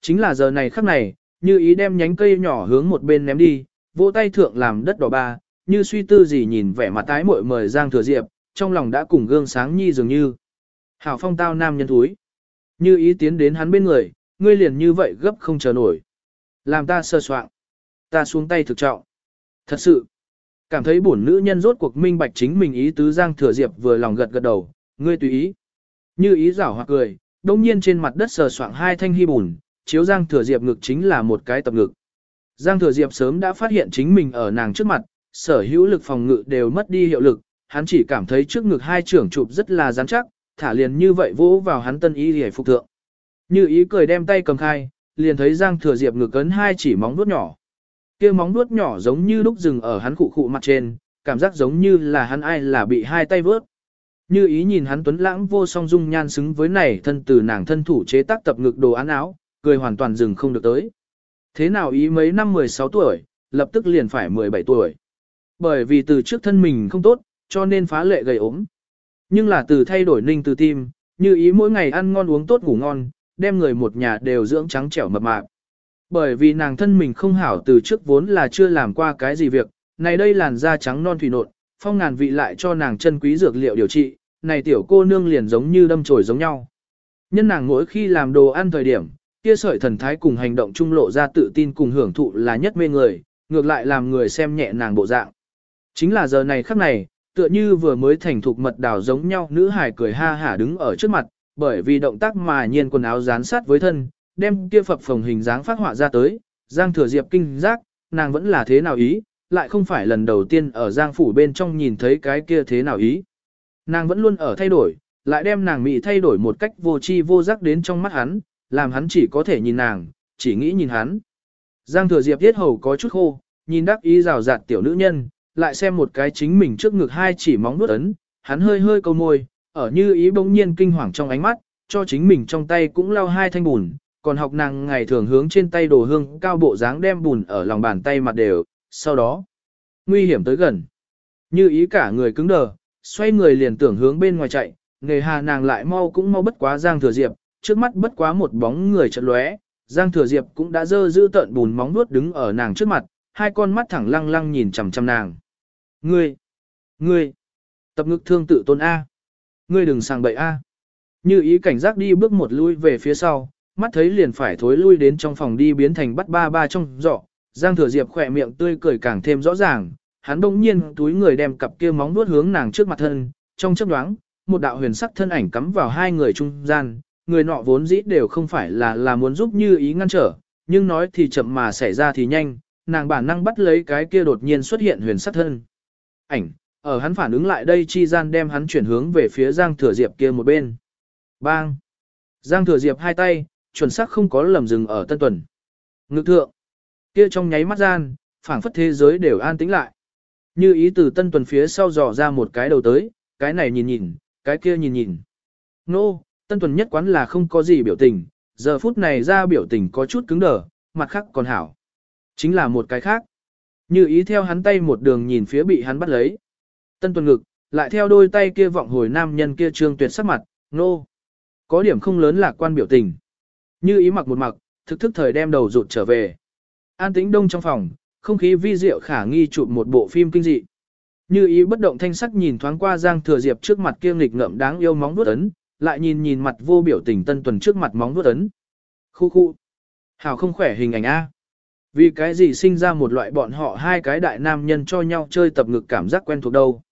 Chính là giờ này khắc này, như ý đem nhánh cây nhỏ hướng một bên ném đi, vỗ tay thượng làm đất đỏ ba, như suy tư gì nhìn vẻ mặt tái muội mời Giang Thừa Diệp, trong lòng đã cùng gương sáng nhi dường như. Hảo phong tao nam nhân thúi. Như ý tiến đến hắn bên người, ngươi liền như vậy gấp không chờ nổi. Làm ta sơ soạn. Ta xuống tay thực trọng. Thật sự. Cảm thấy bổn nữ nhân rốt cuộc minh bạch chính mình ý tứ Giang Thừa Diệp vừa lòng gật gật đầu, ngươi tùy ý. Như ý giảo hoặc cười, đông nhiên trên mặt đất sờ soạng hai thanh hy bùn, chiếu Giang Thừa Diệp ngực chính là một cái tập ngực. Giang Thừa Diệp sớm đã phát hiện chính mình ở nàng trước mặt, sở hữu lực phòng ngự đều mất đi hiệu lực, hắn chỉ cảm thấy trước ngực hai trưởng chụp rất là rắn chắc, thả liền như vậy vỗ vào hắn tân ý để phục thượng. Như ý cười đem tay cầm khai, liền thấy Giang Thừa Diệp ngực cấn hai chỉ móng vuốt nhỏ. Kia móng vuốt nhỏ giống như lúc dừng ở hắn cụ cụ mặt trên, cảm giác giống như là hắn ai là bị hai tay vớt. Như ý nhìn hắn tuấn lãng vô song dung nhan xứng với này thân từ nàng thân thủ chế tác tập ngực đồ án áo, cười hoàn toàn dừng không được tới. Thế nào ý mấy năm 16 tuổi, lập tức liền phải 17 tuổi. Bởi vì từ trước thân mình không tốt, cho nên phá lệ gầy ốm. Nhưng là từ thay đổi ninh từ tim, như ý mỗi ngày ăn ngon uống tốt ngủ ngon, đem người một nhà đều dưỡng trắng trẻo mập mạp. Bởi vì nàng thân mình không hảo từ trước vốn là chưa làm qua cái gì việc, này đây làn da trắng non thủy nộn, phong ngàn vị lại cho nàng chân quý dược liệu điều trị, này tiểu cô nương liền giống như đâm chồi giống nhau. Nhân nàng mỗi khi làm đồ ăn thời điểm, kia sợi thần thái cùng hành động trung lộ ra tự tin cùng hưởng thụ là nhất mê người, ngược lại làm người xem nhẹ nàng bộ dạng. Chính là giờ này khắc này, tựa như vừa mới thành thục mật đào giống nhau nữ hài cười ha hả đứng ở trước mặt, bởi vì động tác mà nhiên quần áo dán sát với thân, đem kia phập phồng hình dáng phát họa ra tới, Giang Thừa Diệp kinh giác, nàng vẫn là thế nào ý, lại không phải lần đầu tiên ở Giang phủ bên trong nhìn thấy cái kia thế nào ý. Nàng vẫn luôn ở thay đổi, lại đem nàng mị thay đổi một cách vô tri vô giác đến trong mắt hắn, làm hắn chỉ có thể nhìn nàng, chỉ nghĩ nhìn hắn. Giang Thừa Diệp thiết hầu có chút khô, nhìn đắc ý rào rạt tiểu nữ nhân, lại xem một cái chính mình trước ngực hai chỉ móng nuốt ấn, hắn hơi hơi câu môi, ở như ý bỗng nhiên kinh hoàng trong ánh mắt, cho chính mình trong tay cũng lau hai thanh bùn, còn học nàng ngày thường hướng trên tay đồ hương cao bộ dáng đem bùn ở lòng bàn tay mặt đều, sau đó, nguy hiểm tới gần. Như ý cả người cứng đờ, xoay người liền tưởng hướng bên ngoài chạy, nghề hà nàng lại mau cũng mau bất quá Giang Thừa Diệp, trước mắt bất quá một bóng người chợt lóe, Giang Thừa Diệp cũng đã dơ giữ tận bùn móng nuốt đứng ở nàng trước mặt, hai con mắt thẳng lăng lăng nhìn chằm chằm nàng. Ngươi, ngươi, tập ngực thương tự tôn A. Ngươi đừng sang bậy A. Như ý cảnh giác đi bước một lui về phía sau, mắt thấy liền phải thối lui đến trong phòng đi biến thành bắt ba ba trong giỏ. Giang thừa diệp khỏe miệng tươi cười càng thêm rõ ràng, hắn đông nhiên túi người đem cặp kia móng vuốt hướng nàng trước mặt thân, trong chớp nhoáng, một đạo huyền sắc thân ảnh cắm vào hai người trung gian, người nọ vốn dĩ đều không phải là là muốn giúp như ý ngăn trở, nhưng nói thì chậm mà xảy ra thì nhanh, nàng bản năng bắt lấy cái kia đột nhiên xuất hiện huyền sắc thân. Ảnh, ở hắn phản ứng lại đây chi gian đem hắn chuyển hướng về phía Giang Thừa Diệp kia một bên. Bang! Giang Thừa Diệp hai tay, chuẩn xác không có lầm dừng ở Tân Tuần. Ngực thượng! Kia trong nháy mắt gian, phảng phất thế giới đều an tĩnh lại. Như ý từ Tân Tuần phía sau dò ra một cái đầu tới, cái này nhìn nhìn, cái kia nhìn nhìn. Nô, no, Tân Tuần nhất quán là không có gì biểu tình, giờ phút này ra biểu tình có chút cứng đờ, mặt khác còn hảo. Chính là một cái khác. Như ý theo hắn tay một đường nhìn phía bị hắn bắt lấy. Tân tuần ngực, lại theo đôi tay kia vọng hồi nam nhân kia trương tuyệt sắc mặt, nô. Có điểm không lớn lạc quan biểu tình. Như ý mặc một mặc, thực thức thời đem đầu rụt trở về. An tĩnh đông trong phòng, không khí vi diệu khả nghi chụp một bộ phim kinh dị. Như ý bất động thanh sắc nhìn thoáng qua Giang Thừa Diệp trước mặt kia nghịch ngợm đáng yêu móng vuốt ấn, lại nhìn nhìn mặt vô biểu tình tân tuần trước mặt móng vuốt ấn. Khu khu. Hảo không khỏe hình ảnh A. Vì cái gì sinh ra một loại bọn họ hai cái đại nam nhân cho nhau chơi tập ngực cảm giác quen thuộc đâu.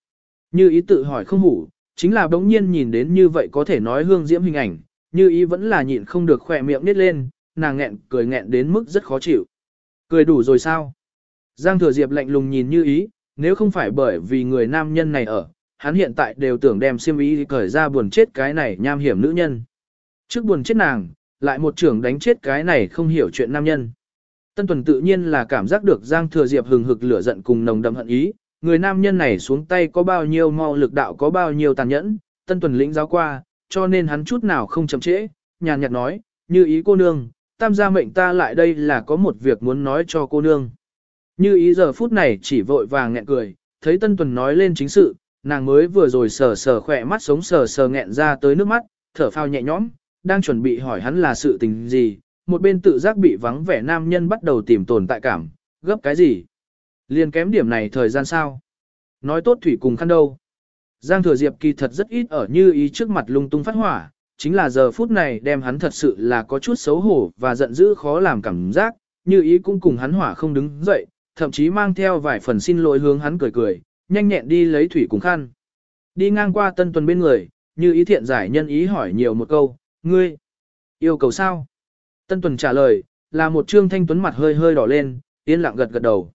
Như ý tự hỏi không hủ, chính là bỗng nhiên nhìn đến như vậy có thể nói hương diễm hình ảnh, như ý vẫn là nhịn không được khỏe miệng nít lên, nàng nghẹn cười nghẹn đến mức rất khó chịu. Cười đủ rồi sao? Giang thừa diệp lạnh lùng nhìn như ý, nếu không phải bởi vì người nam nhân này ở, hắn hiện tại đều tưởng đem xiêm ý cởi ra buồn chết cái này nham hiểm nữ nhân. Trước buồn chết nàng, lại một trưởng đánh chết cái này không hiểu chuyện nam nhân. Tân Tuần tự nhiên là cảm giác được Giang Thừa Diệp hừng hực lửa giận cùng nồng đậm hận ý, người nam nhân này xuống tay có bao nhiêu mau lực đạo có bao nhiêu tàn nhẫn, Tân Tuần lĩnh giáo qua, cho nên hắn chút nào không chậm trễ, nhàn nhạt nói, như ý cô nương, tam gia mệnh ta lại đây là có một việc muốn nói cho cô nương. Như ý giờ phút này chỉ vội vàng nghẹn cười, thấy Tân Tuần nói lên chính sự, nàng mới vừa rồi sờ sờ khỏe mắt sống sờ sờ nghẹn ra tới nước mắt, thở phao nhẹ nhõm, đang chuẩn bị hỏi hắn là sự tình gì, một bên tự giác bị vắng vẻ nam nhân bắt đầu tìm tồn tại cảm, gấp cái gì? Liền kém điểm này thời gian sao? Nói tốt thủy cùng khăn đâu? Giang Thừa Diệp kỳ thật rất ít ở như ý trước mặt lung tung phát hỏa, chính là giờ phút này đem hắn thật sự là có chút xấu hổ và giận dữ khó làm cảm giác, như ý cũng cùng hắn hỏa không đứng dậy, thậm chí mang theo vài phần xin lỗi hướng hắn cười cười, nhanh nhẹn đi lấy thủy cùng khăn. Đi ngang qua tân tuần bên người, như ý thiện giải nhân ý hỏi nhiều một câu, ngươi, yêu cầu sao? Tân tuần trả lời, là một trương thanh tuấn mặt hơi hơi đỏ lên, yên lặng gật gật đầu.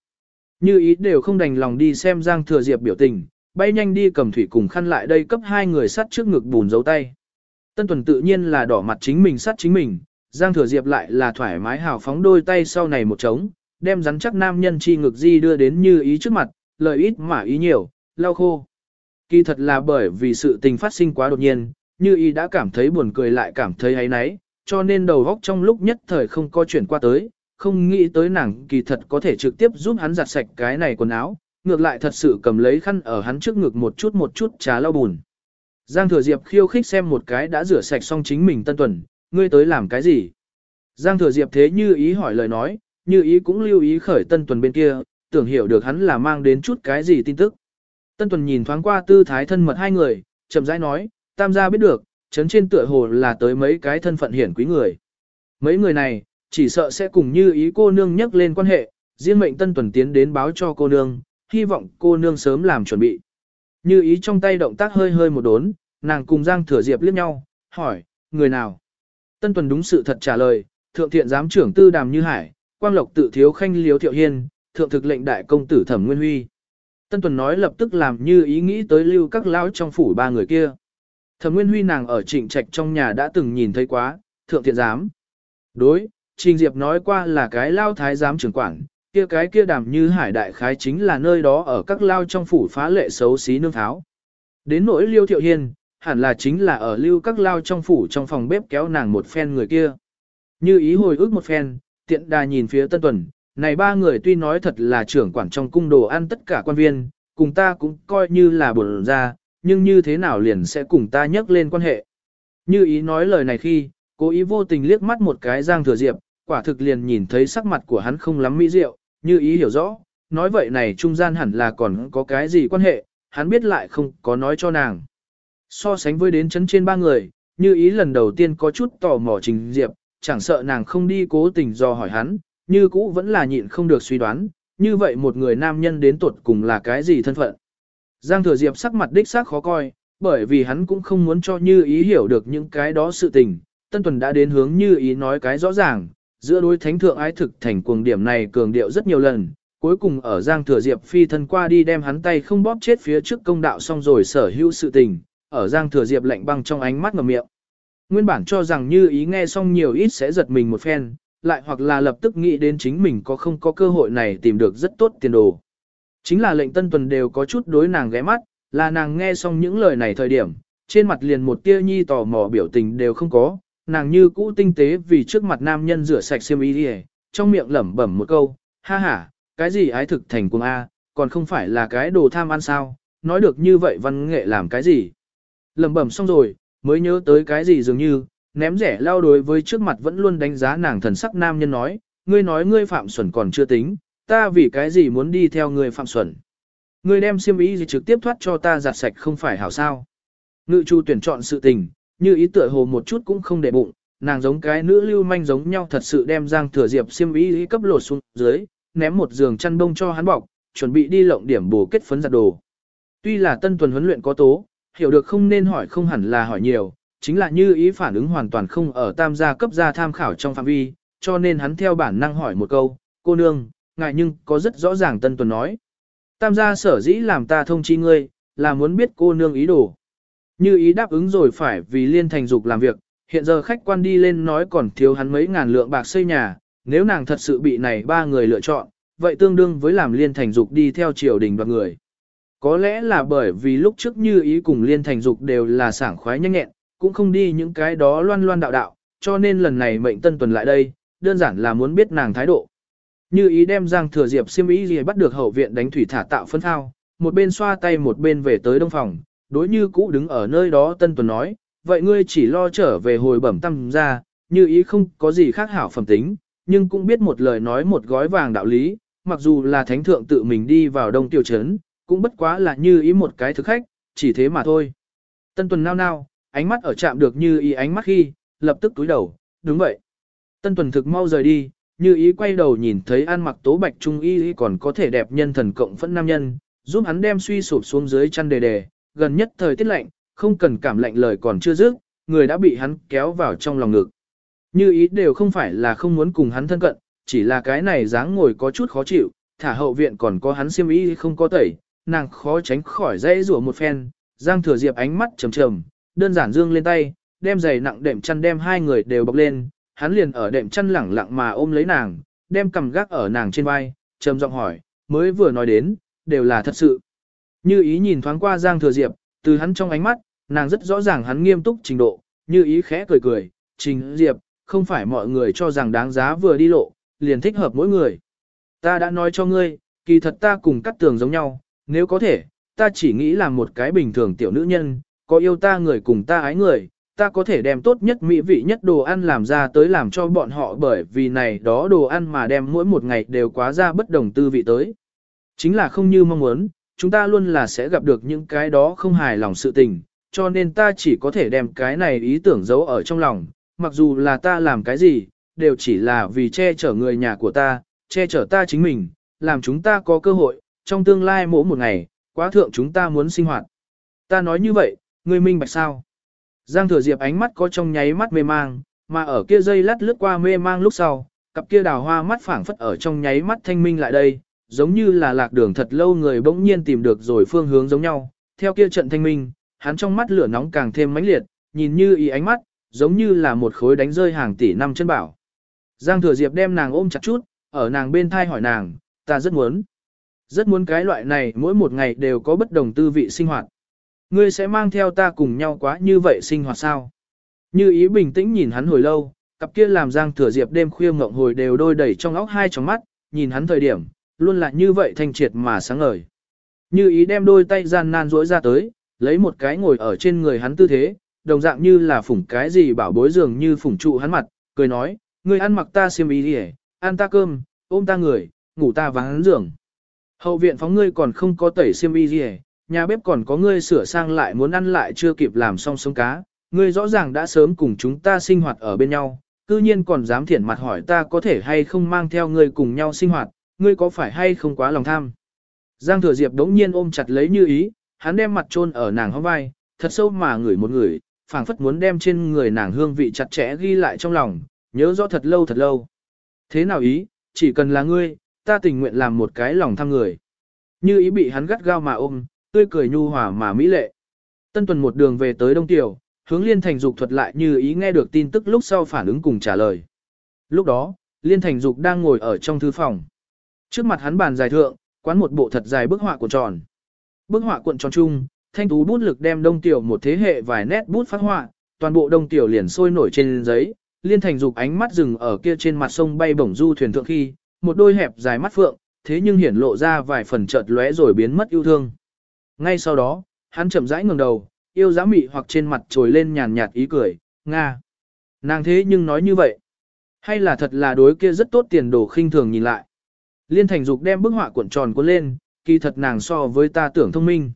Như ý đều không đành lòng đi xem Giang Thừa Diệp biểu tình, bay nhanh đi cầm thủy cùng khăn lại đây cấp hai người sắt trước ngực bùn dấu tay. Tân tuần tự nhiên là đỏ mặt chính mình sắt chính mình, Giang Thừa Diệp lại là thoải mái hào phóng đôi tay sau này một trống, đem rắn chắc nam nhân chi ngực di đưa đến như ý trước mặt, lời ít mà ý nhiều, lau khô. Kỳ thật là bởi vì sự tình phát sinh quá đột nhiên, như ý đã cảm thấy buồn cười lại cảm thấy ấy náy, cho nên đầu góc trong lúc nhất thời không có chuyển qua tới, không nghĩ tới nàng kỳ thật có thể trực tiếp giúp hắn giặt sạch cái này quần áo, ngược lại thật sự cầm lấy khăn ở hắn trước ngực một chút một chút trà lau bùn. Giang Thừa Diệp khiêu khích xem một cái đã rửa sạch xong chính mình tân tuần, ngươi tới làm cái gì? Giang Thừa Diệp thế như ý hỏi lời nói, như ý cũng lưu ý khởi tân tuần bên kia, tưởng hiểu được hắn là mang đến chút cái gì tin tức. Tân tuần nhìn thoáng qua tư thái thân mật hai người, chậm rãi nói, tam gia biết được, chấn trên tựa hồ là tới mấy cái thân phận hiển quý người. Mấy người này, chỉ sợ sẽ cùng như ý cô nương nhắc lên quan hệ, riêng mệnh tân tuần tiến đến báo cho cô nương, hy vọng cô nương sớm làm chuẩn bị. Như ý trong tay động tác hơi hơi một đốn, nàng cùng Giang Thừa Diệp liếc nhau, hỏi, người nào? Tân tuần đúng sự thật trả lời, thượng thiện giám trưởng tư đàm như hải, quang lộc tự thiếu khanh liếu thiệu hiên, thượng thực lệnh đại công tử thẩm nguyên huy. Tân tuần nói lập tức làm như ý nghĩ tới lưu các lão trong phủ ba người kia. Thẩm Nguyên Huy nàng ở trịnh trạch trong nhà đã từng nhìn thấy quá, thượng thiện giám. Đối, Trình Diệp nói qua là cái lao thái giám trưởng quản, kia cái kia đàm như hải đại khái chính là nơi đó ở các lao trong phủ phá lệ xấu xí nương tháo. Đến nỗi liêu thiệu hiên, hẳn là chính là ở lưu các lao trong phủ trong phòng bếp kéo nàng một phen người kia. Như ý hồi ức một phen, tiện đà nhìn phía tân tuần, này ba người tuy nói thật là trưởng quản trong cung đồ ăn tất cả quan viên, cùng ta cũng coi như là bổn ra, nhưng như thế nào liền sẽ cùng ta nhắc lên quan hệ. Như ý nói lời này khi, cố ý vô tình liếc mắt một cái Giang Thừa Diệp, quả thực liền nhìn thấy sắc mặt của hắn không lắm mỹ diệu, như ý hiểu rõ, nói vậy này trung gian hẳn là còn có cái gì quan hệ, hắn biết lại không có nói cho nàng. So sánh với đến chấn trên ba người, như ý lần đầu tiên có chút tò mò Trình Diệp, chẳng sợ nàng không đi cố tình do hỏi hắn, như cũ vẫn là nhịn không được suy đoán, như vậy một người nam nhân đến tuột cùng là cái gì thân phận. Giang Thừa Diệp sắc mặt đích xác khó coi, bởi vì hắn cũng không muốn cho Như Ý hiểu được những cái đó sự tình. Tân Tuần đã đến hướng Như Ý nói cái rõ ràng, giữa đối thánh thượng ái thực thành cuồng điểm này cường điệu rất nhiều lần, cuối cùng ở Giang Thừa Diệp phi thân qua đi đem hắn tay không bóp chết phía trước công đạo xong rồi sở hữu sự tình, ở Giang Thừa Diệp lạnh băng trong ánh mắt ngậm miệng. Nguyên bản cho rằng Như Ý nghe xong nhiều ít sẽ giật mình một phen, lại hoặc là lập tức nghĩ đến chính mình có không có cơ hội này tìm được rất tốt tiền đồ. Chính là lệnh tân tuần đều có chút đối nàng ghé mắt, là nàng nghe xong những lời này thời điểm, trên mặt liền một tia nhi tò mò biểu tình đều không có, nàng như cũ tinh tế vì trước mặt nam nhân rửa sạch xiêm y đi trong miệng lẩm bẩm một câu, ha ha, cái gì ái thực thành cùng A, còn không phải là cái đồ tham ăn sao, nói được như vậy văn nghệ làm cái gì. Lẩm bẩm xong rồi, mới nhớ tới cái gì dường như, ném rẻ lao đối với trước mặt vẫn luôn đánh giá nàng thần sắc nam nhân nói, ngươi nói ngươi phạm xuẩn còn chưa tính, ta vì cái gì muốn đi theo ngươi phạm xuẩn. Ngươi đem xiêm ý gì trực tiếp thoát cho ta giặt sạch không phải hảo sao. Ngự chu tuyển chọn sự tình, như ý tựa hồ một chút cũng không để bụng, nàng giống cái nữ lưu manh giống nhau thật sự đem giang thừa diệp xiêm ý cấp lột xuống dưới, ném một giường chăn bông cho hắn bọc, chuẩn bị đi lộng điểm bổ kết phấn giặt đồ. Tuy là tân tuần huấn luyện có tố, hiểu được không nên hỏi không hẳn là hỏi nhiều, chính là như ý phản ứng hoàn toàn không ở tam gia cấp gia tham khảo trong phạm vi, cho nên hắn theo bản năng hỏi một câu, cô nương, ngại nhưng có rất rõ ràng tân tuần nói. Tam gia sở dĩ làm ta thông chi ngươi, là muốn biết cô nương ý đồ. Như ý đáp ứng rồi phải vì liên thành dục làm việc, hiện giờ khách quan đi lên nói còn thiếu hắn mấy ngàn lượng bạc xây nhà, nếu nàng thật sự bị này ba người lựa chọn, vậy tương đương với làm liên thành dục đi theo triều đình đoàn người. Có lẽ là bởi vì lúc trước như ý cùng liên thành dục đều là sảng khoái nhanh nhẹn, cũng không đi những cái đó loan loan đạo đạo, cho nên lần này mệnh tân tuần lại đây, đơn giản là muốn biết nàng thái độ. Như ý đem Giang Thừa Diệp xiêm ý gì bắt được hậu viện đánh thủy thả tạo phân thao, một bên xoa tay một bên về tới đông phòng, đối như cũ đứng ở nơi đó Tân Tuần nói, vậy ngươi chỉ lo trở về hồi bẩm tâm ra, như ý không có gì khác hảo phẩm tính, nhưng cũng biết một lời nói một gói vàng đạo lý, mặc dù là thánh thượng tự mình đi vào đông tiêu chấn, cũng bất quá là như ý một cái thực khách, chỉ thế mà thôi. Tân tuần nao nao, ánh mắt ở chạm được như ý ánh mắt khi, lập tức túi đầu, đúng vậy. Tân tuần thực mau rời đi, như ý quay đầu nhìn thấy ăn mặc tố bạch trung y còn có thể đẹp nhân thần cộng phẫn nam nhân, giúp hắn đem suy sụp xuống dưới chăn đề đề, gần nhất thời tiết lạnh, không cần cảm lạnh lời còn chưa dứt, người đã bị hắn kéo vào trong lòng ngực. Như ý đều không phải là không muốn cùng hắn thân cận, chỉ là cái này dáng ngồi có chút khó chịu, thả hậu viện còn có hắn xiêm y không có tẩy, nàng khó tránh khỏi dễ rủa một phen, Giang Thừa Diệp ánh mắt trầm trầm, đơn giản dương lên tay, đem giày nặng đệm chăn đem hai người đều bọc lên, hắn liền ở đệm chăn lẳng lặng mà ôm lấy nàng, đem cầm gác ở nàng trên vai, trầm giọng hỏi, mới vừa nói đến, đều là thật sự. Như ý nhìn thoáng qua Giang Thừa Diệp, từ hắn trong ánh mắt, nàng rất rõ ràng hắn nghiêm túc trình độ, như ý khẽ cười cười, trình Diệp, không phải mọi người cho rằng đáng giá vừa đi lộ, liền thích hợp mỗi người. Ta đã nói cho ngươi, kỳ thật ta cùng cắt tường giống nhau, nếu có thể, ta chỉ nghĩ là một cái bình thường tiểu nữ nhân, có yêu ta người cùng ta ái người, ta có thể đem tốt nhất mỹ vị nhất đồ ăn làm ra tới làm cho bọn họ bởi vì này đó đồ ăn mà đem mỗi một ngày đều quá ra bất đồng tư vị tới. Chính là không như mong muốn, chúng ta luôn là sẽ gặp được những cái đó không hài lòng sự tình, cho nên ta chỉ có thể đem cái này ý tưởng giấu ở trong lòng, mặc dù là ta làm cái gì, đều chỉ là vì che chở người nhà của ta, che chở ta chính mình, làm chúng ta có cơ hội, trong tương lai mỗi một ngày, quá thượng chúng ta muốn sinh hoạt. Ta nói như vậy, ngươi minh bạch sao? Giang thừa diệp ánh mắt có trong nháy mắt mê mang, mà ở kia dây lát lướt qua mê mang lúc sau, cặp kia đào hoa mắt phảng phất ở trong nháy mắt thanh minh lại đây, giống như là lạc đường thật lâu người bỗng nhiên tìm được rồi phương hướng giống nhau. Theo kia trận thanh minh, hắn trong mắt lửa nóng càng thêm mãnh liệt, nhìn như ý ánh mắt, giống như là một khối đánh rơi hàng tỷ năm chân bảo. Giang thừa diệp đem nàng ôm chặt chút, ở nàng bên thai hỏi nàng, ta rất muốn. Rất muốn cái loại này mỗi một ngày đều có bất đồng tư vị sinh hoạt. Ngươi sẽ mang theo ta cùng nhau quá như vậy sinh hoạt sao? Như ý bình tĩnh nhìn hắn hồi lâu, cặp kia làm Giang Thừa Diệp đêm khuya ngộng hồi đều đôi đẩy trong óc hai tròng mắt, nhìn hắn thời điểm, luôn là như vậy thanh triệt mà sáng ngời. Như ý đem đôi tay gian nan rỗi ra tới, lấy một cái ngồi ở trên người hắn tư thế, đồng dạng như là phủng cái gì bảo bối dường như phủng trụ hắn mặt, cười nói, ngươi ăn mặc ta xiêm y đi ăn ta cơm, ôm ta người, ngủ ta vắng giường. Hậu viện phóng ngươi còn không có tẩy xiêm y gì nhà bếp còn có ngươi sửa sang lại muốn ăn lại chưa kịp làm xong sống cá, ngươi rõ ràng đã sớm cùng chúng ta sinh hoạt ở bên nhau, cư nhiên còn dám thiển mặt hỏi ta có thể hay không mang theo ngươi cùng nhau sinh hoạt, ngươi có phải hay không quá lòng tham. Giang thừa diệp đống nhiên ôm chặt lấy như ý, hắn đem mặt chôn ở nàng hông vai, thật sâu mà ngửi một người, phảng phất muốn đem trên người nàng hương vị chặt chẽ ghi lại trong lòng, nhớ rõ thật lâu thật lâu. Thế nào ý, chỉ cần là ngươi, ta tình nguyện làm một cái lòng tham người. Như ý bị hắn gắt gao mà ôm, tươi cười nhu hòa mà mỹ lệ. Tân tuần một đường về tới Đông Tiểu, hướng Liên Thành Dục thuật lại như ý nghe được tin tức lúc sau phản ứng cùng trả lời. Lúc đó, Liên Thành Dục đang ngồi ở trong thư phòng. Trước mặt hắn bàn dài thượng, quán một bộ thật dài bức họa cuộn tròn. Bức họa cuộn tròn chung, thanh tú bút lực đem Đông Tiểu một thế hệ vài nét bút phát họa, toàn bộ Đông Tiểu liền sôi nổi trên giấy. Liên Thành Dục ánh mắt dừng ở kia trên mặt sông bay bổng du thuyền thượng khi, một đôi hẹp dài mắt phượng, thế nhưng hiển lộ ra vài phần chợt lóe rồi biến mất yêu thương. Ngay sau đó, hắn chậm rãi ngẩng đầu, yêu giá mị hoặc trên mặt trồi lên nhàn nhạt ý cười, Nga. Nàng thế nhưng nói như vậy. Hay là thật là đối kia rất tốt tiền đồ khinh thường nhìn lại. Liên thành dục đem bức họa cuộn tròn cuốn lên, kỳ thật nàng so với ta tưởng thông minh.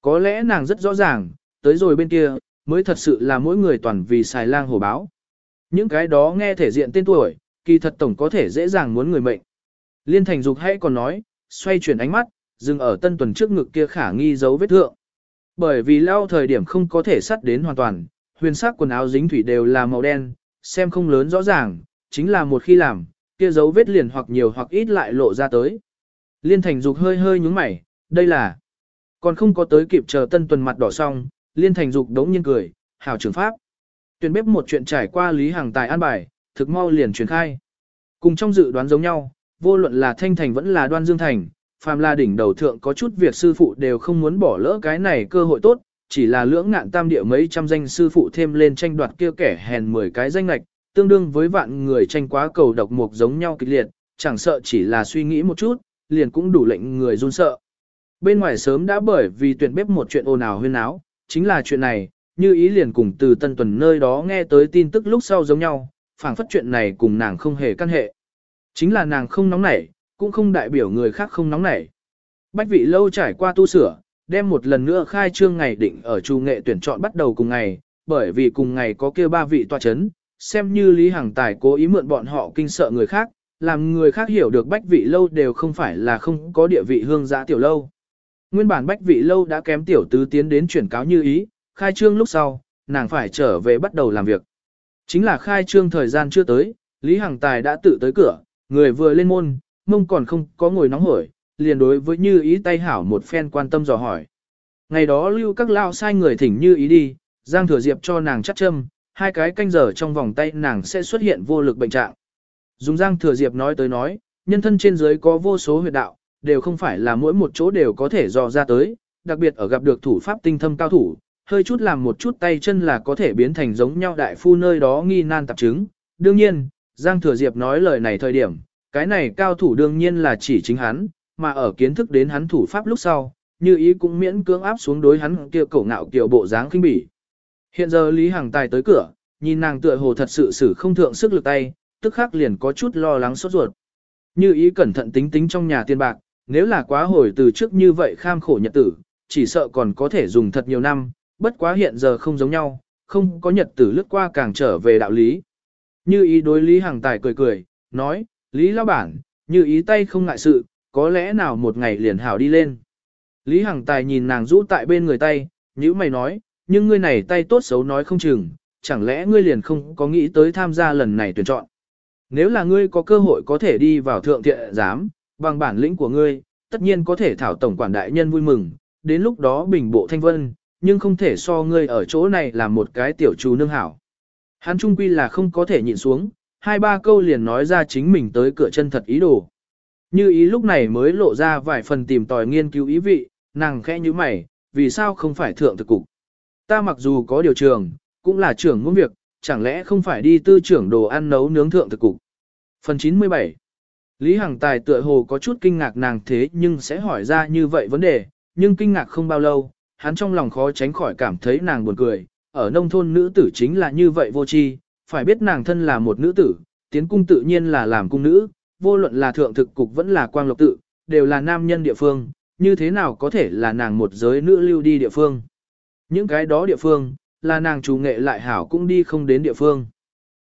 Có lẽ nàng rất rõ ràng, tới rồi bên kia, mới thật sự là mỗi người toàn vì xài lang hổ báo. Những cái đó nghe thể diện tên tuổi, kỳ thật tổng có thể dễ dàng muốn người mệnh. Liên thành dục hay còn nói, xoay chuyển ánh mắt, dừng ở tân tuần trước ngực kia khả nghi dấu vết thượng. Bởi vì lao thời điểm không có thể sắt đến hoàn toàn, huyền sắc quần áo dính thủy đều là màu đen, xem không lớn rõ ràng, chính là một khi làm, kia dấu vết liền hoặc nhiều hoặc ít lại lộ ra tới. Liên thành dục hơi hơi nhúng mày, đây là, còn không có tới kịp chờ tân tuần mặt đỏ xong, liên thành dục đống nhiên cười, hảo trưởng pháp. Tuyển bếp một chuyện trải qua lý Hằng tài an bài, thực mau liền truyền khai. Cùng trong dự đoán giống nhau, vô luận là thanh thành vẫn là đoan dương thành, phàm là đỉnh đầu thượng có chút việc sư phụ đều không muốn bỏ lỡ cái này cơ hội tốt, chỉ là lưỡng ngạn tam địa mấy trăm danh sư phụ thêm lên tranh đoạt kia kẻ hèn 10 cái danh lạch, tương đương với vạn người tranh quá cầu độc mục giống nhau kịch liệt, chẳng sợ chỉ là suy nghĩ một chút, liền cũng đủ lệnh người run sợ. Bên ngoài sớm đã bởi vì tuyển bếp một chuyện ồn ào huyên áo, chính là chuyện này, như ý liền cùng từ tân tuần nơi đó nghe tới tin tức lúc sau giống nhau, phảng phất chuyện này cùng nàng không hề căn hệ. Chính là nàng không nóng nảy, cũng không đại biểu người khác không nóng nảy. Bách vị lâu trải qua tu sửa, đem một lần nữa khai trương ngày định ở chu nghệ tuyển chọn bắt đầu cùng ngày, bởi vì cùng ngày có kia ba vị tòa chấn, xem như Lý Hằng Tài cố ý mượn bọn họ kinh sợ người khác, làm người khác hiểu được bách vị lâu đều không phải là không có địa vị hương giã tiểu lâu. Nguyên bản bách vị lâu đã kém tiểu tứ tiến đến chuyển cáo như ý, khai trương lúc sau, nàng phải trở về bắt đầu làm việc. Chính là khai trương thời gian chưa tới, Lý Hằng Tài đã tự tới cửa, người vừa lên môn, mông còn không có ngồi nóng hổi, liền đối với như ý tay hảo một phen quan tâm dò hỏi. Ngày đó lưu các lao sai người thỉnh như ý đi, Giang Thừa Diệp cho nàng chắc châm, hai cái canh giờ trong vòng tay nàng sẽ xuất hiện vô lực bệnh trạng. Dùng Giang Thừa Diệp nói tới nói, nhân thân trên dưới có vô số huyệt đạo, đều không phải là mỗi một chỗ đều có thể dò ra tới, đặc biệt ở gặp được thủ pháp tinh thâm cao thủ, hơi chút làm một chút tay chân là có thể biến thành giống nhau đại phu nơi đó nghi nan tạp chứng. Đương nhiên, Giang Thừa Diệp nói lời này thời điểm, cái này cao thủ đương nhiên là chỉ chính hắn, mà ở kiến thức đến hắn thủ pháp lúc sau, như ý cũng miễn cưỡng áp xuống đối hắn kia cổ ngạo kiểu bộ dáng khinh bỉ. Hiện giờ Lý Hằng Tài tới cửa, nhìn nàng tựa hồ thật sự xử không thượng sức lực tay, tức khắc liền có chút lo lắng sốt ruột. Như ý cẩn thận tính tính trong nhà tiền bạc, nếu là quá hồi từ trước như vậy kham khổ nhật tử, chỉ sợ còn có thể dùng thật nhiều năm, bất quá hiện giờ không giống nhau, không có nhật tử lướt qua càng trở về đạo lý. Như ý đối Lý Hằng Tài cười cười, nói, Lý Lao Bản, như ý tay không ngại sự, có lẽ nào một ngày liền hảo đi lên. Lý Hằng Tài nhìn nàng rũ tại bên người tay, nhữ mày nói, nhưng ngươi này tay tốt xấu nói không chừng, chẳng lẽ ngươi liền không có nghĩ tới tham gia lần này tuyển chọn. Nếu là ngươi có cơ hội có thể đi vào thượng thiện giám, bằng bản lĩnh của ngươi, tất nhiên có thể thảo tổng quản đại nhân vui mừng, đến lúc đó bình bộ thanh vân, nhưng không thể so ngươi ở chỗ này là một cái tiểu trù nương hảo. Hắn trung quy là không có thể nhịn xuống, hai ba câu liền nói ra chính mình tới cửa chân thật ý đồ. Như ý lúc này mới lộ ra vài phần tìm tòi nghiên cứu ý vị, nàng khẽ như mày, vì sao không phải thượng thực cục. Ta mặc dù có điều trường, cũng là trưởng muốn việc, chẳng lẽ không phải đi tư trưởng đồ ăn nấu nướng thượng thực cục. Phần 97 Lý Hằng Tài tựa hồ có chút kinh ngạc nàng thế nhưng sẽ hỏi ra như vậy vấn đề, nhưng kinh ngạc không bao lâu, hắn trong lòng khó tránh khỏi cảm thấy nàng buồn cười, ở nông thôn nữ tử chính là như vậy vô tri, phải biết nàng thân là một nữ tử, tiến cung tự nhiên là làm cung nữ, vô luận là thượng thực cục vẫn là quang lộc tự, đều là nam nhân địa phương, như thế nào có thể là nàng một giới nữ lưu đi địa phương. Những cái đó địa phương, là nàng chủ nghệ lại hảo cũng đi không đến địa phương.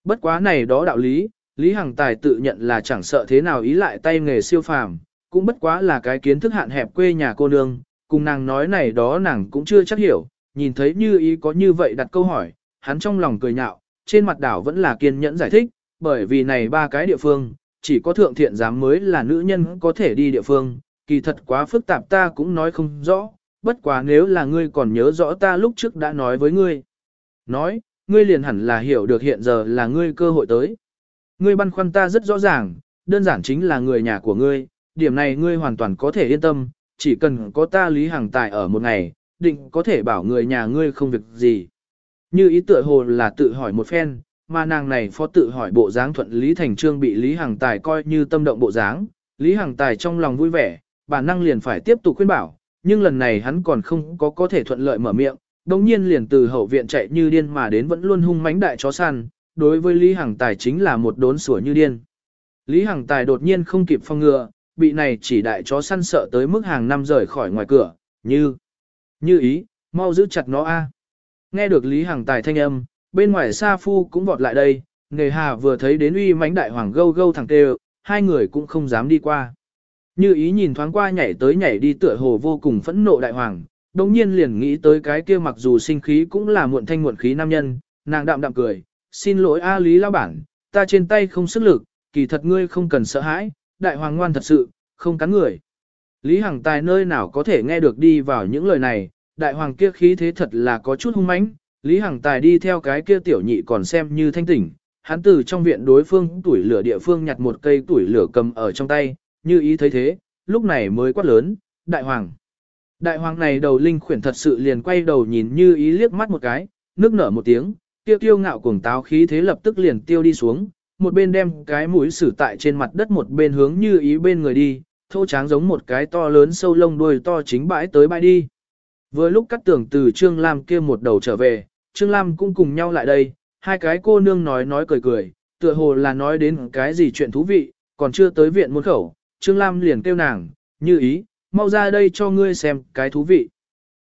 Bất quá này đó đạo lý, Lý Hằng Tài tự nhận là chẳng sợ thế nào ý lại tay nghề siêu phàm, cũng bất quá là cái kiến thức hạn hẹp quê nhà cô nương, cùng nàng nói này đó nàng cũng chưa chắc hiểu, nhìn thấy như ý có như vậy đặt câu hỏi, hắn trong lòng cười nhạo, trên mặt đảo vẫn là kiên nhẫn giải thích, bởi vì này ba cái địa phương, chỉ có thượng thiện giám mới là nữ nhân có thể đi địa phương, kỳ thật quá phức tạp ta cũng nói không rõ, bất quá nếu là ngươi còn nhớ rõ ta lúc trước đã nói với ngươi. Nói, ngươi liền hẳn là hiểu được hiện giờ là ngươi cơ hội tới. Ngươi băn khoăn ta rất rõ ràng, đơn giản chính là người nhà của ngươi, điểm này ngươi hoàn toàn có thể yên tâm, chỉ cần có ta Lý Hằng Tài ở một ngày, định có thể bảo người nhà ngươi không việc gì. Như ý tựa hồ là tự hỏi một phen, mà nàng này phó tự hỏi bộ dáng thuận Lý Thành Trương bị Lý Hằng Tài coi như tâm động bộ dáng, Lý Hằng Tài trong lòng vui vẻ, bản năng liền phải tiếp tục khuyên bảo, nhưng lần này hắn còn không có có thể thuận lợi mở miệng, đồng nhiên liền từ hậu viện chạy như điên mà đến vẫn luôn hung mãnh đại chó săn, đối với Lý Hằng Tài chính là một đốn sủa như điên. Lý Hằng Tài đột nhiên không kịp phong ngừa, bị này chỉ đại chó săn sợ tới mức hàng năm rời khỏi ngoài cửa, như, như ý, mau giữ chặt nó a. Nghe được Lý Hằng Tài thanh âm, bên ngoài Sa Phu cũng vọt lại đây, nghề hà vừa thấy đến uy mãnh đại hoàng gâu gâu thẳng tê hai người cũng không dám đi qua. Như ý nhìn thoáng qua nhảy tới nhảy đi tựa hồ vô cùng phẫn nộ đại hoàng, đồng nhiên liền nghĩ tới cái kia mặc dù sinh khí cũng là muộn thanh muộn khí nam nhân, nàng đạm đạm cười, xin lỗi A Lý Lao Bản, ta trên tay không sức lực, kỳ thật ngươi không cần sợ hãi, đại hoàng ngoan thật sự, không cắn người. Lý Hằng Tài nơi nào có thể nghe được đi vào những lời này, đại hoàng kia khí thế thật là có chút hung mãnh, Lý Hằng Tài đi theo cái kia tiểu nhị còn xem như thanh tỉnh, hắn từ trong viện đối phương tuổi lửa địa phương nhặt một cây tuổi lửa cầm ở trong tay, như ý thấy thế, lúc này mới quát lớn, đại hoàng. Đại hoàng này đầu linh khuyển thật sự liền quay đầu nhìn như ý liếc mắt một cái, nước nở một tiếng, tiêu tiêu ngạo cuồng táo khí thế lập tức liền tiêu đi xuống, một bên đem cái mũi sử tại trên mặt đất một bên hướng như ý bên người đi, thô tráng giống một cái to lớn sâu lông đuôi to chính bãi tới bãi đi. Vừa lúc cắt tưởng từ Trương Lam kia một đầu trở về, Trương Lam cũng cùng nhau lại đây, hai cái cô nương nói nói cười cười, tựa hồ là nói đến cái gì chuyện thú vị, còn chưa tới viện môn khẩu, Trương Lam liền kêu nàng, như ý, mau ra đây cho ngươi xem cái thú vị.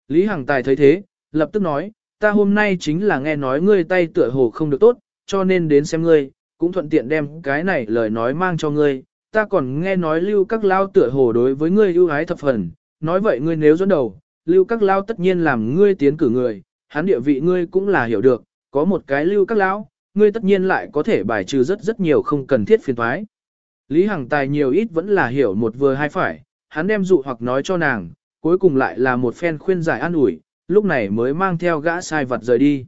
Lý Hằng Tài thấy thế, lập tức nói, ta hôm nay chính là nghe nói ngươi tay tựa hồ không được tốt, cho nên đến xem ngươi, cũng thuận tiện đem cái này lời nói mang cho ngươi, ta còn nghe nói lưu các lao tựa hồ đối với ngươi ưu ái thập phần, nói vậy ngươi nếu dẫn đầu, lưu các lao tất nhiên làm ngươi tiến cử người, hắn địa vị ngươi cũng là hiểu được, có một cái lưu các lão, ngươi tất nhiên lại có thể bài trừ rất rất nhiều không cần thiết phiền thoái. Lý Hằng Tài nhiều ít vẫn là hiểu một vừa hai phải, hắn đem dụ hoặc nói cho nàng, cuối cùng lại là một phen khuyên giải an ủi, lúc này mới mang theo gã sai vật rời đi.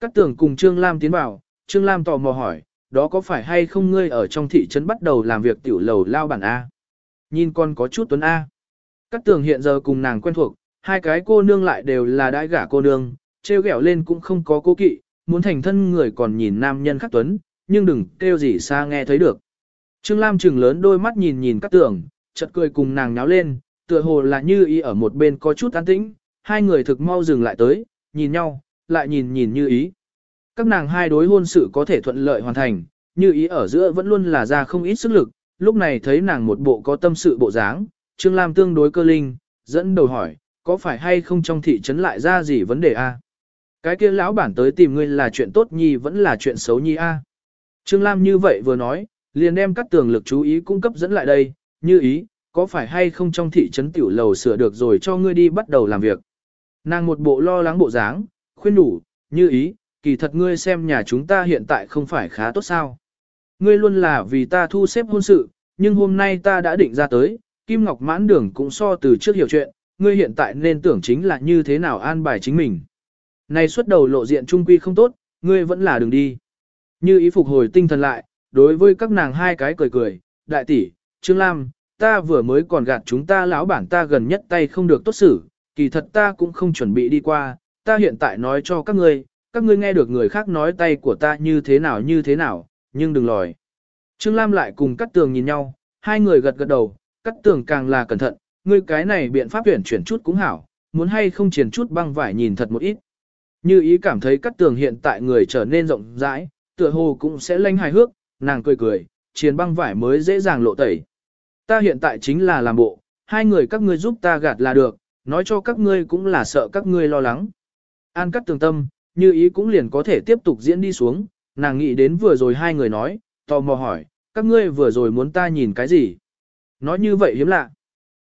Các tưởng cùng Trương Lam tiến vào, Trương Lam tò mò hỏi, đó có phải hay không ngươi ở trong thị trấn bắt đầu làm việc tiểu lầu lao bản A? Nhìn con có chút tuấn A. Các tưởng hiện giờ cùng nàng quen thuộc, hai cái cô nương lại đều là đãi gả cô nương, treo gẻo lên cũng không có cố kỵ, muốn thành thân người còn nhìn nam nhân khắc tuấn, nhưng đừng kêu gì xa nghe thấy được. Trương Lam trừng lớn đôi mắt nhìn nhìn các tưởng, chợt cười cùng nàng nháo lên, tựa hồ là như ý ở một bên có chút an tĩnh, hai người thực mau dừng lại tới, nhìn nhau, lại nhìn nhìn như ý. Các nàng hai đối hôn sự có thể thuận lợi hoàn thành, như ý ở giữa vẫn luôn là ra không ít sức lực, lúc này thấy nàng một bộ có tâm sự bộ dáng, Trương Lam tương đối cơ linh, dẫn đầu hỏi, có phải hay không trong thị trấn lại ra gì vấn đề a? Cái kia lão bản tới tìm ngươi là chuyện tốt nhi vẫn là chuyện xấu nhi a? Trương Lam như vậy vừa nói, liền đem các tường lực chú ý cung cấp dẫn lại đây, như ý, có phải hay không trong thị trấn tiểu lầu sửa được rồi cho ngươi đi bắt đầu làm việc. Nàng một bộ lo lắng bộ dáng, khuyên đủ, như ý, kỳ thật ngươi xem nhà chúng ta hiện tại không phải khá tốt sao. Ngươi luôn là vì ta thu xếp hôn sự, nhưng hôm nay ta đã định ra tới, Kim Ngọc mãn đường cũng so từ trước hiểu chuyện, ngươi hiện tại nên tưởng chính là như thế nào an bài chính mình. Này xuất đầu lộ diện trung quy không tốt, ngươi vẫn là đừng đi. Như ý phục hồi tinh thần lại, đối với các nàng hai cái cười cười, đại tỷ, Trương Lam, ta vừa mới còn gạt chúng ta lão bản ta gần nhất tay không được tốt xử, kỳ thật ta cũng không chuẩn bị đi qua, ta hiện tại nói cho các ngươi, các ngươi nghe được người khác nói tay của ta như thế nào như thế nào, nhưng đừng lòi. Trương Lam lại cùng Cát Tường nhìn nhau, hai người gật gật đầu, Cát Tường càng là cẩn thận, ngươi cái này biện pháp tuyển chuyển chút cũng hảo, muốn hay không triển chút băng vải nhìn thật một ít. Như ý cảm thấy cắt Tường hiện tại người trở nên rộng rãi, tựa hồ cũng sẽ lanh hài hước, nàng cười cười, chiến băng vải mới dễ dàng lộ tẩy. Ta hiện tại chính là làm bộ, hai người các ngươi giúp ta gạt là được, nói cho các ngươi cũng là sợ các ngươi lo lắng. An cắt tường tâm, như ý cũng liền có thể tiếp tục diễn đi xuống, nàng nghĩ đến vừa rồi hai người nói, tò mò hỏi, các ngươi vừa rồi muốn ta nhìn cái gì? Nói như vậy hiếm lạ.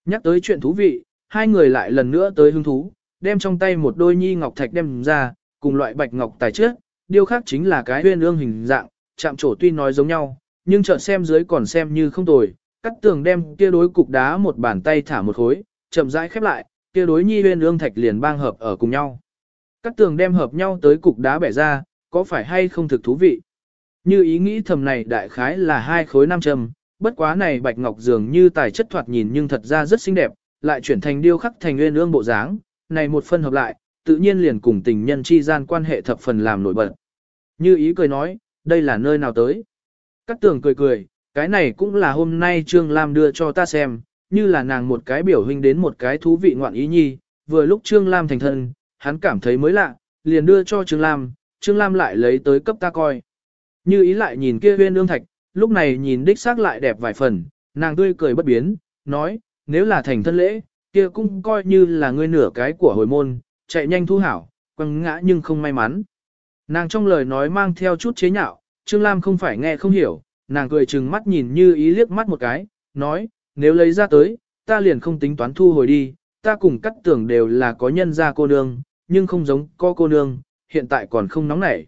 Nhắc tới chuyện thú vị, hai người lại lần nữa tới hứng thú, đem trong tay một đôi nhi ngọc thạch đem ra, cùng loại bạch ngọc tài trước, điều khác chính là cái huyên ương hình dạng, chạm trổ tuy nói giống nhau, nhưng chợt xem dưới còn xem như không tồi, cắt tường đem kia đối cục đá một bàn tay thả một khối, chậm rãi khép lại, kia đối nhi huyên ương thạch liền bang hợp ở cùng nhau. Cắt tường đem hợp nhau tới cục đá bẻ ra, có phải hay không thực thú vị? Như ý nghĩ thầm này đại khái là hai khối nam châm, bất quá này bạch ngọc dường như tài chất thoạt nhìn nhưng thật ra rất xinh đẹp, lại chuyển thành điêu khắc thành nguyên ương bộ dáng, này một phân hợp lại, tự nhiên liền cùng tình nhân chi gian quan hệ thập phần làm nổi bật. Như ý cười nói, đây là nơi nào tới? Cát tường cười cười, cái này cũng là hôm nay Trương Lam đưa cho ta xem, như là nàng một cái biểu hình đến một cái thú vị ngoạn ý nhi, vừa lúc Trương Lam thành thân, hắn cảm thấy mới lạ, liền đưa cho Trương Lam, Trương Lam lại lấy tới cấp ta coi. Như ý lại nhìn kia huyên ương thạch, lúc này nhìn đích xác lại đẹp vài phần, nàng tươi cười bất biến, nói, nếu là thành thân lễ, kia cũng coi như là ngươi nửa cái của hồi môn, chạy nhanh thu hảo, quăng ngã nhưng không may mắn. Nàng trong lời nói mang theo chút chế nhạo, Trương Lam không phải nghe không hiểu, nàng cười chừng mắt nhìn như ý liếc mắt một cái, nói, nếu lấy ra tới, ta liền không tính toán thu hồi đi, ta cùng cắt tưởng đều là có nhân gia cô nương, nhưng không giống có cô nương, hiện tại còn không nóng nảy.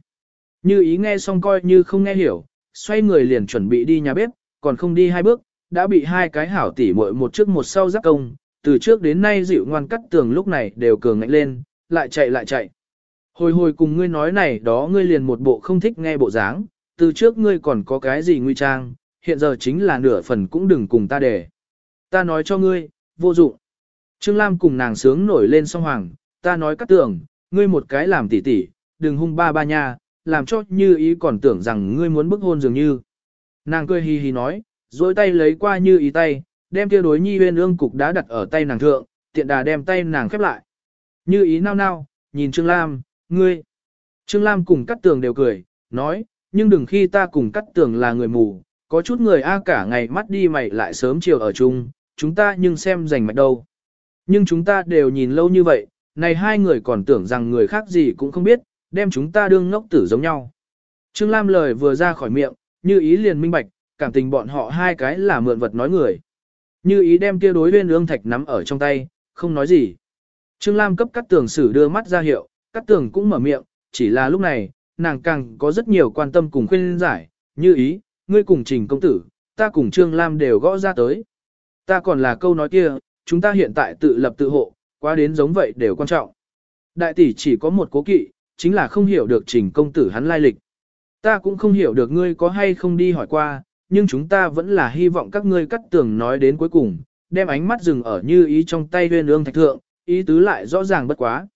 Như ý nghe xong coi như không nghe hiểu, xoay người liền chuẩn bị đi nhà bếp, còn không đi hai bước, đã bị hai cái hảo tỉ muội một trước một sau giáp công, từ trước đến nay dịu ngoan cắt tường lúc này đều cường ngạnh lên, lại chạy lại chạy. Hồi hồi cùng ngươi nói này đó ngươi liền một bộ không thích nghe bộ dáng, từ trước ngươi còn có cái gì nguy trang, hiện giờ chính là nửa phần cũng đừng cùng ta để. Ta nói cho ngươi, vô dụng. Trương Lam cùng nàng sướng nổi lên song hoàng, ta nói cắt tưởng, ngươi một cái làm tỉ tỉ, đừng hung ba ba nha, làm cho như ý còn tưởng rằng ngươi muốn bức hôn dường như. Nàng cười hì hì nói, dối tay lấy qua như ý tay, đem kia đối nhi huyên ương cục đá đặt ở tay nàng thượng, tiện đà đem tay nàng khép lại. Như ý nao nao, nhìn Trương Lam, ngươi. Trương Lam cùng cắt tường đều cười, nói, nhưng đừng khi ta cùng cắt tường là người mù, có chút người A cả ngày mắt đi mày lại sớm chiều ở chung, chúng ta nhưng xem rành mạch đâu. Nhưng chúng ta đều nhìn lâu như vậy, này hai người còn tưởng rằng người khác gì cũng không biết, đem chúng ta đương ngốc tử giống nhau. Trương Lam lời vừa ra khỏi miệng, như ý liền minh bạch, cảm tình bọn họ hai cái là mượn vật nói người. Như ý đem kia đối viên ương thạch nắm ở trong tay, không nói gì. Trương Lam cấp cắt tường sử đưa mắt ra hiệu, cắt tường cũng mở miệng, chỉ là lúc này, nàng càng có rất nhiều quan tâm cùng khuyên giải, như ý, ngươi cùng trình công tử, ta cùng Trương Lam đều gõ ra tới. Ta còn là câu nói kia, chúng ta hiện tại tự lập tự hộ, quá đến giống vậy đều quan trọng. Đại tỷ chỉ có một cố kỵ, chính là không hiểu được trình công tử hắn lai lịch. Ta cũng không hiểu được ngươi có hay không đi hỏi qua, nhưng chúng ta vẫn là hy vọng các ngươi cắt tường nói đến cuối cùng, đem ánh mắt dừng ở như ý trong tay huyên ương thạch thượng, ý tứ lại rõ ràng bất quá.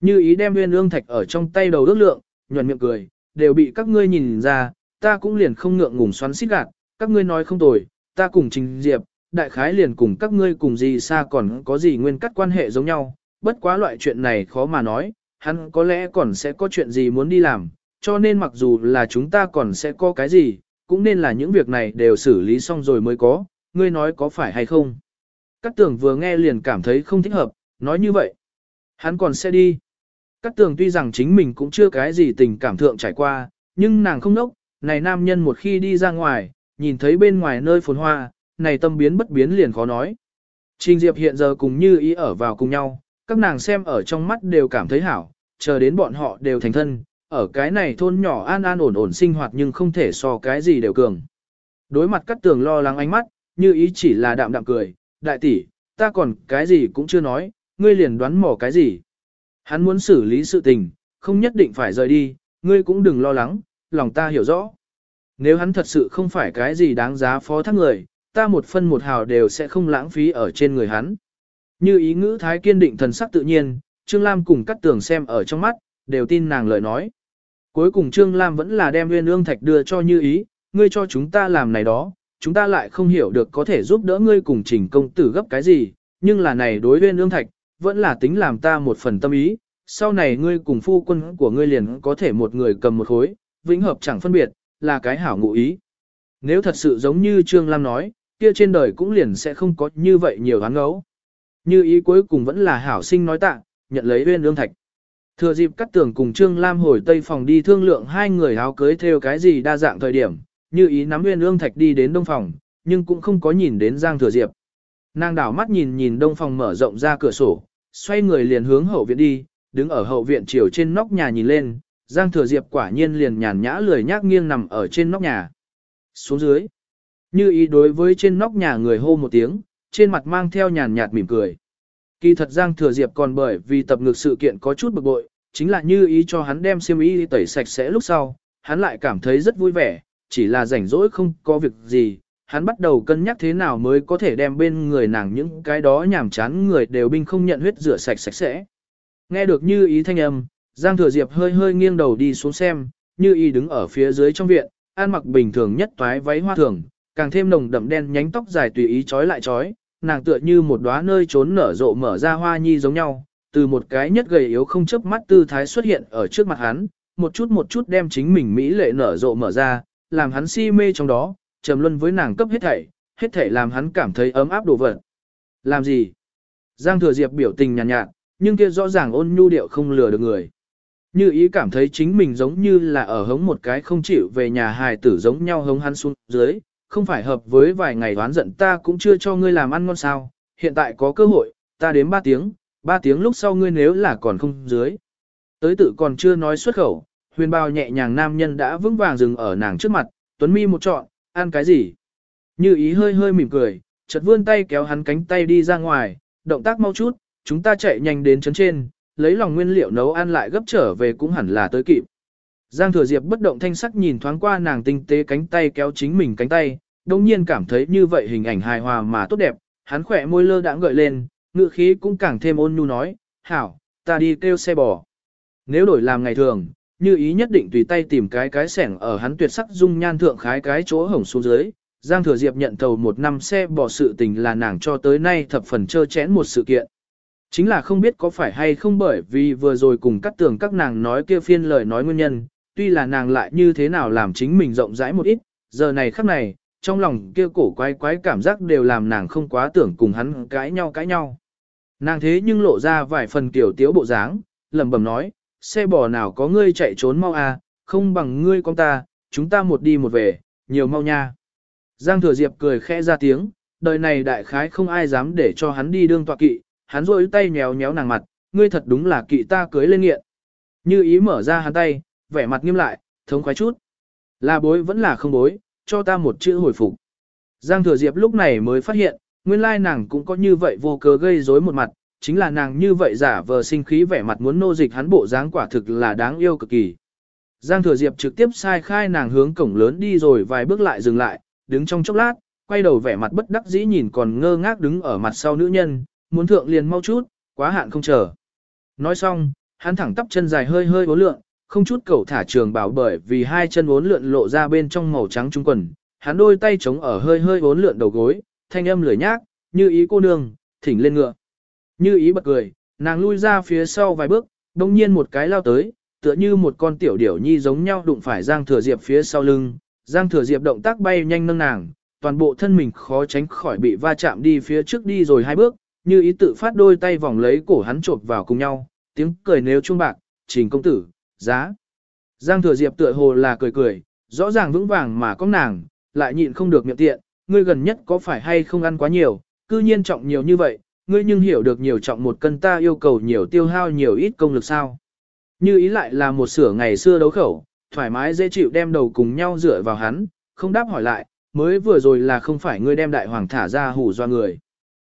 Như ý đem huyên ương thạch ở trong tay đầu ước lượng, nhuận miệng cười, đều bị các ngươi nhìn ra, ta cũng liền không ngượng ngùng xoắn xít gạt, các ngươi nói không tồi, ta cùng trình diệp, đại khái liền cùng các ngươi cùng gì xa còn có gì nguyên cắt quan hệ giống nhau, bất quá loại chuyện này khó mà nói, hắn có lẽ còn sẽ có chuyện gì muốn đi làm, cho nên mặc dù là chúng ta còn sẽ có cái gì, cũng nên là những việc này đều xử lý xong rồi mới có, ngươi nói có phải hay không. Các tưởng vừa nghe liền cảm thấy không thích hợp, nói như vậy. Hắn còn sẽ đi. Các tường tuy rằng chính mình cũng chưa cái gì tình cảm thượng trải qua, nhưng nàng không nốc, này nam nhân một khi đi ra ngoài, nhìn thấy bên ngoài nơi phồn hoa, này tâm biến bất biến liền khó nói. Trình Diệp hiện giờ cùng như ý ở vào cùng nhau, các nàng xem ở trong mắt đều cảm thấy hảo, chờ đến bọn họ đều thành thân, ở cái này thôn nhỏ an an ổn ổn sinh hoạt nhưng không thể so cái gì đều cường. Đối mặt cắt tường lo lắng ánh mắt, như ý chỉ là đạm đạm cười, đại tỷ, ta còn cái gì cũng chưa nói, ngươi liền đoán mò cái gì. Hắn muốn xử lý sự tình, không nhất định phải rời đi, ngươi cũng đừng lo lắng, lòng ta hiểu rõ. Nếu hắn thật sự không phải cái gì đáng giá phó thác người, ta một phân một hào đều sẽ không lãng phí ở trên người hắn. Như ý ngữ thái kiên định thần sắc tự nhiên, Trương Lam cùng cắt tường xem ở trong mắt, đều tin nàng lời nói. Cuối cùng Trương Lam vẫn là đem nguyên ương thạch đưa cho như ý, ngươi cho chúng ta làm này đó, chúng ta lại không hiểu được có thể giúp đỡ ngươi cùng trình công tử gấp cái gì, nhưng là này đối nguyên ương thạch, vẫn là tính làm ta một phần tâm ý, sau này ngươi cùng phu quân của ngươi liền có thể một người cầm một khối, vĩnh hợp chẳng phân biệt, là cái hảo ngụ ý. Nếu thật sự giống như Trương Lam nói, kia trên đời cũng liền sẽ không có như vậy nhiều hắn ngấu. Như ý cuối cùng vẫn là hảo sinh nói tạ, nhận lấy uyên ương thạch. Thừa dịp cắt tường cùng Trương Lam hồi tây phòng đi thương lượng hai người áo cưới theo cái gì đa dạng thời điểm, như ý nắm uyên ương thạch đi đến đông phòng, nhưng cũng không có nhìn đến Giang Thừa Diệp. Nàng đảo mắt nhìn nhìn đông phòng mở rộng ra cửa sổ, xoay người liền hướng hậu viện đi, đứng ở hậu viện chiều trên nóc nhà nhìn lên, Giang Thừa Diệp quả nhiên liền nhàn nhã lười nhác nghiêng nằm ở trên nóc nhà. Xuống dưới, như ý đối với trên nóc nhà người hô một tiếng, trên mặt mang theo nhàn nhạt mỉm cười. Kỳ thật Giang Thừa Diệp còn bởi vì tập ngược sự kiện có chút bực bội, chính là như ý cho hắn đem xiêm y tẩy sạch sẽ lúc sau, hắn lại cảm thấy rất vui vẻ, chỉ là rảnh rỗi không có việc gì, hắn bắt đầu cân nhắc thế nào mới có thể đem bên người nàng những cái đó nhảm chán người đều binh không nhận huyết rửa sạch sạch sẽ. Nghe được như ý thanh âm, Giang Thừa Diệp hơi hơi nghiêng đầu đi xuống xem, như ý đứng ở phía dưới trong viện, an mặc bình thường nhất toái váy hoa thường, càng thêm nồng đậm đen nhánh tóc dài tùy ý trói lại trói, nàng tựa như một đóa nơi trốn nở rộ mở ra hoa nhi giống nhau, từ một cái nhất gầy yếu không chớp mắt tư thái xuất hiện ở trước mặt hắn, một chút một chút đem chính mình mỹ lệ nở rộ mở ra, làm hắn si mê trong đó, trầm luân với nàng cấp hết thảy, hết thảy làm hắn cảm thấy ấm áp đồ vật. Làm gì? Giang Thừa Diệp biểu tình nhàn nhạt, nhạt, nhưng kia rõ ràng ôn nhu điệu không lừa được người. Như ý cảm thấy chính mình giống như là ở hống một cái không chịu về nhà hài tử giống nhau hống hắn xuống dưới, không phải hợp với vài ngày đoán giận ta cũng chưa cho ngươi làm ăn ngon sao, hiện tại có cơ hội, ta đến 3 tiếng, 3 tiếng lúc sau ngươi nếu là còn không dưới. Tới tự còn chưa nói xuất khẩu, huyền bao nhẹ nhàng nam nhân đã vững vàng dừng ở nàng trước mặt, tuấn mi một trọn, ăn cái gì? Như ý hơi hơi mỉm cười, chợt vươn tay kéo hắn cánh tay đi ra ngoài, động tác mau chút, chúng ta chạy nhanh đến chấn trên, lấy lòng nguyên liệu nấu ăn lại gấp trở về cũng hẳn là tới kịp. Giang Thừa Diệp bất động thanh sắc nhìn thoáng qua nàng tinh tế cánh tay kéo chính mình cánh tay, đồng nhiên cảm thấy như vậy hình ảnh hài hòa mà tốt đẹp, hắn khỏe môi lơ đãng gợi lên, ngự khí cũng càng thêm ôn nhu nói, hảo, ta đi kêu xe bò. Nếu đổi làm ngày thường, như ý nhất định tùy tay tìm cái cái sẻng ở hắn tuyệt sắc dung nhan thượng khái cái chỗ hổng xuống dưới. Giang Thừa Diệp nhận thầu một năm xe bò sự tình là nàng cho tới nay thập phần trơ chén một sự kiện. Chính là không biết có phải hay không bởi vì vừa rồi cùng cắt tường các nàng nói kia phiên lời nói nguyên nhân, tuy là nàng lại như thế nào làm chính mình rộng rãi một ít, giờ này khắc này, trong lòng kia cổ quái quái cảm giác đều làm nàng không quá tưởng cùng hắn cãi nhau cãi nhau. Nàng thế nhưng lộ ra vài phần tiểu tiếu bộ dáng, lẩm bẩm nói, xe bò nào có ngươi chạy trốn mau à, không bằng ngươi con ta, chúng ta một đi một về, nhiều mau nha. Giang thừa diệp cười khẽ ra tiếng, đời này đại khái không ai dám để cho hắn đi đương tọa kỵ, hắn rôi tay nhéo nhéo nàng mặt, ngươi thật đúng là kỵ ta cưới lên nghiện. Như ý mở ra hắn tay, vẻ mặt nghiêm lại, thống khoái chút. Là bối vẫn là không bối, cho ta một chữ hồi phục. Giang thừa diệp lúc này mới phát hiện, nguyên lai nàng cũng có như vậy vô cớ gây rối một mặt, chính là nàng như vậy giả vờ sinh khí vẻ mặt muốn nô dịch hắn bộ dáng quả thực là đáng yêu cực kỳ. Giang thừa diệp trực tiếp sai khai nàng hướng cổng lớn đi rồi vài bước lại dừng lại, đứng trong chốc lát, quay đầu vẻ mặt bất đắc dĩ nhìn còn ngơ ngác đứng ở mặt sau nữ nhân, muốn thượng liền mau chút, quá hạn không chờ. Nói xong, hắn thẳng tắp chân dài hơi hơi bố lượng, không chút cầu thả trường bảo bởi vì hai chân uốn lượn lộ ra bên trong màu trắng trung quần, hắn đôi tay chống ở hơi hơi uốn lượn đầu gối, thanh âm lười nhác, như ý cô nương, thỉnh lên ngựa. Như ý bật cười, nàng lui ra phía sau vài bước, đồng nhiên một cái lao tới, tựa như một con tiểu điểu nhi giống nhau đụng phải Giang Thừa Diệp phía sau lưng. Giang Thừa Diệp động tác bay nhanh nâng nàng, toàn bộ thân mình khó tránh khỏi bị va chạm đi phía trước đi rồi hai bước, như ý tự phát đôi tay vòng lấy cổ hắn trộn vào cùng nhau, tiếng cười nếu chuông bạc, trình công tử, giá. Giang thừa diệp tựa hồ là cười cười, rõ ràng vững vàng mà có nàng, lại nhịn không được miệng tiện, ngươi gần nhất có phải hay không ăn quá nhiều, cư nhiên trọng nhiều như vậy, ngươi nhưng hiểu được nhiều trọng một cân ta yêu cầu nhiều tiêu hao nhiều ít công lực sao. Như ý lại là một sửa ngày xưa đấu khẩu, thoải mái dễ chịu đem đầu cùng nhau dựa vào hắn, không đáp hỏi lại, mới vừa rồi là không phải ngươi đem đại hoàng thả ra hủ do người.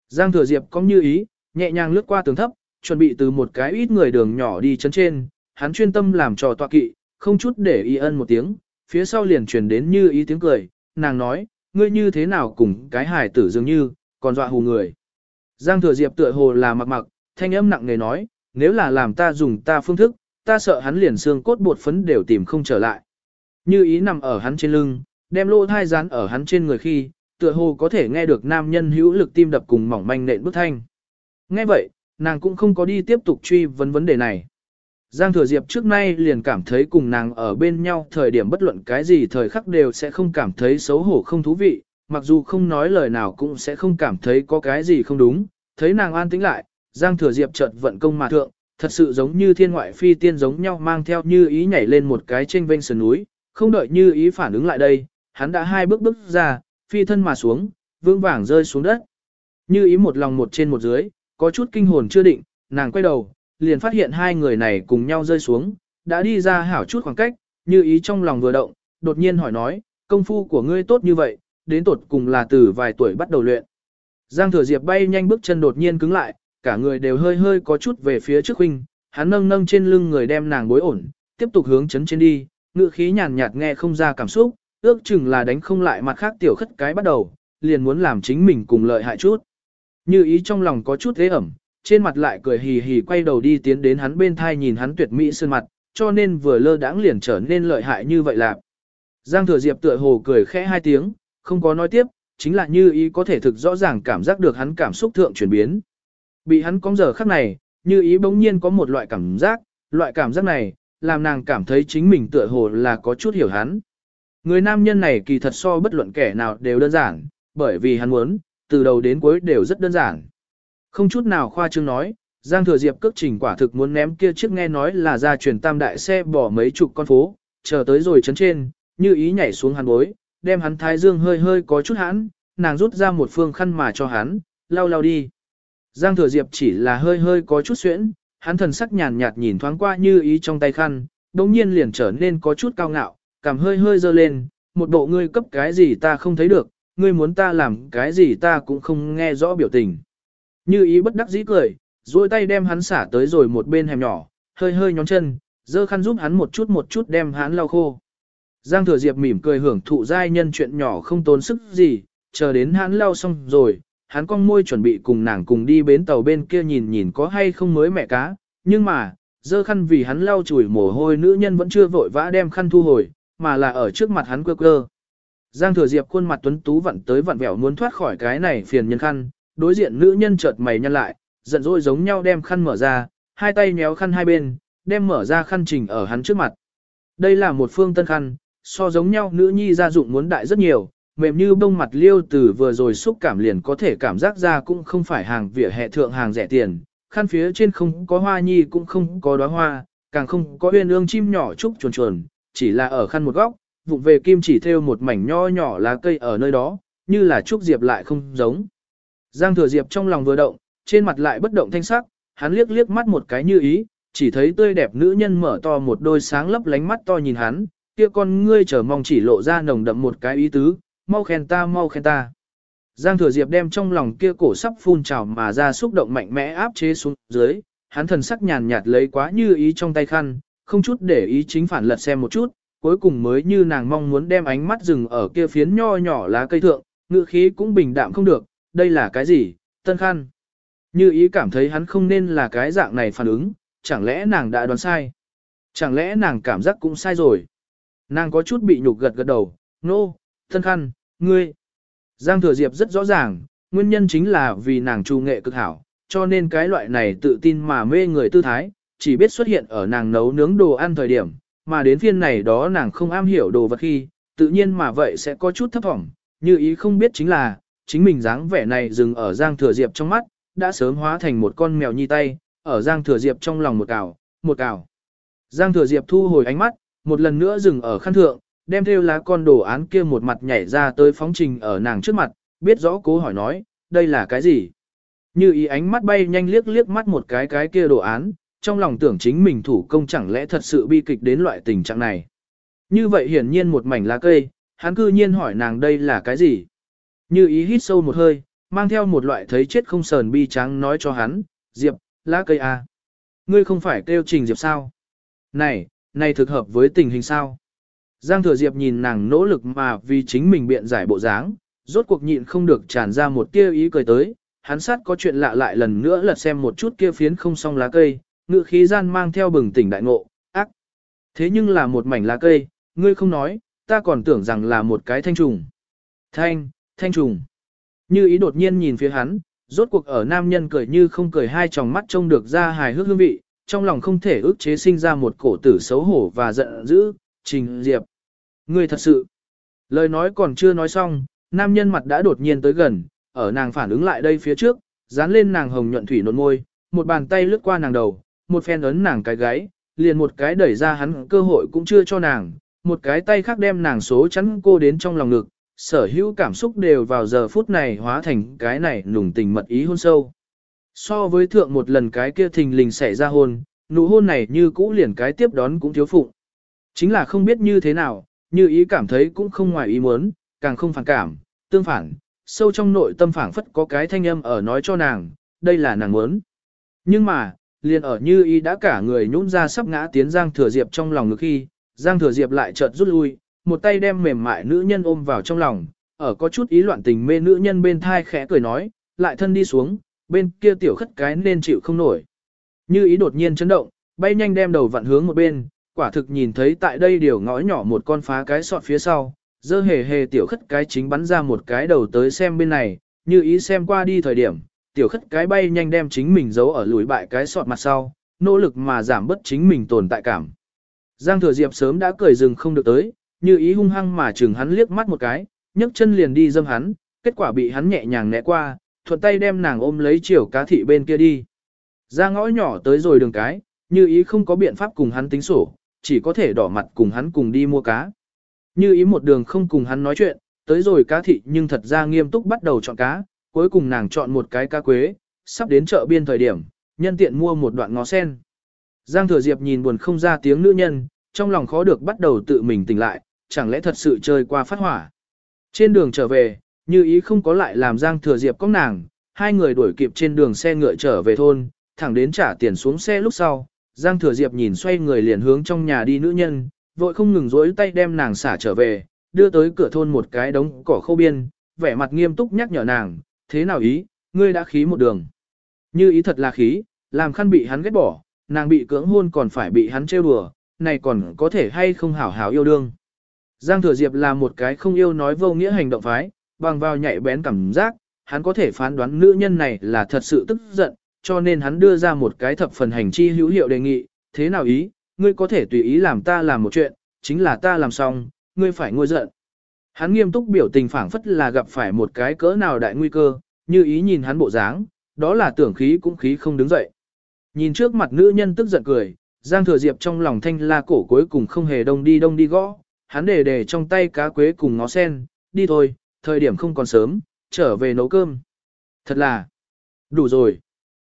Giang thừa diệp có như ý, nhẹ nhàng lướt qua tường thấp, chuẩn bị từ một cái ít người đường nhỏ đi chân trên, hắn chuyên tâm làm trò tọa kỵ, không chút để y ân một tiếng, phía sau liền truyền đến như ý tiếng cười, nàng nói, ngươi như thế nào cùng cái hài tử dường như, còn dọa hù người. Giang thừa diệp tựa hồ là mặc mặc, thanh âm nặng nề nói, nếu là làm ta dùng ta phương thức, ta sợ hắn liền xương cốt bột phấn đều tìm không trở lại. Như ý nằm ở hắn trên lưng, đem lô thai dán ở hắn trên người khi, tựa hồ có thể nghe được nam nhân hữu lực tim đập cùng mỏng manh nện bức thanh. Nghe vậy, nàng cũng không có đi tiếp tục truy vấn vấn đề này. Giang Thừa Diệp trước nay liền cảm thấy cùng nàng ở bên nhau thời điểm bất luận cái gì thời khắc đều sẽ không cảm thấy xấu hổ không thú vị, mặc dù không nói lời nào cũng sẽ không cảm thấy có cái gì không đúng. Thấy nàng an tĩnh lại, Giang Thừa Diệp chợt vận công mà thượng, thật sự giống như thiên ngoại phi tiên giống nhau mang theo như ý nhảy lên một cái trên vênh sườn núi, không đợi như ý phản ứng lại đây, hắn đã hai bước bước ra, phi thân mà xuống, vương vàng rơi xuống đất. Như ý một lòng một trên một dưới, có chút kinh hồn chưa định, nàng quay đầu, liền phát hiện hai người này cùng nhau rơi xuống, đã đi ra hảo chút khoảng cách, như ý trong lòng vừa động, đột nhiên hỏi nói, công phu của ngươi tốt như vậy, đến tột cùng là từ vài tuổi bắt đầu luyện. Giang thừa diệp bay nhanh bước chân đột nhiên cứng lại, cả người đều hơi hơi có chút về phía trước huynh, hắn nâng nâng trên lưng người đem nàng bối ổn, tiếp tục hướng chấn trên đi, ngựa khí nhàn nhạt nghe không ra cảm xúc, ước chừng là đánh không lại mặt khác tiểu khất cái bắt đầu, liền muốn làm chính mình cùng lợi hại chút. Như ý trong lòng có chút thế ẩm, trên mặt lại cười hì hì quay đầu đi tiến đến hắn bên thai nhìn hắn tuyệt mỹ sơn mặt, cho nên vừa lơ đãng liền trở nên lợi hại như vậy lạc. Giang thừa diệp tựa hồ cười khẽ hai tiếng, không có nói tiếp, chính là như ý có thể thực rõ ràng cảm giác được hắn cảm xúc thượng chuyển biến. Bị hắn cong giờ khắc này, như ý bỗng nhiên có một loại cảm giác, loại cảm giác này, làm nàng cảm thấy chính mình tựa hồ là có chút hiểu hắn. Người nam nhân này kỳ thật so bất luận kẻ nào đều đơn giản, bởi vì hắn muốn, từ đầu đến cuối đều rất đơn giản. Không chút nào khoa trương nói, Giang Thừa Diệp cước trình quả thực muốn ném kia chiếc nghe nói là ra truyền tam đại xe bỏ mấy chục con phố, chờ tới rồi chấn trên, như ý nhảy xuống hắn bối, đem hắn thái dương hơi hơi có chút hãn, nàng rút ra một phương khăn mà cho hắn, lau lau đi. Giang Thừa Diệp chỉ là hơi hơi có chút xuyễn, hắn thần sắc nhàn nhạt nhìn thoáng qua như ý trong tay khăn, đồng nhiên liền trở nên có chút cao ngạo, cảm hơi hơi dơ lên, một bộ ngươi cấp cái gì ta không thấy được, ngươi muốn ta làm cái gì ta cũng không nghe rõ biểu tình. Như ý bất đắc dĩ cười, duỗi tay đem hắn xả tới rồi một bên hẻm nhỏ, hơi hơi nhón chân, dơ khăn giúp hắn một chút một chút đem hắn lau khô. Giang thừa diệp mỉm cười hưởng thụ giai nhân chuyện nhỏ không tốn sức gì, chờ đến hắn lau xong rồi, hắn cong môi chuẩn bị cùng nàng cùng đi bến tàu bên kia nhìn nhìn có hay không mới mẹ cá, nhưng mà, dơ khăn vì hắn lau chùi mồ hôi nữ nhân vẫn chưa vội vã đem khăn thu hồi, mà là ở trước mặt hắn quơ quơ. Giang thừa diệp khuôn mặt tuấn tú vặn tới vặn vẹo muốn thoát khỏi cái này phiền nhân khăn, đối diện nữ nhân chợt mày nhăn lại, giận dỗi giống nhau đem khăn mở ra, hai tay nhéo khăn hai bên, đem mở ra khăn trình ở hắn trước mặt. Đây là một phương tân khăn, so giống nhau nữ nhi gia dụng muốn đại rất nhiều, mềm như bông mặt liêu từ vừa rồi xúc cảm liền có thể cảm giác ra cũng không phải hàng vỉa hè thượng hàng rẻ tiền, khăn phía trên không có hoa nhi cũng không có đóa hoa, càng không có uyên ương chim nhỏ trúc chuồn chuồn, chỉ là ở khăn một góc, vụng về kim chỉ thêu một mảnh nho nhỏ lá cây ở nơi đó, như là trúc diệp lại không giống. Giang thừa diệp trong lòng vừa động, trên mặt lại bất động thanh sắc, hắn liếc liếc mắt một cái như ý, chỉ thấy tươi đẹp nữ nhân mở to một đôi sáng lấp lánh mắt to nhìn hắn, kia con ngươi chờ mong chỉ lộ ra nồng đậm một cái ý tứ, mau khen ta mau khen ta. Giang thừa diệp đem trong lòng kia cổ sắp phun trào mà ra xúc động mạnh mẽ áp chế xuống dưới, hắn thần sắc nhàn nhạt lấy quá như ý trong tay khăn, không chút để ý chính phản lật xem một chút, cuối cùng mới như nàng mong muốn đem ánh mắt dừng ở kia phiến nho nhỏ lá cây thượng, ngựa khí cũng bình đạm không được, đây là cái gì, tân khăn. Như ý cảm thấy hắn không nên là cái dạng này phản ứng, chẳng lẽ nàng đã đoán sai? Chẳng lẽ nàng cảm giác cũng sai rồi? Nàng có chút bị nhục gật gật đầu, nô, no, tân khăn, ngươi. Giang Thừa Diệp rất rõ ràng, nguyên nhân chính là vì nàng trù nghệ cực hảo, cho nên cái loại này tự tin mà mê người tư thái, chỉ biết xuất hiện ở nàng nấu nướng đồ ăn thời điểm, mà đến phiên này đó nàng không am hiểu đồ vật khi, tự nhiên mà vậy sẽ có chút thấp thỏm, như ý không biết chính là, chính mình dáng vẻ này dừng ở Giang Thừa Diệp trong mắt, đã sớm hóa thành một con mèo nhi tay, ở Giang Thừa Diệp trong lòng một cào, một cào. Giang Thừa Diệp thu hồi ánh mắt, một lần nữa dừng ở khăn thượng, đem theo lá con đồ án kia một mặt nhảy ra tới phóng trình ở nàng trước mặt, biết rõ cố hỏi nói, đây là cái gì? Như ý ánh mắt bay nhanh liếc liếc mắt một cái cái kia đồ án, trong lòng tưởng chính mình thủ công chẳng lẽ thật sự bi kịch đến loại tình trạng này. Như vậy hiển nhiên một mảnh lá cây, hắn cư nhiên hỏi nàng đây là cái gì? Như ý hít sâu một hơi, mang theo một loại thấy chết không sờn bi trắng nói cho hắn, Diệp, lá cây à. Ngươi không phải kêu trình Diệp sao? Này, này thực hợp với tình hình sao? Giang Thừa Diệp nhìn nàng nỗ lực mà vì chính mình biện giải bộ dáng, rốt cuộc nhịn không được tràn ra một tia ý cười tới, hắn sát có chuyện lạ lại lần nữa lật xem một chút kia phiến không xong lá cây, ngự khí gian mang theo bừng tỉnh đại ngộ, ác. Thế nhưng là một mảnh lá cây, ngươi không nói, ta còn tưởng rằng là một cái thanh trùng. Thanh, thanh trùng. Như ý đột nhiên nhìn phía hắn, rốt cuộc ở nam nhân cười như không cười hai tròng mắt trông được ra hài hước hương vị, trong lòng không thể ức chế sinh ra một cổ tử xấu hổ và giận dữ, trình diệp. Ngươi thật sự. Lời nói còn chưa nói xong, nam nhân mặt đã đột nhiên tới gần, ở nàng phản ứng lại đây phía trước, dán lên nàng hồng nhuận thủy nộn môi, một bàn tay lướt qua nàng đầu, một phen ấn nàng cái gáy, liền một cái đẩy ra hắn cơ hội cũng chưa cho nàng, một cái tay khác đem nàng số chắn cô đến trong lòng ngực, sở hữu cảm xúc đều vào giờ phút này hóa thành cái này nùng tình mật ý hôn sâu. So với thượng một lần cái kia thình lình xảy ra hôn, nụ hôn này như cũ liền cái tiếp đón cũng thiếu phụ. Chính là không biết như thế nào, như ý cảm thấy cũng không ngoài ý muốn, càng không phản cảm, tương phản, sâu trong nội tâm phảng phất có cái thanh âm ở nói cho nàng, đây là nàng muốn. Nhưng mà, liền ở như ý đã cả người nhũn ra sắp ngã tiến Giang Thừa Diệp trong lòng ngực khi, Giang Thừa Diệp lại chợt rút lui, một tay đem mềm mại nữ nhân ôm vào trong lòng, ở có chút ý loạn tình mê nữ nhân bên thai khẽ cười nói, lại thân đi xuống, bên kia tiểu khất cái nên chịu không nổi. Như ý đột nhiên chấn động, bay nhanh đem đầu vặn hướng một bên, quả thực nhìn thấy tại đây điều ngõ nhỏ một con phá cái sọt phía sau, dơ hề hề tiểu khất cái chính bắn ra một cái đầu tới xem bên này, như ý xem qua đi thời điểm, tiểu khất cái bay nhanh đem chính mình giấu ở lùi bại cái sọt mặt sau, nỗ lực mà giảm bớt chính mình tồn tại cảm. Giang thừa diệp sớm đã cười dừng không được tới, như ý hung hăng mà chừng hắn liếc mắt một cái, nhấc chân liền đi dâm hắn, kết quả bị hắn nhẹ nhàng né qua, thuận tay đem nàng ôm lấy chiều cá thị bên kia đi. Ra ngõ nhỏ tới rồi đường cái, như ý không có biện pháp cùng hắn tính sổ, chỉ có thể đỏ mặt cùng hắn cùng đi mua cá. Như ý một đường không cùng hắn nói chuyện, tới rồi cá thị nhưng thật ra nghiêm túc bắt đầu chọn cá, cuối cùng nàng chọn một cái cá quế, sắp đến chợ biên thời điểm, nhân tiện mua một đoạn ngó sen. Giang Thừa Diệp nhìn buồn không ra tiếng nữ nhân, trong lòng khó được bắt đầu tự mình tỉnh lại, chẳng lẽ thật sự chơi qua phát hỏa. Trên đường trở về, như ý không có lại làm Giang Thừa Diệp có nàng, hai người đuổi kịp trên đường xe ngựa trở về thôn, thẳng đến trả tiền xuống xe lúc sau, Giang Thừa Diệp nhìn xoay người liền hướng trong nhà đi nữ nhân, vội không ngừng rỗi tay đem nàng xả trở về, đưa tới cửa thôn một cái đống cỏ khô biên, vẻ mặt nghiêm túc nhắc nhở nàng, thế nào ý, ngươi đã khí một đường. Như ý thật là khí, làm khăn bị hắn ghét bỏ, nàng bị cưỡng hôn còn phải bị hắn trêu đùa, này còn có thể hay không hảo hảo yêu đương. Giang Thừa Diệp là một cái không yêu nói vô nghĩa hành động phái, bằng vào nhạy bén cảm giác, hắn có thể phán đoán nữ nhân này là thật sự tức giận, cho nên hắn đưa ra một cái thập phần hành chi hữu hiệu đề nghị, thế nào ý, ngươi có thể tùy ý làm ta làm một chuyện, chính là ta làm xong, ngươi phải ngôi giận. Hắn nghiêm túc biểu tình phảng phất là gặp phải một cái cỡ nào đại nguy cơ, như ý nhìn hắn bộ dáng, đó là tưởng khí cũng khí không đứng dậy. Nhìn trước mặt nữ nhân tức giận cười, Giang Thừa Diệp trong lòng thanh la cổ cuối cùng không hề đông đi đông đi gõ, hắn để để trong tay cá quế cùng ngó sen, đi thôi, thời điểm không còn sớm, trở về nấu cơm. Thật là, đủ rồi.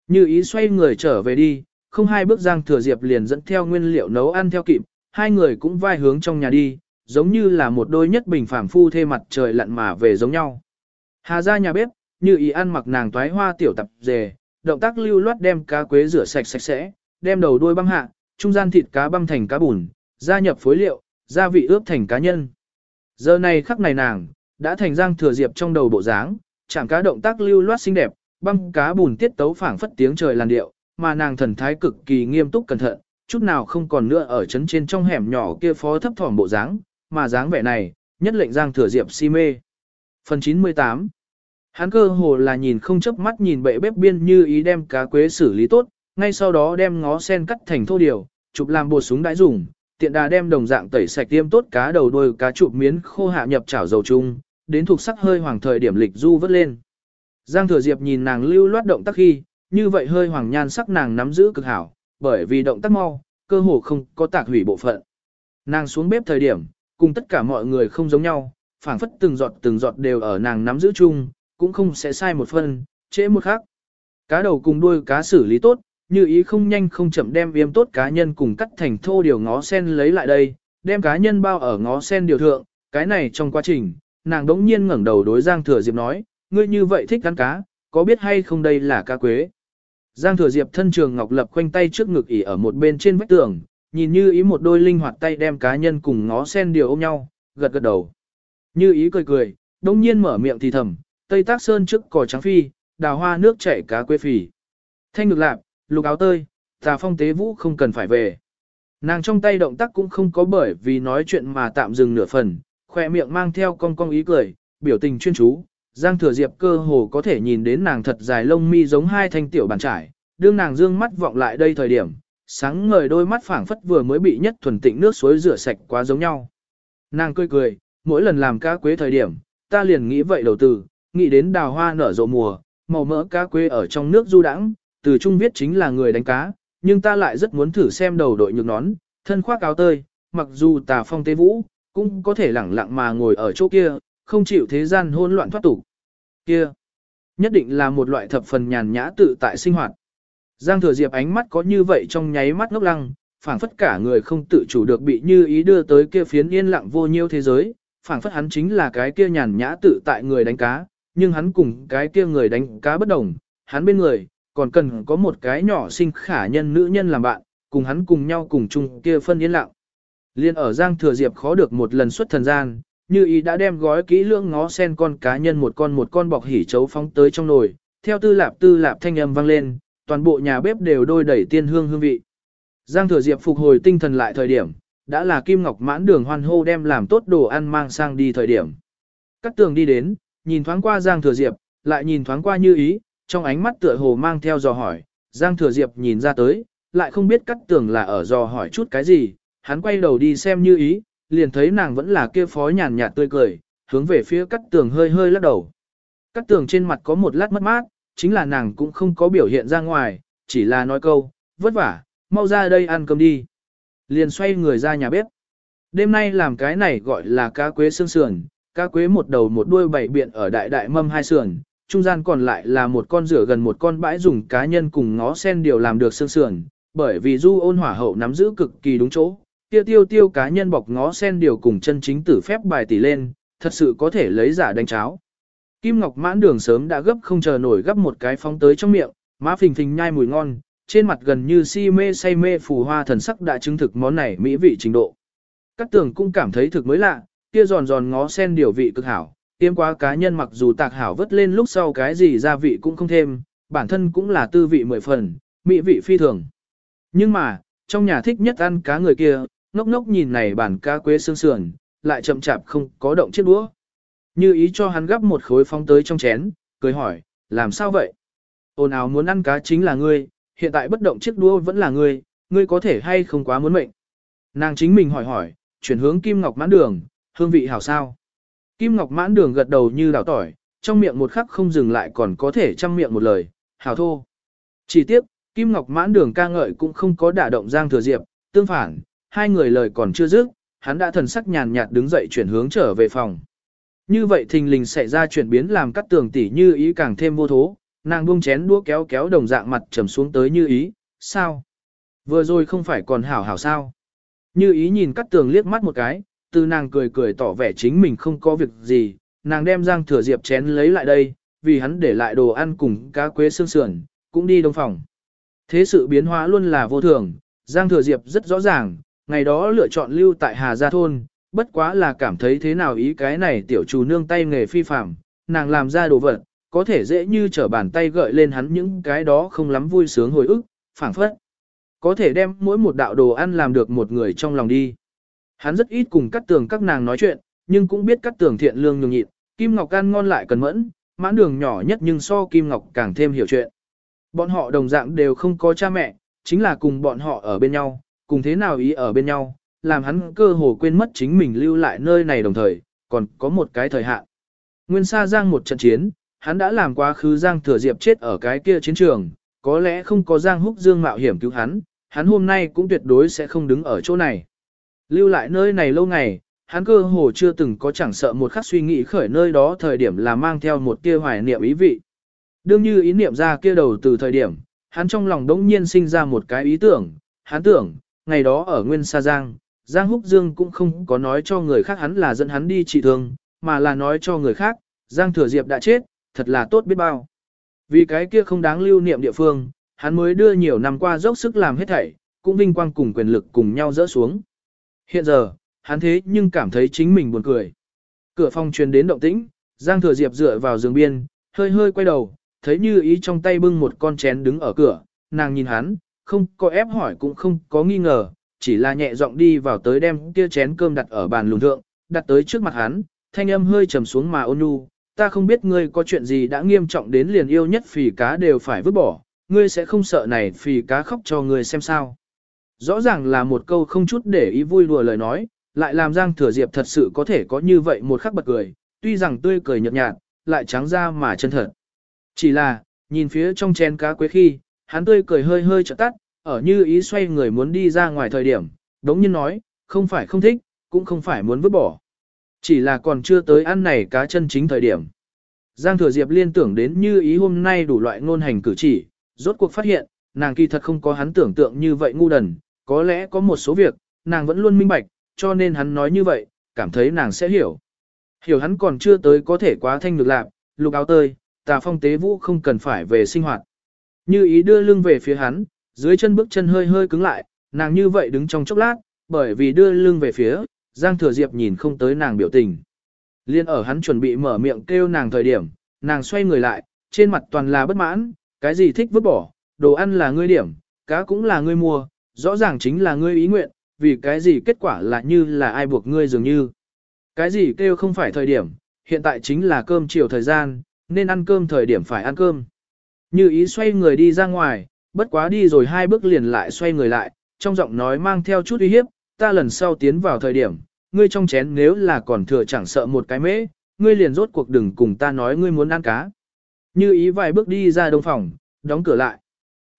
Như ý xoay người trở về đi, không hai bước Giang Thừa Diệp liền dẫn theo nguyên liệu nấu ăn theo kịp, hai người cũng vai hướng trong nhà đi, giống như là một đôi nhất bình phàm phu thê mặt trời lặn mà về giống nhau. Hà ra nhà bếp, như ý ăn mặc nàng toái hoa tiểu tập dề, động tác lưu loát đem cá quế rửa sạch sạch sẽ, đem đầu đuôi băng hạ, trung gian thịt cá băm thành cá bùn, gia nhập phối liệu, gia vị ướp thành cá nhân. Giờ này khắc này nàng, đã thành Giang Thừa Diệp trong đầu bộ dáng, chạm cá động tác lưu loát xinh đẹp, băm cá bùn tiết tấu phảng phất tiếng trời làn điệu, mà nàng thần thái cực kỳ nghiêm túc cẩn thận, chút nào không còn nữa ở chấn trên trong hẻm nhỏ kia phó thấp thỏm bộ dáng, mà dáng vẻ này, nhất lệnh Giang Thừa Diệp si mê. Phần 98 Hắn cơ hồ là nhìn không chớp mắt nhìn bệ bếp biên như ý đem cá quế xử lý tốt, ngay sau đó đem ngó sen cắt thành thô điều, chụp làm bột súng đãi dùng, tiện đà đem đồng dạng tẩy sạch tiêm tốt cá đầu đuôi cá chụp miến khô hạ nhập chảo dầu chung, đến thuộc sắc hơi hoàng thời điểm lịch du vớt lên. Giang Thừa Diệp nhìn nàng lưu loát động tác khi, như vậy hơi hoàng nhan sắc nàng nắm giữ cực hảo, bởi vì động tác mau, cơ hồ không có tạc hủy bộ phận. Nàng xuống bếp thời điểm, cùng tất cả mọi người không giống nhau, phảng phất từng giọt từng giọt đều ở nàng nắm giữ chung, cũng không sẽ sai một phân, trễ một khác. Cá đầu cùng đuôi cá xử lý tốt, như ý không nhanh không chậm đem viêm tốt cá nhân cùng cắt thành thô điều ngó sen lấy lại đây, đem cá nhân bao ở ngó sen điều thượng, cái này trong quá trình, nàng đống nhiên ngẩng đầu đối Giang Thừa Diệp nói, ngươi như vậy thích ăn cá, có biết hay không đây là cá quế. Giang Thừa Diệp thân trường ngọc lập khoanh tay trước ngực ỉ ở một bên trên vách tường, nhìn như ý một đôi linh hoạt tay đem cá nhân cùng ngó sen điều ôm nhau, gật gật đầu. Như ý cười cười, đống nhiên mở miệng thì thầm, Tây Tác Sơn trước cỏ trắng phi, đào hoa nước chảy cá quế phì. Thanh ngực lạp, lục áo tơi, tà phong tế vũ không cần phải về. Nàng trong tay động tác cũng không có bởi vì nói chuyện mà tạm dừng nửa phần, khoe miệng mang theo cong cong ý cười, biểu tình chuyên chú. Giang thừa diệp cơ hồ có thể nhìn đến nàng thật dài lông mi giống hai thanh tiểu bàn trải, đương nàng dương mắt vọng lại đây thời điểm, sáng ngời đôi mắt phảng phất vừa mới bị nhất thuần tịnh nước suối rửa sạch quá giống nhau. Nàng cười cười, mỗi lần làm cá quế thời điểm, ta liền nghĩ vậy đầu tư, nghĩ đến đào hoa nở rộ mùa, màu mỡ cá quế ở trong nước du đãng, từ trung viết chính là người đánh cá, nhưng ta lại rất muốn thử xem đầu đội nhược nón, thân khoác áo tơi, mặc dù tà phong tế vũ, cũng có thể lẳng lặng mà ngồi ở chỗ kia, không chịu thế gian hỗn loạn thoát tục. Kia, nhất định là một loại thập phần nhàn nhã tự tại sinh hoạt. Giang thừa diệp ánh mắt có như vậy trong nháy mắt ngốc lăng, phảng phất cả người không tự chủ được bị như ý đưa tới kia phiến yên lặng vô nhiêu thế giới, phảng phất hắn chính là cái kia nhàn nhã tự tại người đánh cá, nhưng hắn cùng cái kia người đánh cá bất đồng, hắn bên người, còn cần có một cái nhỏ sinh khả nhân nữ nhân làm bạn, cùng hắn cùng nhau cùng chung kia phân yên lặng. Liên ở Giang Thừa Diệp khó được một lần xuất thần gian, như ý đã đem gói kỹ lưỡng ngó sen con cá nhân một con một con bọc hỉ chấu phóng tới trong nồi, theo tư lạp tư lạp thanh âm vang lên, toàn bộ nhà bếp đều đôi đẩy tiên hương hương vị. Giang Thừa Diệp phục hồi tinh thần lại thời điểm, đã là Kim Ngọc mãn đường hoan hô đem làm tốt đồ ăn mang sang đi thời điểm. Cắt tường đi đến, nhìn thoáng qua Giang Thừa Diệp, lại nhìn thoáng qua như ý, trong ánh mắt tựa hồ mang theo dò hỏi, Giang Thừa Diệp nhìn ra tới, lại không biết cắt tường là ở dò hỏi chút cái gì, hắn quay đầu đi xem như ý, liền thấy nàng vẫn là kia phó nhàn nhạt tươi cười, hướng về phía cắt tường hơi hơi lắc đầu. Cắt tường trên mặt có một lát mất mát, chính là nàng cũng không có biểu hiện ra ngoài, chỉ là nói câu, vất vả, mau ra đây ăn cơm đi. Liền xoay người ra nhà bếp. Đêm nay làm cái này gọi là cá quế xương sườn, cá quế một đầu một đuôi bảy biện ở đại đại mâm hai sườn, trung gian còn lại là một con rửa gần một con bãi dùng cá nhân cùng ngó sen điều làm được xương sườn, bởi vì du ôn hỏa hậu nắm giữ cực kỳ đúng chỗ, tiêu tiêu tiêu cá nhân bọc ngó sen điều cùng chân chính tử phép bài tỷ lên, thật sự có thể lấy giả đánh cháo. Kim Ngọc mãn đường sớm đã gấp không chờ nổi gấp một cái phóng tới trong miệng, má phình phình nhai mùi ngon, trên mặt gần như si mê say mê phù hoa thần sắc đã chứng thực món này mỹ vị trình độ. Các tường cũng cảm thấy thực mới lạ, kia giòn giòn ngó sen điều vị cực hảo, tiêm quá cá nhân mặc dù tạc hảo vớt lên lúc sau cái gì gia vị cũng không thêm, bản thân cũng là tư vị mười phần, mỹ vị phi thường. Nhưng mà, trong nhà thích nhất ăn cá người kia, ngốc ngốc nhìn này bản cá quế xương sườn, lại chậm chạp không có động chiếc đũa. Như ý cho hắn gắp một khối phong tới trong chén, cười hỏi, làm sao vậy? Ôn ào muốn ăn cá chính là ngươi, hiện tại bất động chiếc đũa vẫn là ngươi, ngươi có thể hay không quá muốn mệnh. Nàng chính mình hỏi hỏi, chuyển hướng Kim Ngọc mãn đường, hương vị hảo sao. Kim Ngọc mãn đường gật đầu như đào tỏi, trong miệng một khắc không dừng lại còn có thể chăm miệng một lời, hảo thô. Chỉ tiếc, Kim Ngọc mãn đường ca ngợi cũng không có đả động Giang Thừa Diệp, tương phản, hai người lời còn chưa dứt, hắn đã thần sắc nhàn nhạt đứng dậy chuyển hướng trở về phòng. Như vậy thình lình xảy ra chuyển biến làm cắt tường tỉ như ý càng thêm vô thố, nàng buông chén đũa kéo kéo đồng dạng mặt trầm xuống tới như ý, sao? Vừa rồi không phải còn hảo hảo sao? Như ý nhìn cắt tường liếc mắt một cái, từ nàng cười cười tỏ vẻ chính mình không có việc gì, nàng đem giang thừa diệp chén lấy lại đây, vì hắn để lại đồ ăn cùng cá quế xương sườn, cũng đi đông phòng. Thế sự biến hóa luôn là vô thường, giang thừa diệp rất rõ ràng, ngày đó lựa chọn lưu tại Hà Gia Thôn, bất quá là cảm thấy thế nào ý cái này tiểu chủ nương tay nghề phi phạm, nàng làm ra đồ vật, có thể dễ như trở bàn tay gợi lên hắn những cái đó không lắm vui sướng hồi ức, phảng phất. Có thể đem mỗi một đạo đồ ăn làm được một người trong lòng đi. Hắn rất ít cùng cắt tường các nàng nói chuyện, nhưng cũng biết cắt tường thiện lương nhường nhịn, Kim Ngọc ăn ngon lại cần mẫn, mãn đường nhỏ nhất nhưng so Kim Ngọc càng thêm hiểu chuyện. Bọn họ đồng dạng đều không có cha mẹ, chính là cùng bọn họ ở bên nhau, cùng thế nào ý ở bên nhau, làm hắn cơ hồ quên mất chính mình lưu lại nơi này đồng thời, còn có một cái thời hạn. Nguyên Sa Giang một trận chiến, hắn đã làm quá khứ Giang Thừa Diệp chết ở cái kia chiến trường, có lẽ không có Giang Húc Dương mạo hiểm cứu hắn, hắn hôm nay cũng tuyệt đối sẽ không đứng ở chỗ này. Lưu lại nơi này lâu ngày, hắn cơ hồ chưa từng có chẳng sợ một khắc suy nghĩ khởi nơi đó thời điểm là mang theo một tia hoài niệm ý vị. Đương như ý niệm ra kia đầu từ thời điểm, hắn trong lòng đống nhiên sinh ra một cái ý tưởng, hắn tưởng, ngày đó ở Nguyên Sa Giang, Giang Húc Dương cũng không có nói cho người khác hắn là dẫn hắn đi trị thương, mà là nói cho người khác, Giang Thừa Diệp đã chết, thật là tốt biết bao. Vì cái kia không đáng lưu niệm địa phương, hắn mới đưa nhiều năm qua dốc sức làm hết thảy, cũng vinh quang cùng quyền lực cùng nhau dỡ xuống. Hiện giờ, hắn thế nhưng cảm thấy chính mình buồn cười. Cửa phòng truyền đến động tĩnh, Giang Thừa Diệp dựa vào giường biên, hơi hơi quay đầu, thấy như ý trong tay bưng một con chén đứng ở cửa, nàng nhìn hắn, không có ép hỏi cũng không có nghi ngờ, chỉ là nhẹ giọng đi vào tới đem kia chén cơm đặt ở bàn lùn thượng, đặt tới trước mặt hắn, thanh âm hơi trầm xuống mà ôn nhu, ta không biết ngươi có chuyện gì đã nghiêm trọng đến liền yêu nhất phì cá đều phải vứt bỏ, ngươi sẽ không sợ này phì cá khóc cho ngươi xem sao. Rõ ràng là một câu không chút để ý vui đùa lời nói, lại làm Giang Thừa Diệp thật sự có thể có như vậy một khắc bật cười, tuy rằng tươi cười nhợt nhạt, lại trắng ra mà chân thật. Chỉ là, nhìn phía trong chén cá quế khi, hắn tươi cười hơi hơi chợt tắt, ở như ý xoay người muốn đi ra ngoài thời điểm, đống nhiên nói, không phải không thích, cũng không phải muốn vứt bỏ. Chỉ là còn chưa tới ăn này cá chân chính thời điểm. Giang Thừa Diệp liên tưởng đến như ý hôm nay đủ loại ngôn hành cử chỉ, rốt cuộc phát hiện, nàng kỳ thật không có hắn tưởng tượng như vậy ngu đần, có lẽ có một số việc, nàng vẫn luôn minh bạch, cho nên hắn nói như vậy, cảm thấy nàng sẽ hiểu. Hiểu hắn còn chưa tới có thể quá thanh được lạc, lục áo tơi, tà phong tế vũ không cần phải về sinh hoạt. Như ý đưa lưng về phía hắn, dưới chân bước chân hơi hơi cứng lại, nàng như vậy đứng trong chốc lát, bởi vì đưa lưng về phía, Giang Thừa Diệp nhìn không tới nàng biểu tình. Liên ở hắn chuẩn bị mở miệng kêu nàng thời điểm, nàng xoay người lại, trên mặt toàn là bất mãn, cái gì thích vứt bỏ, đồ ăn là ngươi điểm, cá cũng là ngươi mua, rõ ràng chính là ngươi ý nguyện, vì cái gì kết quả là như là ai buộc ngươi dường như. Cái gì kêu không phải thời điểm, hiện tại chính là cơm chiều thời gian, nên ăn cơm thời điểm phải ăn cơm. Như ý xoay người đi ra ngoài, bất quá đi rồi hai bước liền lại xoay người lại, trong giọng nói mang theo chút uy hiếp, ta lần sau tiến vào thời điểm, ngươi trong chén nếu là còn thừa chẳng sợ một cái mễ, ngươi liền rốt cuộc đừng cùng ta nói ngươi muốn ăn cá. Như ý vài bước đi ra đông phòng, đóng cửa lại.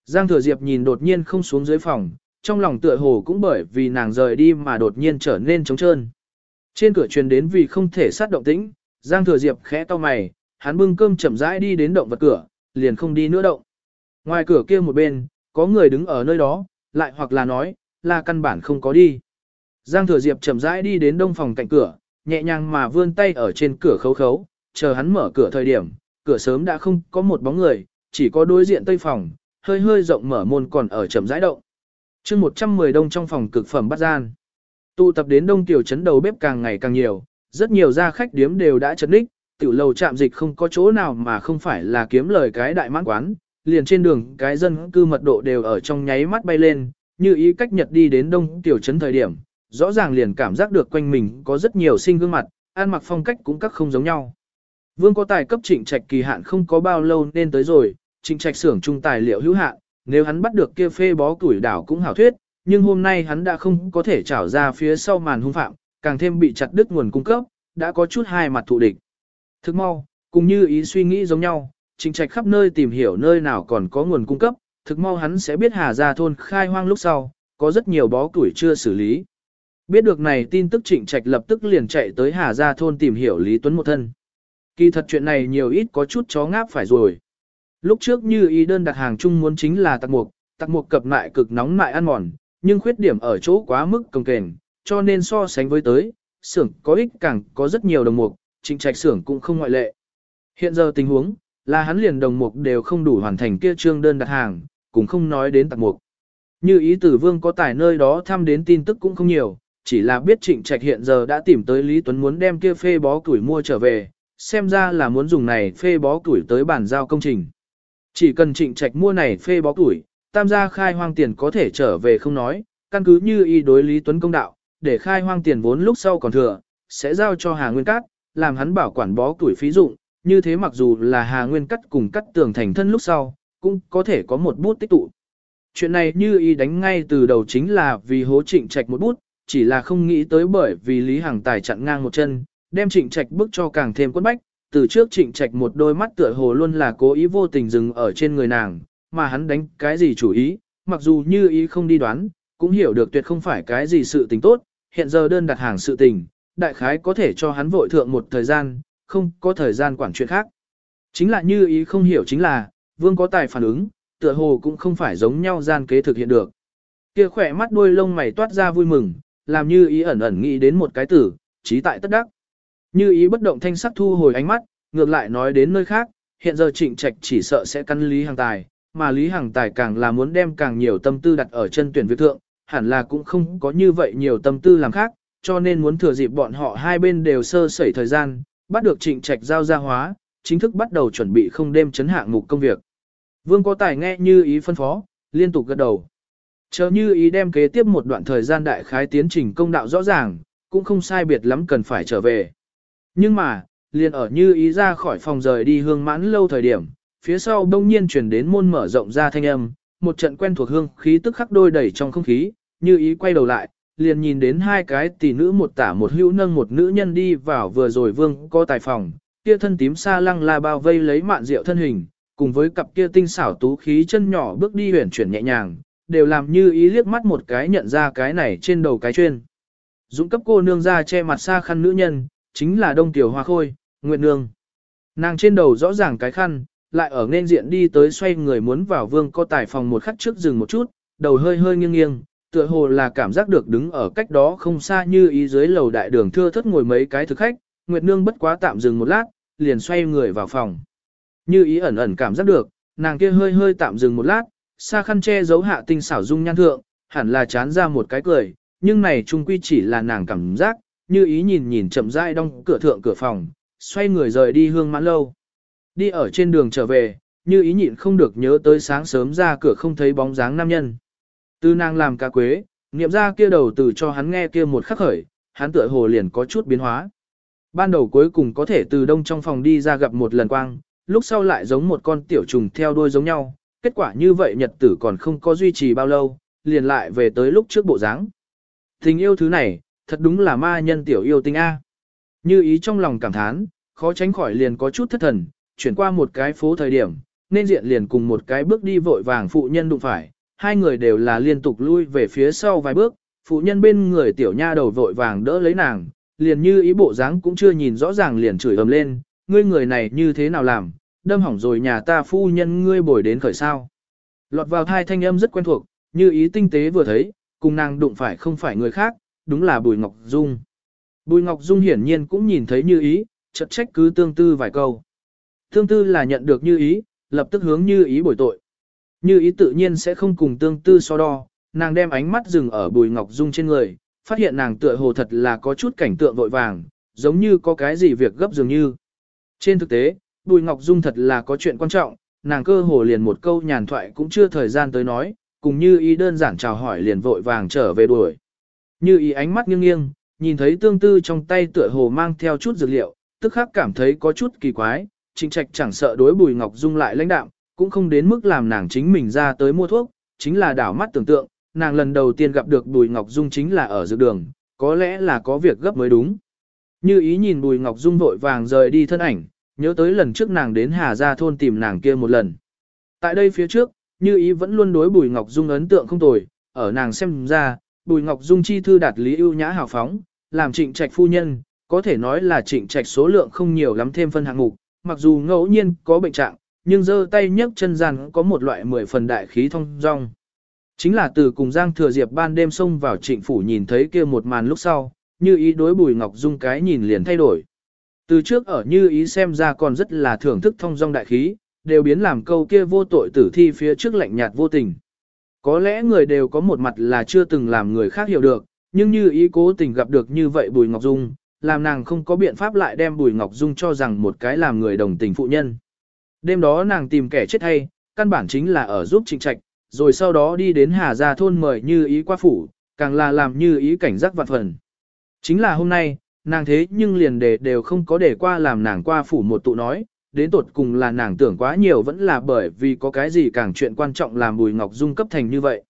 Giang Thừa Diệp nhìn đột nhiên không xuống dưới phòng, trong lòng tựa hồ cũng bởi vì nàng rời đi mà đột nhiên trở nên trống trơn. Trên cửa truyền đến vì không thể sát động tĩnh, Giang Thừa Diệp khẽ to mày, hắn bưng cơm chậm rãi đi đến động vật cửa, liền không đi nữa động. Ngoài cửa kia một bên, có người đứng ở nơi đó, lại hoặc là nói, là căn bản không có đi. Giang Thừa Diệp chậm rãi đi đến đông phòng cạnh cửa, nhẹ nhàng mà vươn tay ở trên cửa khấu khấu, chờ hắn mở cửa thời điểm, cửa sớm đã không có một bóng người, chỉ có đối diện tây phòng, hơi hơi rộng mở môn còn ở chậm rãi động chương 110 đông trong phòng cực phẩm bắt gian. Tụ tập đến đông tiểu trấn đầu bếp càng ngày càng nhiều, rất nhiều gia khách điếm đều đã chấn đích, tiểu lầu chạm dịch không có chỗ nào mà không phải là kiếm lời cái đại mãn quán, liền trên đường cái dân cư mật độ đều ở trong nháy mắt bay lên, như ý cách nhật đi đến đông tiểu trấn thời điểm, rõ ràng liền cảm giác được quanh mình có rất nhiều sinh gương mặt, ăn mặc phong cách cũng các không giống nhau. Vương có tài cấp trịnh trạch kỳ hạn không có bao lâu nên tới rồi, trịnh trạch xưởng trung tài liệu hữu hạn, nếu hắn bắt được kia phê bó củi đảo cũng hảo thuyết, nhưng hôm nay hắn đã không có thể trảo ra phía sau màn hung phạm, càng thêm bị chặt đứt nguồn cung cấp, đã có chút hai mặt thù địch. Thức mau, cùng như ý suy nghĩ giống nhau, trịnh trạch khắp nơi tìm hiểu nơi nào còn có nguồn cung cấp, thực mau hắn sẽ biết Hà Gia thôn khai hoang lúc sau, có rất nhiều bó củi chưa xử lý. Biết được này tin tức trịnh trạch lập tức liền chạy tới Hà Gia thôn tìm hiểu Lý Tuấn một thân. Kỳ thật chuyện này nhiều ít có chút chó ngáp phải rồi. Lúc trước như ý đơn đặt hàng chung muốn chính là tạc mục, tạc mục cập lại cực nóng lại ăn mòn, nhưng khuyết điểm ở chỗ quá mức công kềnh, cho nên so sánh với tới, xưởng có ích càng có rất nhiều đồng mục, trịnh trạch xưởng cũng không ngoại lệ. Hiện giờ tình huống, là hắn liền đồng mục đều không đủ hoàn thành kia trương đơn đặt hàng, cũng không nói đến tạc mục. Như ý tử vương có tài nơi đó thăm đến tin tức cũng không nhiều, chỉ là biết trịnh trạch hiện giờ đã tìm tới Lý Tuấn muốn đem kia phê bó củi mua trở về, xem ra là muốn dùng này phê bó củi tới bản giao công trình. Chỉ cần trịnh trạch mua này phê bó tuổi, tam gia khai hoang tiền có thể trở về không nói, căn cứ như y đối Lý Tuấn công đạo, để khai hoang tiền vốn lúc sau còn thừa, sẽ giao cho Hà Nguyên Cát, làm hắn bảo quản bó tuổi phí dụng, như thế mặc dù là Hà Nguyên Cát cùng cắt tường thành thân lúc sau, cũng có thể có một bút tích tụ. Chuyện này như y đánh ngay từ đầu chính là vì hố trịnh trạch một bút, chỉ là không nghĩ tới bởi vì Lý Hằng Tài chặn ngang một chân, đem trịnh trạch bức cho càng thêm quất bách, từ trước trịnh trạch một đôi mắt tựa hồ luôn là cố ý vô tình dừng ở trên người nàng, mà hắn đánh cái gì chủ ý, mặc dù như ý không đi đoán, cũng hiểu được tuyệt không phải cái gì sự tình tốt, hiện giờ đơn đặt hàng sự tình, đại khái có thể cho hắn vội thượng một thời gian, không có thời gian quản chuyện khác. Chính là như ý không hiểu chính là, vương có tài phản ứng, tựa hồ cũng không phải giống nhau gian kế thực hiện được. Kia khỏe mắt đuôi lông mày toát ra vui mừng, làm như ý ẩn ẩn nghĩ đến một cái tử, trí tại tất đắc. Như ý bất động thanh sắc thu hồi ánh mắt, ngược lại nói đến nơi khác, hiện giờ trịnh trạch chỉ sợ sẽ căn lý hàng tài, mà lý hàng tài càng là muốn đem càng nhiều tâm tư đặt ở chân tuyển việc thượng, hẳn là cũng không có như vậy nhiều tâm tư làm khác, cho nên muốn thừa dịp bọn họ hai bên đều sơ sẩy thời gian, bắt được trịnh trạch giao gia hóa, chính thức bắt đầu chuẩn bị không đêm chấn hạng mục công việc. Vương có tài nghe như ý phân phó, liên tục gật đầu. Chờ như ý đem kế tiếp một đoạn thời gian đại khái tiến trình công đạo rõ ràng, cũng không sai biệt lắm cần phải trở về. Nhưng mà, liền ở như ý ra khỏi phòng rời đi hương mãn lâu thời điểm, phía sau đông nhiên chuyển đến môn mở rộng ra thanh âm, một trận quen thuộc hương khí tức khắc đôi đẩy trong không khí, như ý quay đầu lại, liền nhìn đến hai cái tỷ nữ một tả một hữu nâng một nữ nhân đi vào vừa rồi vương có tài phòng, kia thân tím xa lăng la bao vây lấy mạn rượu thân hình, cùng với cặp kia tinh xảo tú khí chân nhỏ bước đi huyển chuyển nhẹ nhàng, đều làm như ý liếc mắt một cái nhận ra cái này trên đầu cái chuyên. Dũng cấp cô nương ra che mặt xa khăn nữ nhân, chính là đông tiểu hoa khôi, nguyệt nương. Nàng trên đầu rõ ràng cái khăn, lại ở nên diện đi tới xoay người muốn vào vương có tài phòng một khắc trước dừng một chút, đầu hơi hơi nghiêng nghiêng, tựa hồ là cảm giác được đứng ở cách đó không xa như ý dưới lầu đại đường thưa thất ngồi mấy cái thực khách, Nguyệt Nương bất quá tạm dừng một lát, liền xoay người vào phòng. Như ý ẩn ẩn cảm giác được, nàng kia hơi hơi tạm dừng một lát, xa khăn che giấu hạ tinh xảo dung nhan thượng, hẳn là chán ra một cái cười, nhưng này trung quy chỉ là nàng cảm giác, như ý nhìn nhìn chậm rãi đong cửa thượng cửa phòng, xoay người rời đi hương mãn lâu. Đi ở trên đường trở về, như ý nhịn không được nhớ tới sáng sớm ra cửa không thấy bóng dáng nam nhân. Từ nàng làm ca quế, niệm ra kia đầu từ cho hắn nghe kia một khắc khởi, hắn tựa hồ liền có chút biến hóa. Ban đầu cuối cùng có thể từ đông trong phòng đi ra gặp một lần quang, lúc sau lại giống một con tiểu trùng theo đuôi giống nhau, kết quả như vậy nhật tử còn không có duy trì bao lâu, liền lại về tới lúc trước bộ dáng. Tình yêu thứ này, thật đúng là ma nhân tiểu yêu tinh A. Như ý trong lòng cảm thán, khó tránh khỏi liền có chút thất thần, chuyển qua một cái phố thời điểm, nên diện liền cùng một cái bước đi vội vàng phụ nhân đụng phải, hai người đều là liên tục lui về phía sau vài bước, phụ nhân bên người tiểu nha đầu vội vàng đỡ lấy nàng, liền như ý bộ dáng cũng chưa nhìn rõ ràng liền chửi ầm lên, ngươi người này như thế nào làm, đâm hỏng rồi nhà ta phu nhân ngươi bồi đến khởi sao. Lọt vào thai thanh âm rất quen thuộc, như ý tinh tế vừa thấy, cùng nàng đụng phải không phải người khác, đúng là Bùi Ngọc Dung. Bùi Ngọc Dung hiển nhiên cũng nhìn thấy như ý, chật trách cứ tương tư vài câu. Tương tư là nhận được như ý, lập tức hướng như ý bồi tội. Như ý tự nhiên sẽ không cùng tương tư so đo, nàng đem ánh mắt dừng ở bùi ngọc dung trên người, phát hiện nàng tựa hồ thật là có chút cảnh tượng vội vàng, giống như có cái gì việc gấp dường như. Trên thực tế, bùi ngọc dung thật là có chuyện quan trọng, nàng cơ hồ liền một câu nhàn thoại cũng chưa thời gian tới nói, cùng như ý đơn giản chào hỏi liền vội vàng trở về đuổi. Như ý ánh mắt nghiêng nghiêng, nhìn thấy tương tư trong tay tựa hồ mang theo chút dược liệu, tức khắc cảm thấy có chút kỳ quái, trịnh trạch chẳng sợ đối bùi ngọc dung lại lãnh đạm, cũng không đến mức làm nàng chính mình ra tới mua thuốc, chính là đảo mắt tưởng tượng, nàng lần đầu tiên gặp được Bùi Ngọc Dung chính là ở dược đường, có lẽ là có việc gấp mới đúng. Như ý nhìn Bùi Ngọc Dung vội vàng rời đi thân ảnh, nhớ tới lần trước nàng đến Hà Gia thôn tìm nàng kia một lần. Tại đây phía trước, Như ý vẫn luôn đối Bùi Ngọc Dung ấn tượng không tồi, ở nàng xem ra, Bùi Ngọc Dung chi thư đạt lý ưu nhã hào phóng, làm trịnh trạch phu nhân, có thể nói là trịnh trạch số lượng không nhiều lắm thêm phân hạng mục, mặc dù ngẫu nhiên có bệnh trạng, nhưng giơ tay nhấc chân gian có một loại mười phần đại khí thông dong. Chính là từ cùng Giang Thừa Diệp ban đêm xông vào trịnh phủ nhìn thấy kia một màn lúc sau, như ý đối Bùi Ngọc Dung cái nhìn liền thay đổi. Từ trước ở như ý xem ra còn rất là thưởng thức thông dong đại khí, đều biến làm câu kia vô tội tử thi phía trước lạnh nhạt vô tình. Có lẽ người đều có một mặt là chưa từng làm người khác hiểu được, nhưng như ý cố tình gặp được như vậy Bùi Ngọc Dung, làm nàng không có biện pháp lại đem Bùi Ngọc Dung cho rằng một cái làm người đồng tình phụ nhân. Đêm đó nàng tìm kẻ chết hay, căn bản chính là ở giúp trịnh trạch, rồi sau đó đi đến Hà Gia thôn mời như ý qua phủ, càng là làm như ý cảnh giác vạn phần. Chính là hôm nay, nàng thế nhưng liền đề đều không có để qua làm nàng qua phủ một tụ nói, đến tột cùng là nàng tưởng quá nhiều vẫn là bởi vì có cái gì càng chuyện quan trọng làm Bùi Ngọc Dung cấp thành như vậy.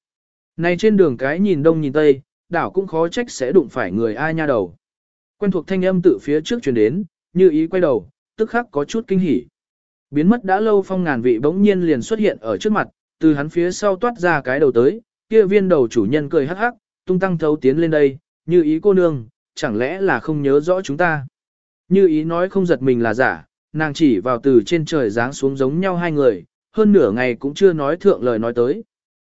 Này trên đường cái nhìn đông nhìn tây, đảo cũng khó trách sẽ đụng phải người ai nha đầu. Quen thuộc thanh âm tự phía trước truyền đến, như ý quay đầu, tức khắc có chút kinh hỉ. Biến mất đã lâu phong ngàn vị bỗng nhiên liền xuất hiện ở trước mặt, từ hắn phía sau toát ra cái đầu tới, kia viên đầu chủ nhân cười hắc hắc, tung tăng thấu tiến lên đây, như ý cô nương, chẳng lẽ là không nhớ rõ chúng ta. Như ý nói không giật mình là giả, nàng chỉ vào từ trên trời giáng xuống giống nhau hai người, hơn nửa ngày cũng chưa nói thượng lời nói tới.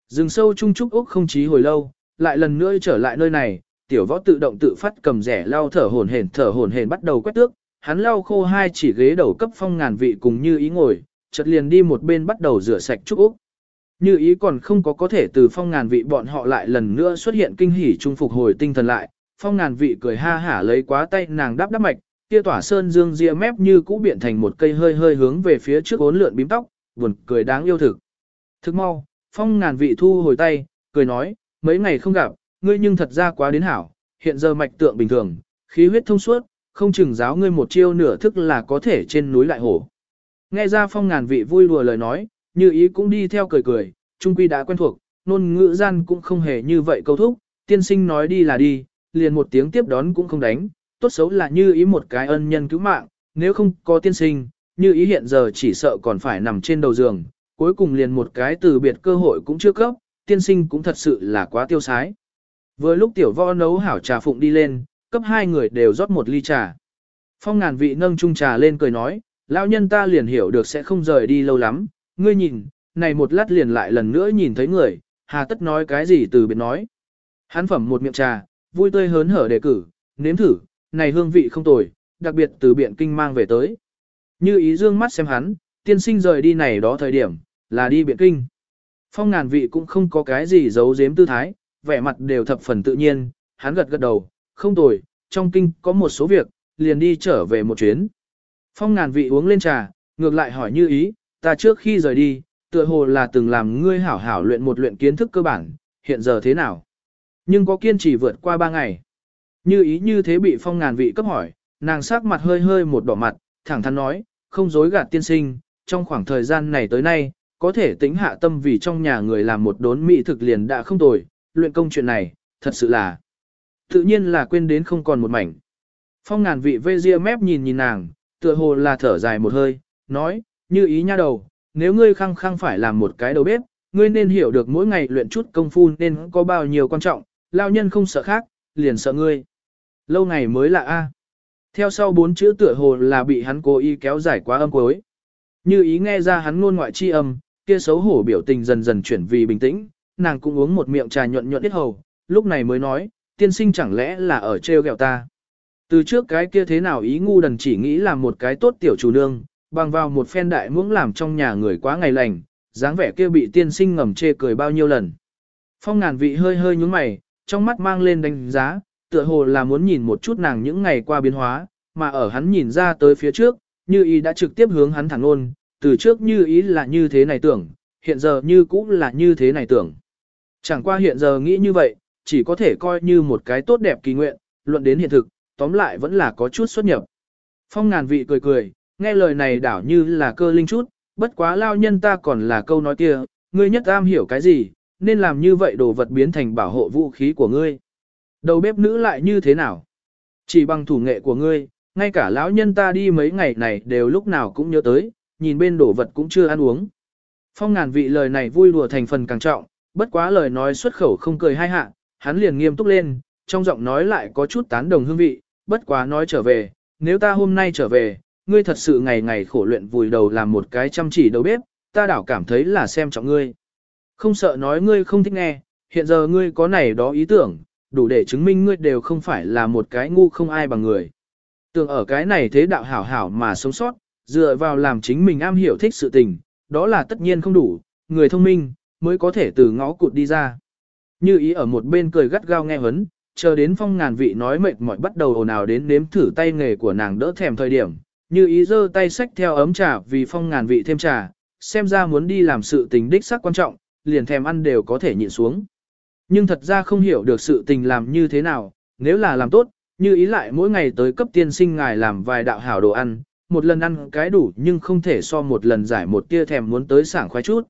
Dừng sâu trung trúc úc không chí hồi lâu, lại lần nữa trở lại nơi này, tiểu võ tự động tự phát cầm rẻ lau thở hổn hển thở hổn hển bắt đầu quét tước, hắn lau khô hai chỉ ghế đầu cấp phong ngàn vị cùng như ý ngồi, chợt liền đi một bên bắt đầu rửa sạch trúc úc. Như ý còn không có có thể từ phong ngàn vị bọn họ lại lần nữa xuất hiện kinh hỉ trung phục hồi tinh thần lại, phong ngàn vị cười ha hả lấy quá tay nàng đáp đáp mạch, kia tỏa sơn dương ria mép như cũ biện thành một cây hơi hơi hướng về phía trước ốn lượn bím tóc, buồn cười đáng yêu thực. Thức mau, phong ngàn vị thu hồi tay, cười nói, mấy ngày không gặp, ngươi nhưng thật ra quá đến hảo, hiện giờ mạch tượng bình thường, khí huyết thông suốt, không chừng giáo ngươi một chiêu nửa thức là có thể trên núi lại hổ. Nghe ra phong ngàn vị vui đùa lời nói, như ý cũng đi theo cười cười, trung quy đã quen thuộc, nôn ngữ gian cũng không hề như vậy câu thúc, tiên sinh nói đi là đi, liền một tiếng tiếp đón cũng không đánh, tốt xấu là như ý một cái ân nhân cứu mạng, nếu không có tiên sinh, như ý hiện giờ chỉ sợ còn phải nằm trên đầu giường, cuối cùng liền một cái từ biệt cơ hội cũng chưa cấp, tiên sinh cũng thật sự là quá tiêu sái. Vừa lúc tiểu võ nấu hảo trà phụng đi lên, cấp hai người đều rót một ly trà. Phong ngàn vị nâng chung trà lên cười nói, lão nhân ta liền hiểu được sẽ không rời đi lâu lắm, ngươi nhìn, này một lát liền lại lần nữa nhìn thấy người, hà tất nói cái gì từ biệt nói. Hắn phẩm một miệng trà, vui tươi hớn hở đề cử, nếm thử, này hương vị không tồi, đặc biệt từ biện kinh mang về tới. Như ý dương mắt xem hắn, tiên sinh rời đi này đó thời điểm, là đi biện kinh. Phong ngàn vị cũng không có cái gì giấu giếm tư thái, vẻ mặt đều thập phần tự nhiên, hắn gật gật đầu, không tồi, trong kinh có một số việc, liền đi trở về một chuyến. Phong ngàn vị uống lên trà, ngược lại hỏi như ý, ta trước khi rời đi, tựa hồ là từng làm ngươi hảo hảo luyện một luyện kiến thức cơ bản, hiện giờ thế nào? Nhưng có kiên trì vượt qua ba ngày. Như ý như thế bị phong ngàn vị cấp hỏi, nàng sắc mặt hơi hơi một đỏ mặt, thẳng thắn nói, không dối gạt tiên sinh, trong khoảng thời gian này tới nay, có thể tính hạ tâm vì trong nhà người làm một đốn mỹ thực liền đã không tồi, luyện công chuyện này, thật sự là, tự nhiên là quên đến không còn một mảnh. Phong ngàn vị vê ria mép nhìn nhìn nàng, tựa hồ là thở dài một hơi, nói, như ý nha đầu, nếu ngươi khăng khăng phải làm một cái đầu bếp, ngươi nên hiểu được mỗi ngày luyện chút công phu nên có bao nhiêu quan trọng, lao nhân không sợ khác, liền sợ ngươi. Lâu ngày mới là A. Theo sau bốn chữ tựa hồ là bị hắn cố ý kéo dài quá âm cuối. Như ý nghe ra hắn ngôn ngoại chi âm, kia xấu hổ biểu tình dần dần chuyển vì bình tĩnh, nàng cũng uống một miệng trà nhuận nhuận ít hầu, lúc này mới nói, tiên sinh chẳng lẽ là ở treo gẹo ta. Từ trước cái kia thế nào ý ngu đần chỉ nghĩ là một cái tốt tiểu chủ nương, bằng vào một phen đại muỗng làm trong nhà người quá ngày lành, dáng vẻ kia bị tiên sinh ngầm chê cười bao nhiêu lần. Phong ngàn vị hơi hơi nhúng mày, trong mắt mang lên đánh giá, tựa hồ là muốn nhìn một chút nàng những ngày qua biến hóa, mà ở hắn nhìn ra tới phía trước, như ý đã trực tiếp hướng hắn thẳng ôn, từ trước như ý là như thế này tưởng, hiện giờ như cũng là như thế này tưởng. Chẳng qua hiện giờ nghĩ như vậy, chỉ có thể coi như một cái tốt đẹp kỳ nguyện, luận đến hiện thực, tóm lại vẫn là có chút xuất nhập. Phong ngàn vị cười cười, nghe lời này đảo như là cơ linh chút, bất quá lao nhân ta còn là câu nói kia, ngươi nhất am hiểu cái gì, nên làm như vậy đồ vật biến thành bảo hộ vũ khí của ngươi. Đầu bếp nữ lại như thế nào? Chỉ bằng thủ nghệ của ngươi, ngay cả lão nhân ta đi mấy ngày này đều lúc nào cũng nhớ tới, nhìn bên đổ vật cũng chưa ăn uống. Phong ngàn vị lời này vui đùa thành phần càng trọng, bất quá lời nói xuất khẩu không cười hai hạ, hắn liền nghiêm túc lên, trong giọng nói lại có chút tán đồng hương vị, bất quá nói trở về, nếu ta hôm nay trở về, ngươi thật sự ngày ngày khổ luyện vùi đầu làm một cái chăm chỉ đầu bếp, ta đảo cảm thấy là xem trọng ngươi. Không sợ nói ngươi không thích nghe, hiện giờ ngươi có này đó ý tưởng, đủ để chứng minh ngươi đều không phải là một cái ngu không ai bằng người. Tưởng ở cái này thế đạo hảo hảo mà sống sót, dựa vào làm chính mình am hiểu thích sự tình, đó là tất nhiên không đủ, người thông minh, mới có thể từ ngõ cụt đi ra. Như ý ở một bên cười gắt gao nghe hấn, chờ đến phong ngàn vị nói mệt mỏi bắt đầu ồn ào đến nếm thử tay nghề của nàng đỡ thèm thời điểm, như ý giơ tay xách theo ấm trà vì phong ngàn vị thêm trà, xem ra muốn đi làm sự tình đích sắc quan trọng, liền thèm ăn đều có thể nhịn xuống. Nhưng thật ra không hiểu được sự tình làm như thế nào, nếu là làm tốt, như ý lại mỗi ngày tới cấp tiên sinh ngài làm vài đạo hảo đồ ăn, một lần ăn cái đủ nhưng không thể so một lần giải một tia thèm muốn tới sảng khoái chút.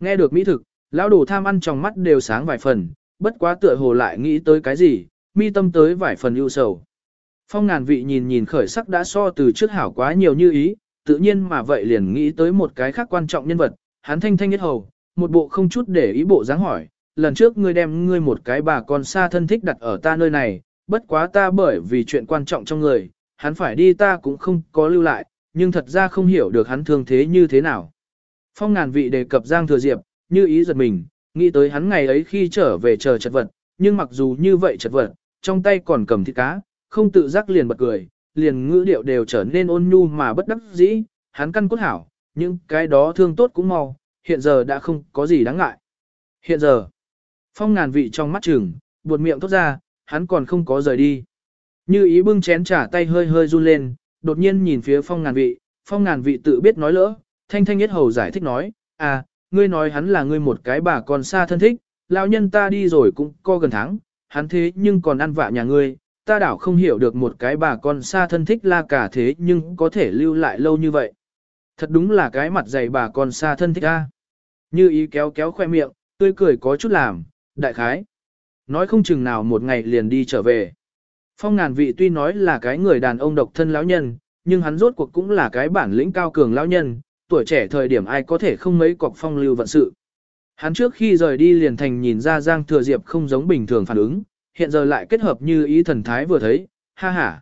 Nghe được mỹ thực, lão đồ tham ăn trong mắt đều sáng vài phần, bất quá tựa hồ lại nghĩ tới cái gì, mi tâm tới vài phần ưu sầu. Phong ngàn vị nhìn nhìn khởi sắc đã so từ trước hảo quá nhiều như ý, tự nhiên mà vậy liền nghĩ tới một cái khác quan trọng nhân vật, hắn thanh thanh nhất hầu, một bộ không chút để ý bộ dáng hỏi, lần trước ngươi đem ngươi một cái bà con xa thân thích đặt ở ta nơi này, bất quá ta bởi vì chuyện quan trọng trong người, hắn phải đi ta cũng không có lưu lại, nhưng thật ra không hiểu được hắn thương thế như thế nào. Phong ngàn vị đề cập Giang Thừa Diệp, như ý giật mình, nghĩ tới hắn ngày ấy khi trở về chờ chật vật, nhưng mặc dù như vậy chật vật, trong tay còn cầm thịt cá, không tự giác liền bật cười, liền ngữ điệu đều trở nên ôn nhu mà bất đắc dĩ, hắn căn cốt hảo, nhưng cái đó thương tốt cũng mau, hiện giờ đã không có gì đáng ngại. Hiện giờ, phong ngàn vị trong mắt trừng, buột miệng thốt ra, hắn còn không có rời đi. Như ý bưng chén trả tay hơi hơi run lên, đột nhiên nhìn phía phong ngàn vị, phong ngàn vị tự biết nói lỡ, thanh thanh nhất hầu giải thích nói, à, ngươi nói hắn là ngươi một cái bà con xa thân thích, lão nhân ta đi rồi cũng co gần tháng, hắn thế nhưng còn ăn vạ nhà ngươi, ta đảo không hiểu được một cái bà con xa thân thích la cả thế nhưng có thể lưu lại lâu như vậy. Thật đúng là cái mặt dày bà con xa thân thích a. Như ý kéo kéo khoe miệng, tươi cười có chút làm, đại khái. Nói không chừng nào một ngày liền đi trở về. Phong ngàn vị tuy nói là cái người đàn ông độc thân lão nhân, nhưng hắn rốt cuộc cũng là cái bản lĩnh cao cường lão nhân, tuổi trẻ thời điểm ai có thể không mấy cọc phong lưu vận sự. Hắn trước khi rời đi liền thành nhìn ra Giang Thừa Diệp không giống bình thường phản ứng, hiện giờ lại kết hợp như ý thần thái vừa thấy, ha ha.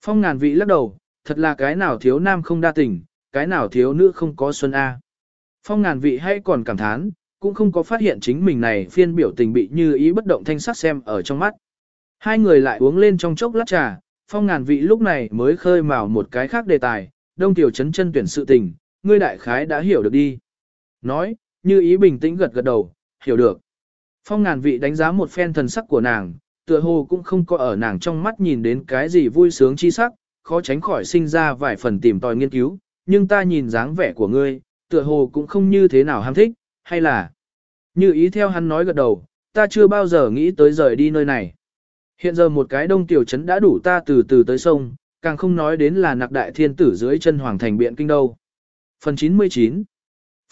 Phong ngàn vị lắc đầu, thật là cái nào thiếu nam không đa tình, cái nào thiếu nữ không có xuân A. Phong ngàn vị hay còn cảm thán, cũng không có phát hiện chính mình này phiên biểu tình bị như ý bất động thanh sắc xem ở trong mắt. Hai người lại uống lên trong chốc lát trà, phong ngàn vị lúc này mới khơi mào một cái khác đề tài, đông tiểu chấn chân tuyển sự tình, ngươi đại khái đã hiểu được đi. Nói, như ý bình tĩnh gật gật đầu, hiểu được. Phong ngàn vị đánh giá một phen thần sắc của nàng, tựa hồ cũng không có ở nàng trong mắt nhìn đến cái gì vui sướng chi sắc, khó tránh khỏi sinh ra vài phần tìm tòi nghiên cứu, nhưng ta nhìn dáng vẻ của ngươi, tựa hồ cũng không như thế nào ham thích, hay là... Như ý theo hắn nói gật đầu, ta chưa bao giờ nghĩ tới rời đi nơi này. Hiện giờ một cái đông tiểu trấn đã đủ ta từ từ tới sông, càng không nói đến là nặc đại thiên tử dưới chân hoàng thành biện kinh đâu. Phần 99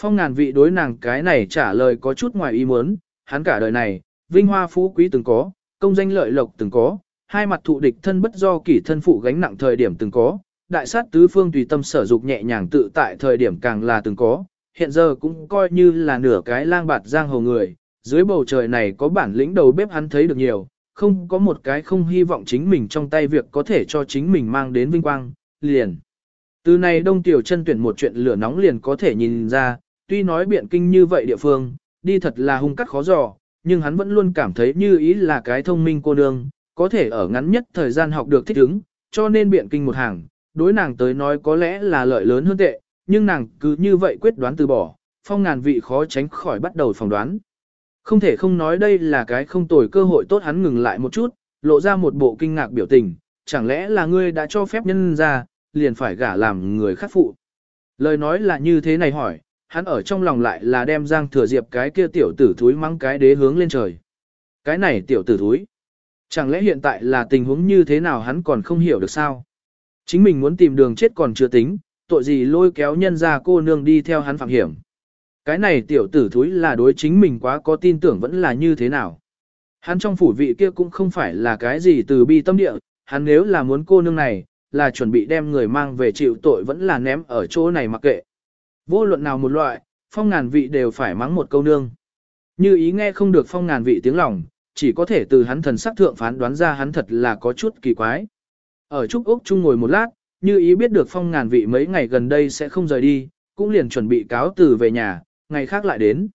Phong ngàn vị đối nàng cái này trả lời có chút ngoài ý muốn, hắn cả đời này, vinh hoa phú quý từng có, công danh lợi lộc từng có, hai mặt thụ địch thân bất do kỷ thân phụ gánh nặng thời điểm từng có, đại sát tứ phương tùy tâm sở dục nhẹ nhàng tự tại thời điểm càng là từng có, hiện giờ cũng coi như là nửa cái lang bạt giang hồ người, dưới bầu trời này có bản lĩnh đầu bếp hắn thấy được nhiều, không có một cái không hy vọng chính mình trong tay việc có thể cho chính mình mang đến vinh quang, liền. Từ này đông tiểu chân tuyển một chuyện lửa nóng liền có thể nhìn ra, tuy nói biện kinh như vậy địa phương, đi thật là hung cắt khó dò, nhưng hắn vẫn luôn cảm thấy như ý là cái thông minh cô nương, có thể ở ngắn nhất thời gian học được thích ứng, cho nên biện kinh một hàng, đối nàng tới nói có lẽ là lợi lớn hơn tệ, nhưng nàng cứ như vậy quyết đoán từ bỏ, phong ngàn vị khó tránh khỏi bắt đầu phỏng đoán. Không thể không nói đây là cái không tồi cơ hội tốt hắn ngừng lại một chút, lộ ra một bộ kinh ngạc biểu tình, chẳng lẽ là ngươi đã cho phép nhân ra, liền phải gả làm người khác phụ. Lời nói là như thế này hỏi, hắn ở trong lòng lại là đem Giang Thừa Diệp cái kia tiểu tử thúi mắng cái đế hướng lên trời. Cái này tiểu tử thúi. Chẳng lẽ hiện tại là tình huống như thế nào hắn còn không hiểu được sao? Chính mình muốn tìm đường chết còn chưa tính, tội gì lôi kéo nhân ra cô nương đi theo hắn phạm hiểm. Cái này tiểu tử thúi là đối chính mình quá có tin tưởng vẫn là như thế nào. Hắn trong phủ vị kia cũng không phải là cái gì từ bi tâm địa, hắn nếu là muốn cô nương này, là chuẩn bị đem người mang về chịu tội vẫn là ném ở chỗ này mặc kệ. Vô luận nào một loại, phong ngàn vị đều phải mắng một câu nương. Như ý nghe không được phong ngàn vị tiếng lòng, chỉ có thể từ hắn thần sắc thượng phán đoán ra hắn thật là có chút kỳ quái. Ở Trúc Úc Trung ngồi một lát, như ý biết được phong ngàn vị mấy ngày gần đây sẽ không rời đi, cũng liền chuẩn bị cáo từ về nhà, ngày khác lại đến.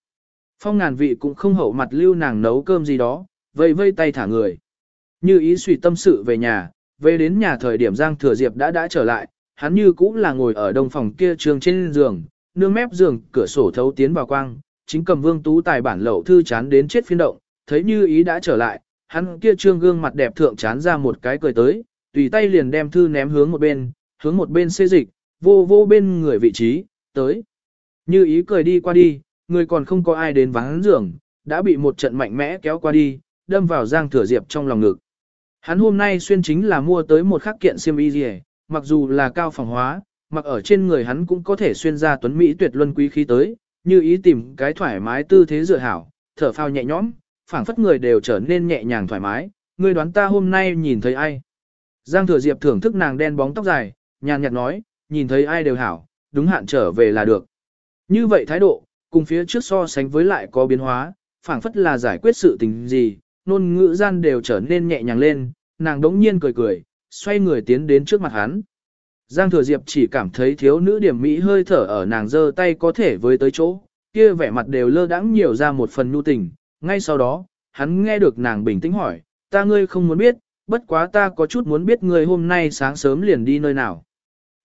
Phong ngàn vị cũng không hậu mặt lưu nàng nấu cơm gì đó, vây vây tay thả người. Như ý suy tâm sự về nhà, về đến nhà thời điểm Giang Thừa Diệp đã đã trở lại, hắn như cũng là ngồi ở đông phòng kia trường trên giường, nương mép giường, cửa sổ thấu tiến vào quang, chính cầm vương tú tài bản lậu thư chán đến chết phiên động, thấy như ý đã trở lại, hắn kia trương gương mặt đẹp thượng chán ra một cái cười tới, tùy tay liền đem thư ném hướng một bên, hướng một bên xê dịch, vô vô bên người vị trí, tới. Như ý cười đi qua đi, người còn không có ai đến vắng giường, đã bị một trận mạnh mẽ kéo qua đi, đâm vào Giang Thừa Diệp trong lòng ngực. Hắn hôm nay xuyên chính là mua tới một khắc kiện xiêm y gì, mặc dù là cao phòng hóa, mặc ở trên người hắn cũng có thể xuyên ra tuấn mỹ tuyệt luân quý khí tới, như ý tìm cái thoải mái tư thế dựa hảo, thở phao nhẹ nhõm, phảng phất người đều trở nên nhẹ nhàng thoải mái, ngươi đoán ta hôm nay nhìn thấy ai? Giang Thừa Diệp thưởng thức nàng đen bóng tóc dài, nhàn nhạt nói, nhìn thấy ai đều hảo, đúng hạn trở về là được. Như vậy thái độ, cùng phía trước so sánh với lại có biến hóa, phảng phất là giải quyết sự tình gì, nôn ngữ gian đều trở nên nhẹ nhàng lên, nàng đống nhiên cười cười, xoay người tiến đến trước mặt hắn. Giang Thừa Diệp chỉ cảm thấy thiếu nữ điểm mỹ hơi thở ở nàng giơ tay có thể với tới chỗ, kia vẻ mặt đều lơ đãng nhiều ra một phần nhu tình. Ngay sau đó, hắn nghe được nàng bình tĩnh hỏi, ta ngươi không muốn biết, bất quá ta có chút muốn biết ngươi hôm nay sáng sớm liền đi nơi nào.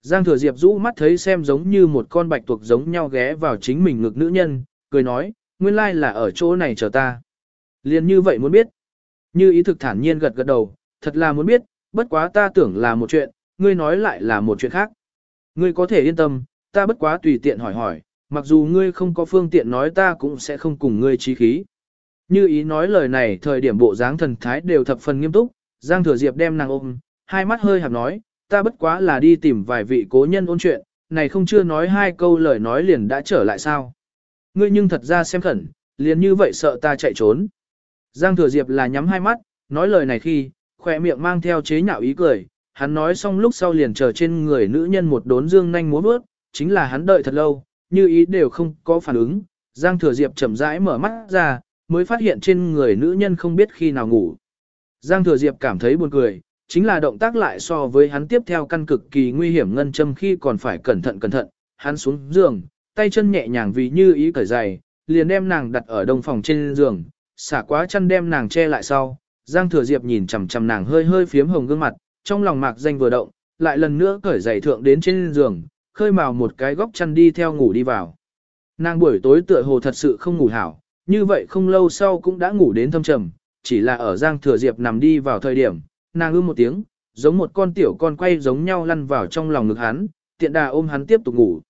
Giang Thừa Diệp rũ mắt thấy xem giống như một con bạch tuộc giống nhau ghé vào chính mình ngực nữ nhân, cười nói, nguyên lai là ở chỗ này chờ ta. Liền như vậy muốn biết. Như ý thực thản nhiên gật gật đầu, thật là muốn biết, bất quá ta tưởng là một chuyện, ngươi nói lại là một chuyện khác. Ngươi có thể yên tâm, ta bất quá tùy tiện hỏi hỏi, mặc dù ngươi không có phương tiện nói ta cũng sẽ không cùng ngươi trí khí. Như ý nói lời này thời điểm bộ dáng thần thái đều thập phần nghiêm túc, Giang Thừa Diệp đem nàng ôm, hai mắt hơi hạp nói, ta bất quá là đi tìm vài vị cố nhân ôn chuyện, này không chưa nói hai câu lời nói liền đã trở lại sao. Ngươi nhưng thật ra xem khẩn, liền như vậy sợ ta chạy trốn. Giang Thừa Diệp là nhắm hai mắt, nói lời này khi, khỏe miệng mang theo chế nhạo ý cười, hắn nói xong lúc sau liền chờ trên người nữ nhân một đốn dương nhanh múa bước, chính là hắn đợi thật lâu, như ý đều không có phản ứng. Giang Thừa Diệp chậm rãi mở mắt ra, mới phát hiện trên người nữ nhân không biết khi nào ngủ. Giang Thừa Diệp cảm thấy buồn cười, chính là động tác lại so với hắn tiếp theo căn cực kỳ nguy hiểm ngân châm khi còn phải cẩn thận cẩn thận, hắn xuống giường, tay chân nhẹ nhàng vì như ý cởi giày, liền đem nàng đặt ở đông phòng trên giường, xả quá chân đem nàng che lại sau. Giang Thừa Diệp nhìn chằm chằm nàng hơi hơi phiếm hồng gương mặt, trong lòng mạc danh vừa động, lại lần nữa cởi giày thượng đến trên giường, khơi mào một cái góc chăn đi theo ngủ đi vào. Nàng buổi tối tựa hồ thật sự không ngủ hảo, như vậy không lâu sau cũng đã ngủ đến thâm trầm, chỉ là ở Giang Thừa Diệp nằm đi vào thời điểm, nàng ư một tiếng, giống một con tiểu con quay giống nhau lăn vào trong lòng ngực hắn, tiện đà ôm hắn tiếp tục ngủ.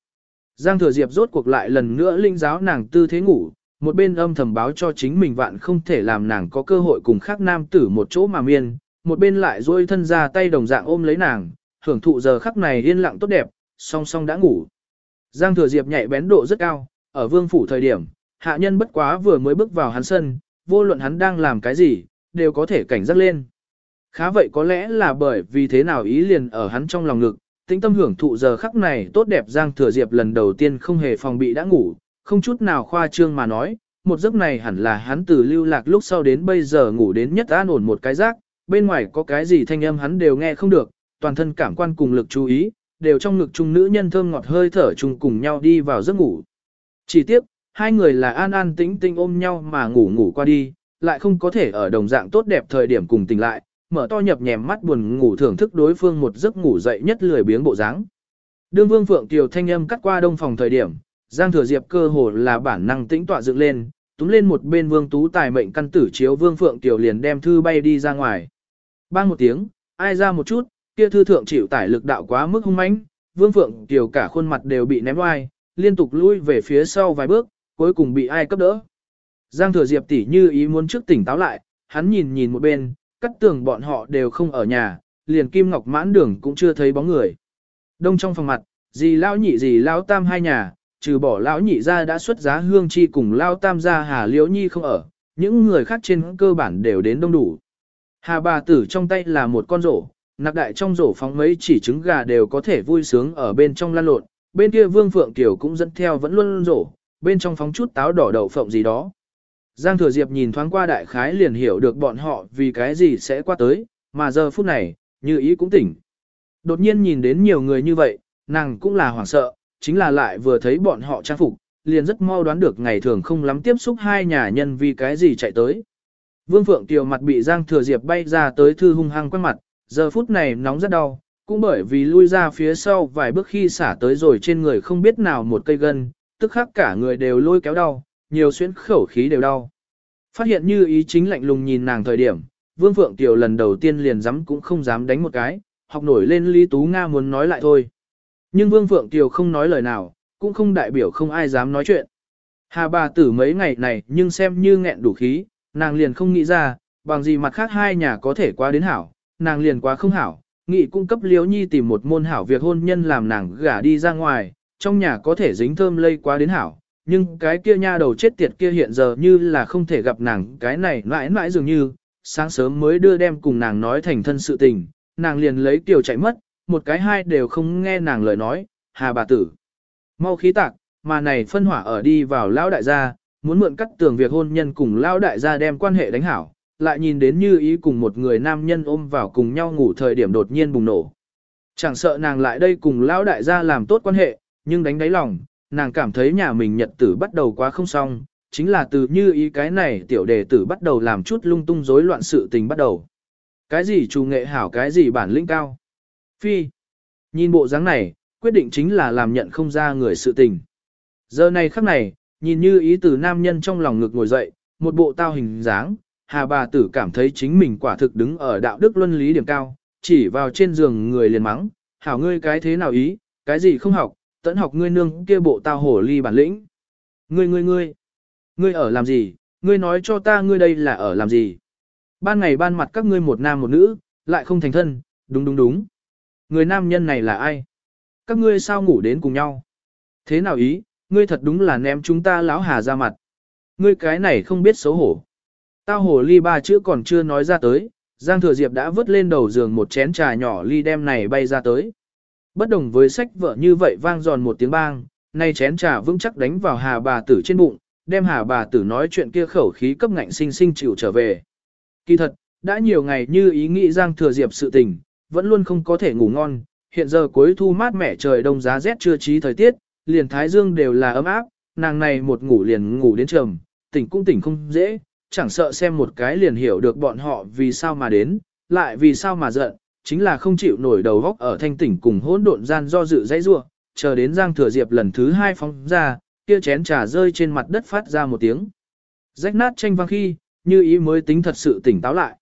Giang Thừa Diệp rốt cuộc lại lần nữa linh giáo nàng tư thế ngủ, một bên âm thầm báo cho chính mình vạn không thể làm nàng có cơ hội cùng khác nam tử một chỗ mà miên, một bên lại duỗi thân ra tay đồng dạng ôm lấy nàng, hưởng thụ giờ khắc này yên lặng tốt đẹp, song song đã ngủ. Giang Thừa Diệp nhạy bén độ rất cao, ở vương phủ thời điểm, hạ nhân bất quá vừa mới bước vào hắn sân, vô luận hắn đang làm cái gì, đều có thể cảnh giác lên. Khá vậy có lẽ là bởi vì thế nào ý liền ở hắn trong lòng ngực, tĩnh tâm hưởng thụ giờ khắc này tốt đẹp Giang Thừa Diệp lần đầu tiên không hề phòng bị đã ngủ, không chút nào khoa trương mà nói, một giấc này hẳn là hắn từ lưu lạc lúc sau đến bây giờ ngủ đến nhất an ổn một cái giác, bên ngoài có cái gì thanh âm hắn đều nghe không được, toàn thân cảm quan cùng lực chú ý, đều trong ngực chung nữ nhân thơm ngọt hơi thở chung cùng nhau đi vào giấc ngủ. Chỉ tiếc, hai người là an an tĩnh tĩnh ôm nhau mà ngủ ngủ qua đi, lại không có thể ở đồng dạng tốt đẹp thời điểm cùng tỉnh lại, mở to nhập nhèm mắt buồn ngủ thưởng thức đối phương một giấc ngủ dậy nhất lười biếng bộ dáng. Đương Vương Phượng Kiều thanh âm cắt qua đông phòng thời điểm, Giang Thừa Diệp cơ hồ là bản năng tĩnh tọa dựng lên, túm lên một bên Vương Tú Tài mệnh căn tử chiếu Vương Phượng Kiều liền đem thư bay đi ra ngoài. Bang một tiếng, ai ra một chút, kia thư thượng chịu tải lực đạo quá mức hung mãnh, Vương Phượng Kiều cả khuôn mặt đều bị ném oai, liên tục lui về phía sau vài bước, cuối cùng bị ai cấp đỡ. Giang Thừa Diệp tỉ như ý muốn trước tỉnh táo lại, hắn nhìn nhìn một bên, cắt tường bọn họ đều không ở nhà, liền Kim Ngọc mãn đường cũng chưa thấy bóng người. Đông trong phòng mặt, dì lao nhị dì lao tam hai nhà, trừ bỏ lão nhị ra đã xuất giá hương chi cùng lao tam ra Hà Liễu Nhi không ở, những người khác trên cơ bản đều đến đông đủ. Hà bà tử trong tay là một con rổ, nạc đại trong rổ phóng mấy chỉ trứng gà đều có thể vui sướng ở bên trong lan lộn, bên kia Vương Phượng Kiều cũng dẫn theo vẫn luôn rổ, bên trong phóng chút táo đỏ đậu phộng gì đó. Giang Thừa Diệp nhìn thoáng qua đại khái liền hiểu được bọn họ vì cái gì sẽ qua tới, mà giờ phút này, như ý cũng tỉnh. Đột nhiên nhìn đến nhiều người như vậy, nàng cũng là hoảng sợ, chính là lại vừa thấy bọn họ trang phục, liền rất mau đoán được ngày thường không lắm tiếp xúc hai nhà nhân vì cái gì chạy tới. Vương Phượng Tiều mặt bị Giang Thừa Diệp bay ra tới thư hung hăng quét mặt, giờ phút này nóng rất đau, cũng bởi vì lui ra phía sau vài bước khi xả tới rồi trên người không biết nào một cây gân, tức khắc cả người đều lôi kéo đau, nhiều xuyến khẩu khí đều đau. Phát hiện như ý chính lạnh lùng nhìn nàng thời điểm, Vương Phượng Tiểu lần đầu tiên liền dám cũng không dám đánh một cái, học nổi lên Lý Tú Nga muốn nói lại thôi. Nhưng Vương Phượng Tiểu không nói lời nào, cũng không đại biểu không ai dám nói chuyện. Hà bà tử mấy ngày này nhưng xem như nghẹn đủ khí, nàng liền không nghĩ ra, bằng gì mặt khác hai nhà có thể qua đến hảo, nàng liền quá không hảo, nghị cung cấp liếu nhi tìm một môn hảo việc hôn nhân làm nàng gả đi ra ngoài, trong nhà có thể dính thơm lây quá đến hảo, nhưng cái kia nha đầu chết tiệt kia hiện giờ như là không thể gặp nàng cái này mãi mãi dường như, sáng sớm mới đưa đem cùng nàng nói thành thân sự tình, nàng liền lấy tiểu chạy mất, một cái hai đều không nghe nàng lời nói, hà bà tử. Mau khí tạc, mà này phân hỏa ở đi vào lão đại gia, muốn mượn cắt tường việc hôn nhân cùng lão đại gia đem quan hệ đánh hảo, lại nhìn đến như ý cùng một người nam nhân ôm vào cùng nhau ngủ thời điểm đột nhiên bùng nổ. Chẳng sợ nàng lại đây cùng lão đại gia làm tốt quan hệ, nhưng đánh đáy lòng, nàng cảm thấy nhà mình nhật tử bắt đầu quá không xong, chính là từ như ý cái này tiểu đề tử bắt đầu làm chút lung tung rối loạn sự tình bắt đầu. Cái gì chủ nghệ hảo cái gì bản lĩnh cao. Phi. Nhìn bộ dáng này, quyết định chính là làm nhận không ra người sự tình. Giờ này khắc này, nhìn như ý từ nam nhân trong lòng ngực ngồi dậy, một bộ tao hình dáng, hà bà tử cảm thấy chính mình quả thực đứng ở đạo đức luân lý điểm cao, chỉ vào trên giường người liền mắng, hảo ngươi cái thế nào ý, cái gì không học, tẫn học ngươi nương kia bộ tao hổ ly bản lĩnh. Ngươi ngươi ngươi, ngươi ở làm gì, ngươi nói cho ta ngươi đây là ở làm gì. Ban ngày ban mặt các ngươi một nam một nữ, lại không thành thân, đúng đúng đúng. Người nam nhân này là ai? Các ngươi sao ngủ đến cùng nhau? Thế nào ý, ngươi thật đúng là ném chúng ta lão hà ra mặt. Ngươi cái này không biết xấu hổ. Tao hổ ly ba chữ còn chưa nói ra tới, Giang Thừa Diệp đã vứt lên đầu giường một chén trà nhỏ ly đem này bay ra tới. Bất đồng với sách vợ như vậy vang giòn một tiếng bang, nay chén trà vững chắc đánh vào hà bà tử trên bụng, đem hà bà tử nói chuyện kia khẩu khí cấp ngạnh sinh sinh chịu trở về. Kỳ thật, đã nhiều ngày như ý nghĩ Giang Thừa Diệp sự tình, vẫn luôn không có thể ngủ ngon, hiện giờ cuối thu mát mẻ trời đông giá rét chưa trí thời tiết, liền thái dương đều là ấm áp, nàng này một ngủ liền ngủ đến trầm, tỉnh cũng tỉnh không dễ, chẳng sợ xem một cái liền hiểu được bọn họ vì sao mà đến, lại vì sao mà giận, chính là không chịu nổi đầu góc ở thanh tỉnh cùng hỗn độn gian do dự dãy rua, chờ đến Giang Thừa Diệp lần thứ hai phóng ra, kia chén trà rơi trên mặt đất phát ra một tiếng. Rách nát tranh vang khi, như ý mới tính thật sự tỉnh táo lại.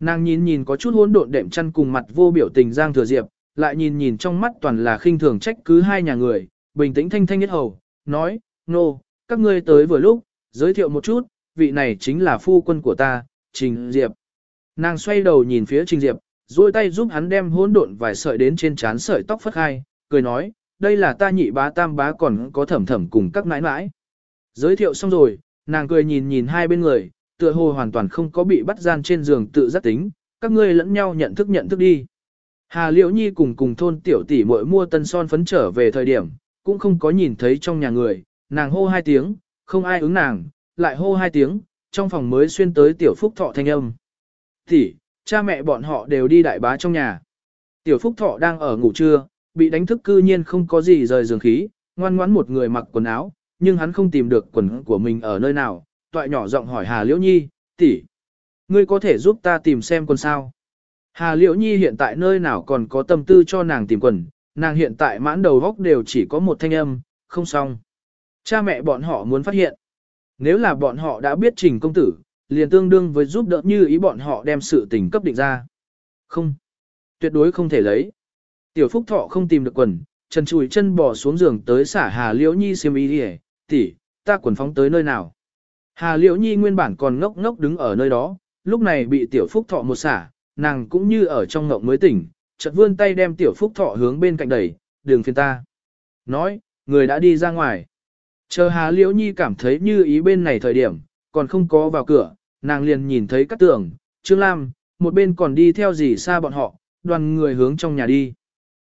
Nàng nhìn nhìn có chút hỗn độn đệm chăn cùng mặt vô biểu tình Giang Thừa Diệp, lại nhìn nhìn trong mắt toàn là khinh thường trách cứ hai nhà người, bình tĩnh thanh thanh nhất hầu, nói, nô, no, các ngươi tới vừa lúc, giới thiệu một chút, vị này chính là phu quân của ta, Trình Diệp. Nàng xoay đầu nhìn phía Trình Diệp, duỗi tay giúp hắn đem hỗn độn vài sợi đến trên trán sợi tóc phất hai, cười nói, đây là ta nhị bá tam bá còn có thẩm thẩm cùng các nãi nãi. Giới thiệu xong rồi, nàng cười nhìn nhìn hai bên người, tựa hồ hoàn toàn không có bị bắt gian trên giường tự giác tính, các ngươi lẫn nhau nhận thức nhận thức đi. Hà Liễu Nhi cùng cùng thôn tiểu tỷ muội mua tân son phấn trở về thời điểm, cũng không có nhìn thấy trong nhà người, nàng hô hai tiếng, không ai ứng nàng, lại hô hai tiếng, trong phòng mới xuyên tới tiểu phúc thọ thanh âm. Tỷ, cha mẹ bọn họ đều đi đại bá trong nhà. Tiểu phúc thọ đang ở ngủ trưa, bị đánh thức cư nhiên không có gì rời giường khí, ngoan ngoãn một người mặc quần áo, nhưng hắn không tìm được quần của mình ở nơi nào, toại nhỏ giọng hỏi Hà Liễu Nhi, tỷ, ngươi có thể giúp ta tìm xem quần sao? Hà Liễu Nhi hiện tại nơi nào còn có tâm tư cho nàng tìm quần, nàng hiện tại mãn đầu góc đều chỉ có một thanh âm, không xong. Cha mẹ bọn họ muốn phát hiện. Nếu là bọn họ đã biết trình công tử, liền tương đương với giúp đỡ như ý bọn họ đem sự tình cấp định ra. Không. Tuyệt đối không thể lấy. Tiểu Phúc Thọ không tìm được quần, chân chùi chân bò xuống giường tới xả Hà Liễu Nhi xiêm y đi tỷ, ta quần phóng tới nơi nào. Hà Liễu Nhi nguyên bản còn ngốc ngốc đứng ở nơi đó, lúc này bị Tiểu Phúc Thọ một xả, nàng cũng như ở trong ngộng mới tỉnh, chợt vươn tay đem Tiểu Phúc Thọ hướng bên cạnh đẩy, đường phiền ta. Nói, người đã đi ra ngoài. Chờ Hà Liễu Nhi cảm thấy như ý bên này thời điểm, còn không có vào cửa, nàng liền nhìn thấy các tường, Trương Lam, một bên còn đi theo gì xa bọn họ, đoàn người hướng trong nhà đi.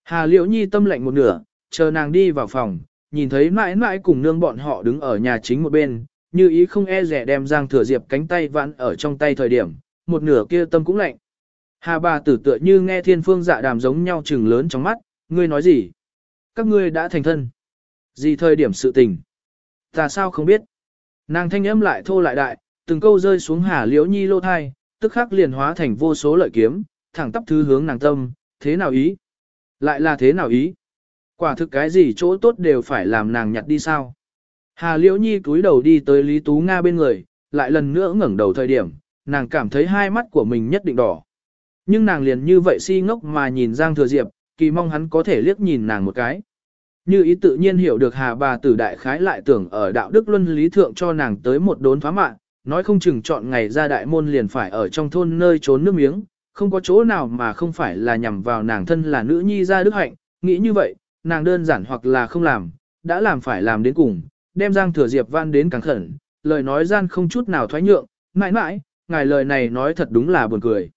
Hà Liễu Nhi tâm lệnh một nửa, chờ nàng đi vào phòng, nhìn thấy mãi mãi cùng nương bọn họ đứng ở nhà chính một bên, như ý không e rẻ đem Giang Thừa Diệp cánh tay vãn ở trong tay thời điểm, một nửa kia tâm cũng lạnh. Hà bà tử tựa như nghe thiên phương dạ đàm giống nhau trừng lớn trong mắt, ngươi nói gì? Các ngươi đã thành thân. Gì thời điểm sự tình? Ta sao không biết? Nàng thanh âm lại thô lại đại, từng câu rơi xuống Hà Liễu Nhi lô thai, tức khắc liền hóa thành vô số lợi kiếm, thẳng tắp thứ hướng nàng tâm, thế nào ý? Lại là thế nào ý? Quả thực cái gì chỗ tốt đều phải làm nàng nhặt đi sao? Hà Liễu Nhi cúi đầu đi tới Lý Tú Nga bên người, lại lần nữa ngẩng đầu thời điểm, nàng cảm thấy hai mắt của mình nhất định đỏ. Nhưng nàng liền như vậy si ngốc mà nhìn Giang Thừa Diệp, kỳ mong hắn có thể liếc nhìn nàng một cái. Như ý tự nhiên hiểu được Hà bà tử đại khái lại tưởng ở đạo đức luân lý thượng cho nàng tới một đốn phá mạng, nói không chừng chọn ngày ra đại môn liền phải ở trong thôn nơi trốn nước miếng, không có chỗ nào mà không phải là nhằm vào nàng thân là nữ nhi ra đức hạnh, nghĩ như vậy, nàng đơn giản hoặc là không làm, đã làm phải làm đến cùng, đem Giang Thừa Diệp van đến càng khẩn, lời nói gian không chút nào thoái nhượng, mãi mãi, ngài lời này nói thật đúng là buồn cười.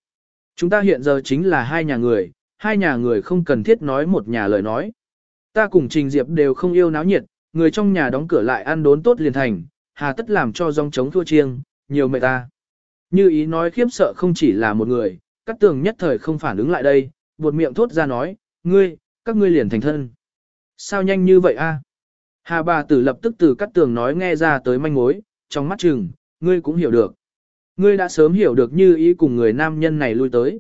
Chúng ta hiện giờ chính là hai nhà người, hai nhà người không cần thiết nói một nhà lời nói. Ta cùng Trình Diệp đều không yêu náo nhiệt, người trong nhà đóng cửa lại ăn đốn tốt liền thành, hà tất làm cho dòng trống thua chiêng, nhiều mệt ta. Như ý nói khiếp sợ không chỉ là một người, các tường nhất thời không phản ứng lại đây, buột miệng thốt ra nói, ngươi, các ngươi liền thành thân. Sao nhanh như vậy a? Hà bà tử lập tức từ các tường nói nghe ra tới manh mối, trong mắt chừng, ngươi cũng hiểu được. Ngươi đã sớm hiểu được như ý cùng người nam nhân này lui tới.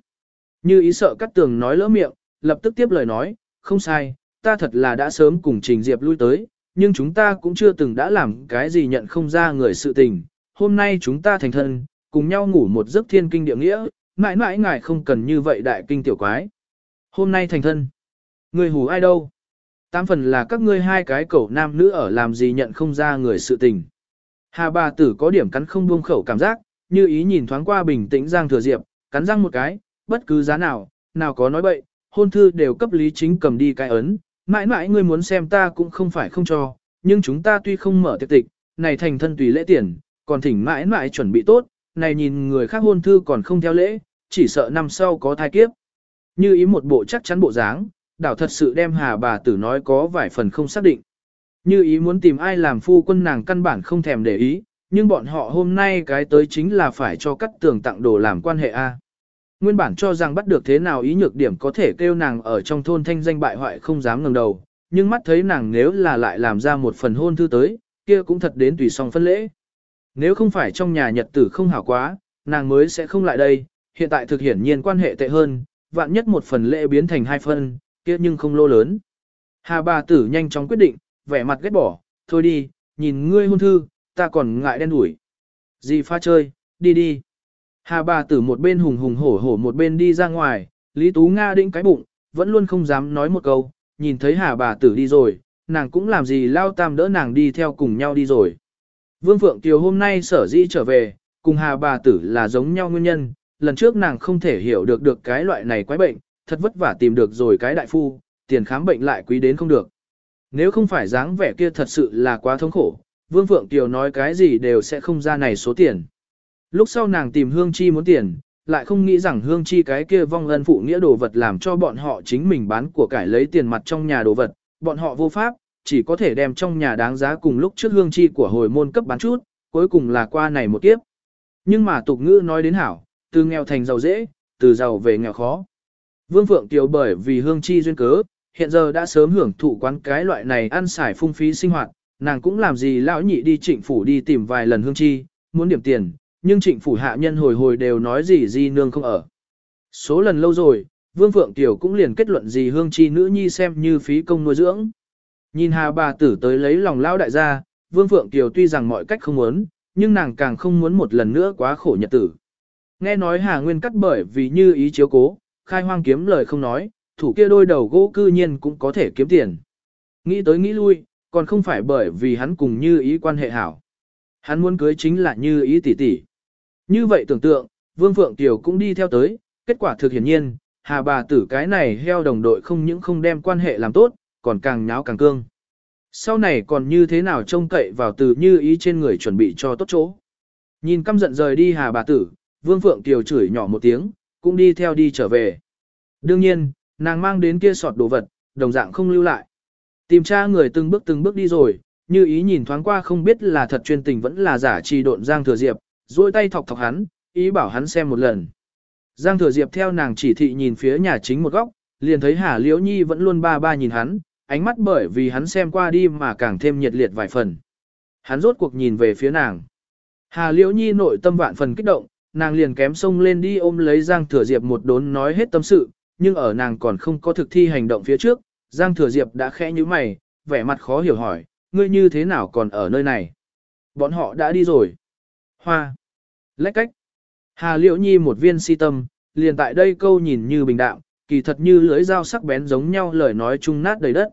Như ý sợ các tường nói lỡ miệng, lập tức tiếp lời nói, không sai, ta thật là đã sớm cùng Trình Diệp lui tới, nhưng chúng ta cũng chưa từng đã làm cái gì nhận không ra người sự tình. Hôm nay chúng ta thành thân, cùng nhau ngủ một giấc thiên kinh địa nghĩa, mãi mãi ngài không cần như vậy đại kinh tiểu quái. Hôm nay thành thân, người hù ai đâu? Tám phần là các ngươi hai cái cậu nam nữ ở làm gì nhận không ra người sự tình. Hà bà tử có điểm cắn không buông khẩu cảm giác, như ý nhìn thoáng qua bình tĩnh Giang Thừa Diệp, cắn răng một cái, bất cứ giá nào, nào có nói bậy, hôn thư đều cấp lý chính cầm đi cái ấn, mãi mãi ngươi muốn xem ta cũng không phải không cho, nhưng chúng ta tuy không mở tiệc tịch, này thành thân tùy lễ tiền, còn thỉnh mãi mãi chuẩn bị tốt, này nhìn người khác hôn thư còn không theo lễ, chỉ sợ năm sau có thai kiếp. Như ý một bộ chắc chắn bộ dáng, đảo thật sự đem hà bà tử nói có vài phần không xác định. Như ý muốn tìm ai làm phu quân nàng căn bản không thèm để ý, nhưng bọn họ hôm nay cái tới chính là phải cho cắt tường tặng đồ làm quan hệ A. Nguyên bản cho rằng bắt được thế nào ý nhược điểm có thể kêu nàng ở trong thôn thanh danh bại hoại không dám ngẩng đầu, nhưng mắt thấy nàng nếu là lại làm ra một phần hôn thư tới, kia cũng thật đến tùy song phân lễ. Nếu không phải trong nhà nhật tử không hảo quá, nàng mới sẽ không lại đây, hiện tại thực hiển nhiên quan hệ tệ hơn, vạn nhất một phần lễ biến thành hai phân, kia nhưng không lô lớn. Hà bà tử nhanh chóng quyết định, vẻ mặt ghét bỏ, thôi đi, nhìn ngươi hôn thư, ta còn ngại đen đuổi. Gì pha chơi, đi đi. Hà bà tử một bên hùng hùng hổ hổ một bên đi ra ngoài, Lý Tú Nga đĩnh cái bụng, vẫn luôn không dám nói một câu, nhìn thấy hà bà tử đi rồi, nàng cũng làm gì lao tam đỡ nàng đi theo cùng nhau đi rồi. Vương Phượng Kiều hôm nay sở dĩ trở về, cùng hà bà tử là giống nhau nguyên nhân, lần trước nàng không thể hiểu được được cái loại này quái bệnh, thật vất vả tìm được rồi cái đại phu, tiền khám bệnh lại quý đến không được. Nếu không phải dáng vẻ kia thật sự là quá thống khổ, Vương Phượng Kiều nói cái gì đều sẽ không ra này số tiền. Lúc sau nàng tìm Hương Chi muốn tiền, lại không nghĩ rằng Hương Chi cái kia vong ân phụ nghĩa đồ vật làm cho bọn họ chính mình bán của cải lấy tiền mặt trong nhà đồ vật, bọn họ vô pháp, chỉ có thể đem trong nhà đáng giá cùng lúc trước Hương Chi của hồi môn cấp bán chút, cuối cùng là qua này một kiếp. Nhưng mà tục ngữ nói đến hảo, từ nghèo thành giàu dễ, từ giàu về nghèo khó. Vương Phượng Kiều bởi vì Hương Chi duyên cớ, hiện giờ đã sớm hưởng thụ quán cái loại này ăn xài phung phí sinh hoạt, nàng cũng làm gì lão nhị đi trịnh phủ đi tìm vài lần Hương Chi, muốn điểm tiền, nhưng trịnh phủ hạ nhân hồi hồi đều nói gì di nương không ở. Số lần lâu rồi, Vương Phượng Tiểu cũng liền kết luận gì hương chi nữ nhi xem như phí công nuôi dưỡng. Nhìn hà bà tử tới lấy lòng lao đại gia, Vương Phượng Tiểu tuy rằng mọi cách không muốn, nhưng nàng càng không muốn một lần nữa quá khổ nhật tử. Nghe nói Hà Nguyên cắt bởi vì như ý chiếu cố, khai hoang kiếm lời không nói, thủ kia đôi đầu gỗ cư nhiên cũng có thể kiếm tiền. Nghĩ tới nghĩ lui, còn không phải bởi vì hắn cùng như ý quan hệ hảo. Hắn muốn cưới chính là như ý tỷ tỷ. Như vậy tưởng tượng, Vương Phượng Tiểu cũng đi theo tới, kết quả thực hiển nhiên, hà bà tử cái này heo đồng đội không những không đem quan hệ làm tốt, còn càng nháo càng cương. Sau này còn như thế nào trông cậy vào từ như ý trên người chuẩn bị cho tốt chỗ. Nhìn căm giận rời đi hà bà tử, Vương Phượng tiểu chửi nhỏ một tiếng, cũng đi theo đi trở về. Đương nhiên, nàng mang đến kia sọt đồ vật, đồng dạng không lưu lại. Tìm tra người từng bước từng bước đi rồi, như ý nhìn thoáng qua không biết là thật chuyên tình vẫn là giả trì độn Giang Thừa Diệp, duỗi tay thọc thọc hắn, ý bảo hắn xem một lần. Giang Thừa Diệp theo nàng chỉ thị nhìn phía nhà chính một góc, liền thấy Hà Liễu Nhi vẫn luôn ba ba nhìn hắn, ánh mắt bởi vì hắn xem qua đi mà càng thêm nhiệt liệt vài phần. Hắn rốt cuộc nhìn về phía nàng. Hà Liễu Nhi nội tâm vạn phần kích động, nàng liền kém sông lên đi ôm lấy Giang Thừa Diệp một đốn nói hết tâm sự, nhưng ở nàng còn không có thực thi hành động phía trước, Giang Thừa Diệp đã khẽ như mày, vẻ mặt khó hiểu hỏi, ngươi như thế nào còn ở nơi này? Bọn họ đã đi rồi. Hoa. Lách cách. Hà Liễu Nhi một viên si tâm, liền tại đây câu nhìn như bình đạm, kỳ thật như lưỡi dao sắc bén giống nhau lời nói chung nát đầy đất.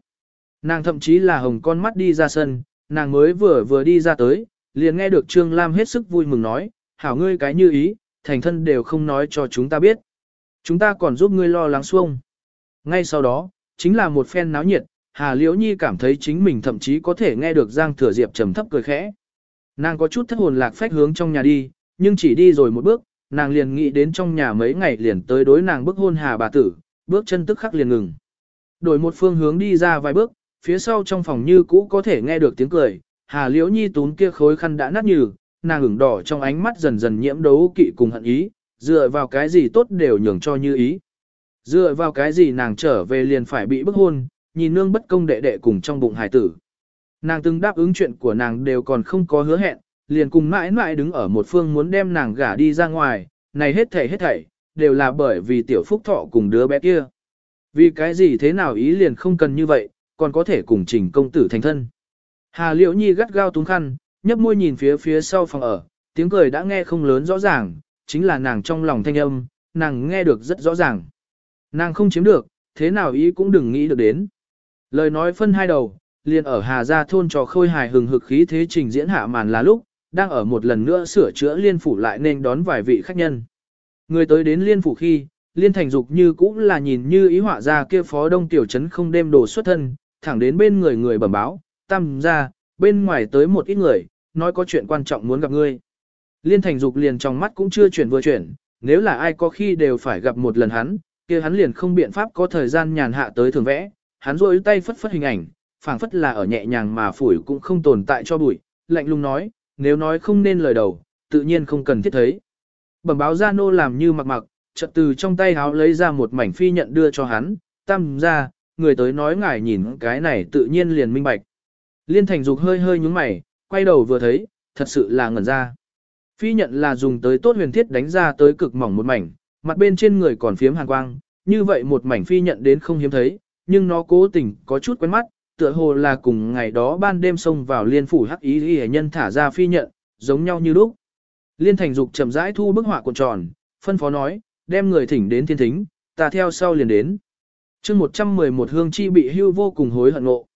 Nàng thậm chí là hồng con mắt đi ra sân, nàng mới vừa vừa đi ra tới, liền nghe được Trương Lam hết sức vui mừng nói, hảo ngươi cái như ý, thành thân đều không nói cho chúng ta biết. Chúng ta còn giúp ngươi lo lắng xuông. Ngay sau đó, chính là một phen náo nhiệt, Hà Liễu Nhi cảm thấy chính mình thậm chí có thể nghe được Giang Thừa Diệp trầm thấp cười khẽ. Nàng có chút thất hồn lạc phách hướng trong nhà đi, nhưng chỉ đi rồi một bước, nàng liền nghĩ đến trong nhà mấy ngày liền tới đối nàng bức hôn Hà bà tử, bước chân tức khắc liền ngừng. Đổi một phương hướng đi ra vài bước, phía sau trong phòng như cũ có thể nghe được tiếng cười, Hà Liễu Nhi tún kia khối khăn đã nát nhừ, nàng ửng đỏ trong ánh mắt dần dần nhiễm đấu kỵ cùng hận ý, dựa vào cái gì tốt đều nhường cho như ý. Dựa vào cái gì nàng trở về liền phải bị bức hôn, nhìn nương bất công đệ đệ cùng trong bụng hải tử. Nàng từng đáp ứng chuyện của nàng đều còn không có hứa hẹn, liền cùng mãi mãi đứng ở một phương muốn đem nàng gả đi ra ngoài, này hết thảy hết thảy, đều là bởi vì tiểu phúc thọ cùng đứa bé kia. Vì cái gì thế nào ý liền không cần như vậy, còn có thể cùng trình công tử thành thân. Hà Liễu Nhi gắt gao túng khăn, nhấp môi nhìn phía phía sau phòng ở, tiếng cười đã nghe không lớn rõ ràng, chính là nàng trong lòng thanh âm, nàng nghe được rất rõ ràng. Nàng không chiếm được, thế nào ý cũng đừng nghĩ được đến. Lời nói phân hai đầu, liền ở Hà Gia thôn trò khôi hài hừng hực khí thế trình diễn hạ màn là lúc, đang ở một lần nữa sửa chữa liên phủ lại nên đón vài vị khách nhân. Người tới đến liên phủ khi, liên thành dục như cũng là nhìn như ý họa ra kia phó đông tiểu trấn không đêm đồ xuất thân, thẳng đến bên người người bẩm báo, tam ra, bên ngoài tới một ít người, nói có chuyện quan trọng muốn gặp ngươi. Liên thành dục liền trong mắt cũng chưa chuyển vừa chuyển, nếu là ai có khi đều phải gặp một lần hắn, kia hắn liền không biện pháp có thời gian nhàn hạ tới thường vẽ, hắn rôi tay phất phất hình ảnh, phảng phất là ở nhẹ nhàng mà phủi cũng không tồn tại cho bụi, lạnh lùng nói, nếu nói không nên lời đầu, tự nhiên không cần thiết thấy. Bẩm báo gia nô làm như mặc mặc, chợt từ trong tay háo lấy ra một mảnh phi nhận đưa cho hắn, tam ra, người tới nói ngài nhìn cái này tự nhiên liền minh bạch. Liên thành dục hơi hơi nhúng mày, quay đầu vừa thấy, thật sự là ngẩn ra. Phi nhận là dùng tới tốt huyền thiết đánh ra tới cực mỏng một mảnh, mặt bên trên người còn phiếm hàn quang, như vậy một mảnh phi nhận đến không hiếm thấy, nhưng nó cố tình có chút quen mắt, tựa hồ là cùng ngày đó ban đêm xông vào liên phủ hắc ý y nhân thả ra phi nhận, giống nhau như lúc. Liên thành dục chậm rãi thu bức họa cuộn tròn, phân phó nói, đem người thỉnh đến thiên thính, ta theo sau liền đến. chương 111 hương chi bị hưu vô cùng hối hận ngộ.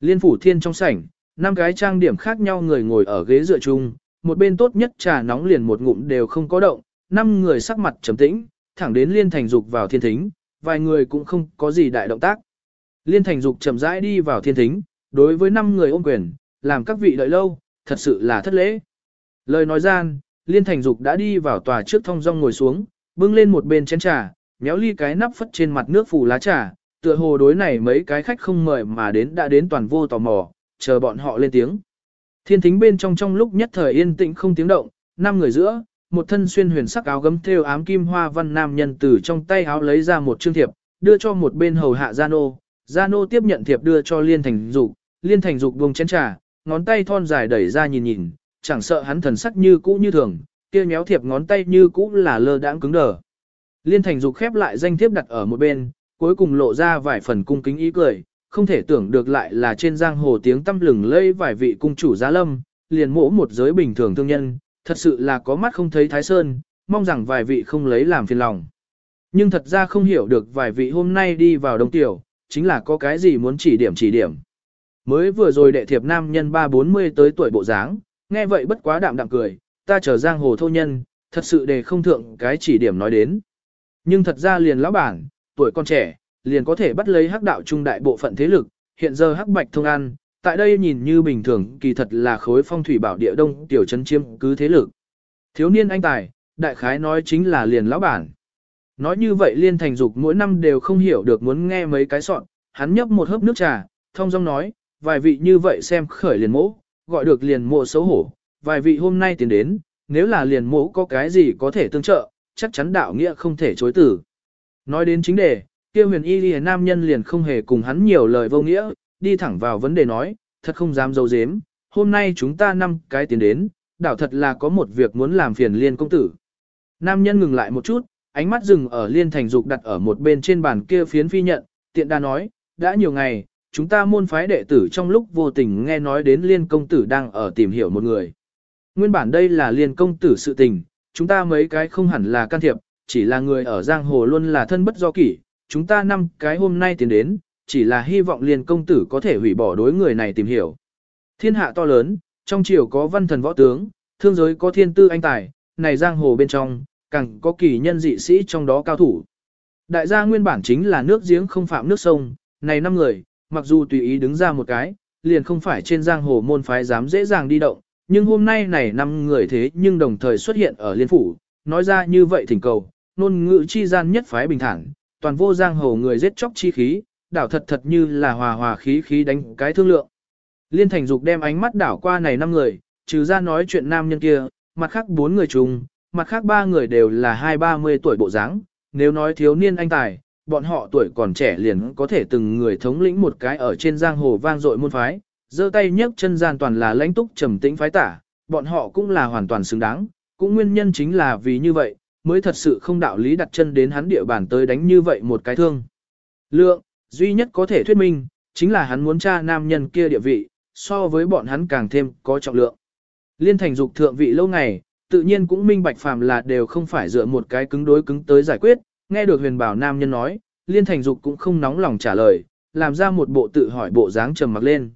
Liên phủ thiên trong sảnh, năm cái trang điểm khác nhau người ngồi ở ghế dựa chung, một bên tốt nhất trà nóng liền một ngụm đều không có động, năm người sắc mặt trầm tĩnh, thẳng đến liên thành dục vào thiên thính, vài người cũng không có gì đại động tác. Liên thành dục chậm rãi đi vào thiên thính, đối với năm người ôm quyền, làm các vị đợi lâu, thật sự là thất lễ. Lời nói gian, Liên thành dục đã đi vào tòa trước thông rong ngồi xuống, bưng lên một bên chén trà, méo ly cái nắp phất trên mặt nước phủ lá trà, tựa hồ đối này mấy cái khách không mời mà đến đã đến toàn vô tò mò, chờ bọn họ lên tiếng. Thiên thính bên trong trong lúc nhất thời yên tĩnh không tiếng động, năm người giữa, một thân xuyên huyền sắc áo gấm thêu ám kim hoa văn nam nhân từ trong tay áo lấy ra một chương thiệp, đưa cho một bên hầu hạ gian ô. Gia Nô tiếp nhận thiệp đưa cho Liên Thành Dục, Liên Thành Dục buông chén trà, ngón tay thon dài đẩy ra nhìn nhìn, chẳng sợ hắn thần sắc như cũ như thường, kia méo thiệp ngón tay như cũ là lơ đãng cứng đờ. Liên Thành Dục khép lại danh thiếp đặt ở một bên, cuối cùng lộ ra vài phần cung kính ý cười, không thể tưởng được lại là trên giang hồ tiếng tâm lừng lây vài vị cung chủ giá lâm, liền mỗ một giới bình thường thương nhân, thật sự là có mắt không thấy Thái Sơn, mong rằng vài vị không lấy làm phiền lòng. Nhưng thật ra không hiểu được vài vị hôm nay đi vào đông tiểu, chính là có cái gì muốn chỉ điểm chỉ điểm. Mới vừa rồi đệ thiệp nam nhân ba bốn mươi tới tuổi bộ dáng, nghe vậy bất quá đạm đạm cười, ta trở giang hồ thô nhân, thật sự để không thượng cái chỉ điểm nói đến. Nhưng thật ra liền lão bản, tuổi con trẻ, liền có thể bắt lấy hắc đạo trung đại bộ phận thế lực, hiện giờ hắc bạch thông an, tại đây nhìn như bình thường kỳ thật là khối phong thủy bảo địa đông tiểu trấn chiêm cứ thế lực. Thiếu niên anh tài, đại khái nói chính là liền lão bản. Nói như vậy liên thành dục mỗi năm đều không hiểu được muốn nghe mấy cái soạn, hắn nhấp một hớp nước trà, thông dong nói, vài vị như vậy xem khởi liền mỗ, gọi được liền mộ xấu hổ, vài vị hôm nay tiến đến, nếu là liền mỗ có cái gì có thể tương trợ, chắc chắn đạo nghĩa không thể chối tử. Nói đến chính đề, kia huyền y ghi nam nhân liền không hề cùng hắn nhiều lời vô nghĩa, đi thẳng vào vấn đề nói, thật không dám dấu dếm, hôm nay chúng ta năm cái tiến đến, đảo thật là có một việc muốn làm phiền liên công tử. Nam nhân ngừng lại một chút, ánh mắt dừng ở liên thành dục đặt ở một bên trên bàn kia phiến phi nhận, tiện đa nói, đã nhiều ngày, chúng ta môn phái đệ tử trong lúc vô tình nghe nói đến liên công tử đang ở tìm hiểu một người. Nguyên bản đây là liên công tử sự tình, chúng ta mấy cái không hẳn là can thiệp, chỉ là người ở giang hồ luôn là thân bất do kỷ, chúng ta năm cái hôm nay tiến đến, chỉ là hy vọng liên công tử có thể hủy bỏ đối người này tìm hiểu. Thiên hạ to lớn, trong triều có văn thần võ tướng, thương giới có thiên tư anh tài, này giang hồ bên trong, càng có kỳ nhân dị sĩ trong đó cao thủ. Đại gia nguyên bản chính là nước giếng không phạm nước sông, này năm người, mặc dù tùy ý đứng ra một cái, liền không phải trên giang hồ môn phái dám dễ dàng đi động, nhưng hôm nay này năm người thế nhưng đồng thời xuất hiện ở liên phủ, nói ra như vậy thỉnh cầu, nôn ngữ chi gian nhất phái bình thản, toàn vô giang hồ người giết chóc chi khí, đảo thật thật như là hòa hòa khí khí đánh cái thương lượng. Liên thành dục đem ánh mắt đảo qua này năm người, trừ ra nói chuyện nam nhân kia, mặt khác bốn người chung, mặt khác ba người đều là hai ba mươi tuổi bộ dáng. nếu nói thiếu niên anh tài, bọn họ tuổi còn trẻ liền có thể từng người thống lĩnh một cái ở trên giang hồ vang dội môn phái, giơ tay nhấc chân gian toàn là lãnh túc trầm tĩnh phái tả, bọn họ cũng là hoàn toàn xứng đáng, cũng nguyên nhân chính là vì như vậy, mới thật sự không đạo lý đặt chân đến hắn địa bàn tới đánh như vậy một cái thương. Lượng, duy nhất có thể thuyết minh, chính là hắn muốn tra nam nhân kia địa vị, so với bọn hắn càng thêm có trọng lượng. Liên thành dục thượng vị lâu ngày, tự nhiên cũng minh bạch phàm là đều không phải dựa một cái cứng đối cứng tới giải quyết, nghe được huyền bảo nam nhân nói, liên thành dục cũng không nóng lòng trả lời, làm ra một bộ tự hỏi bộ dáng trầm mặc lên.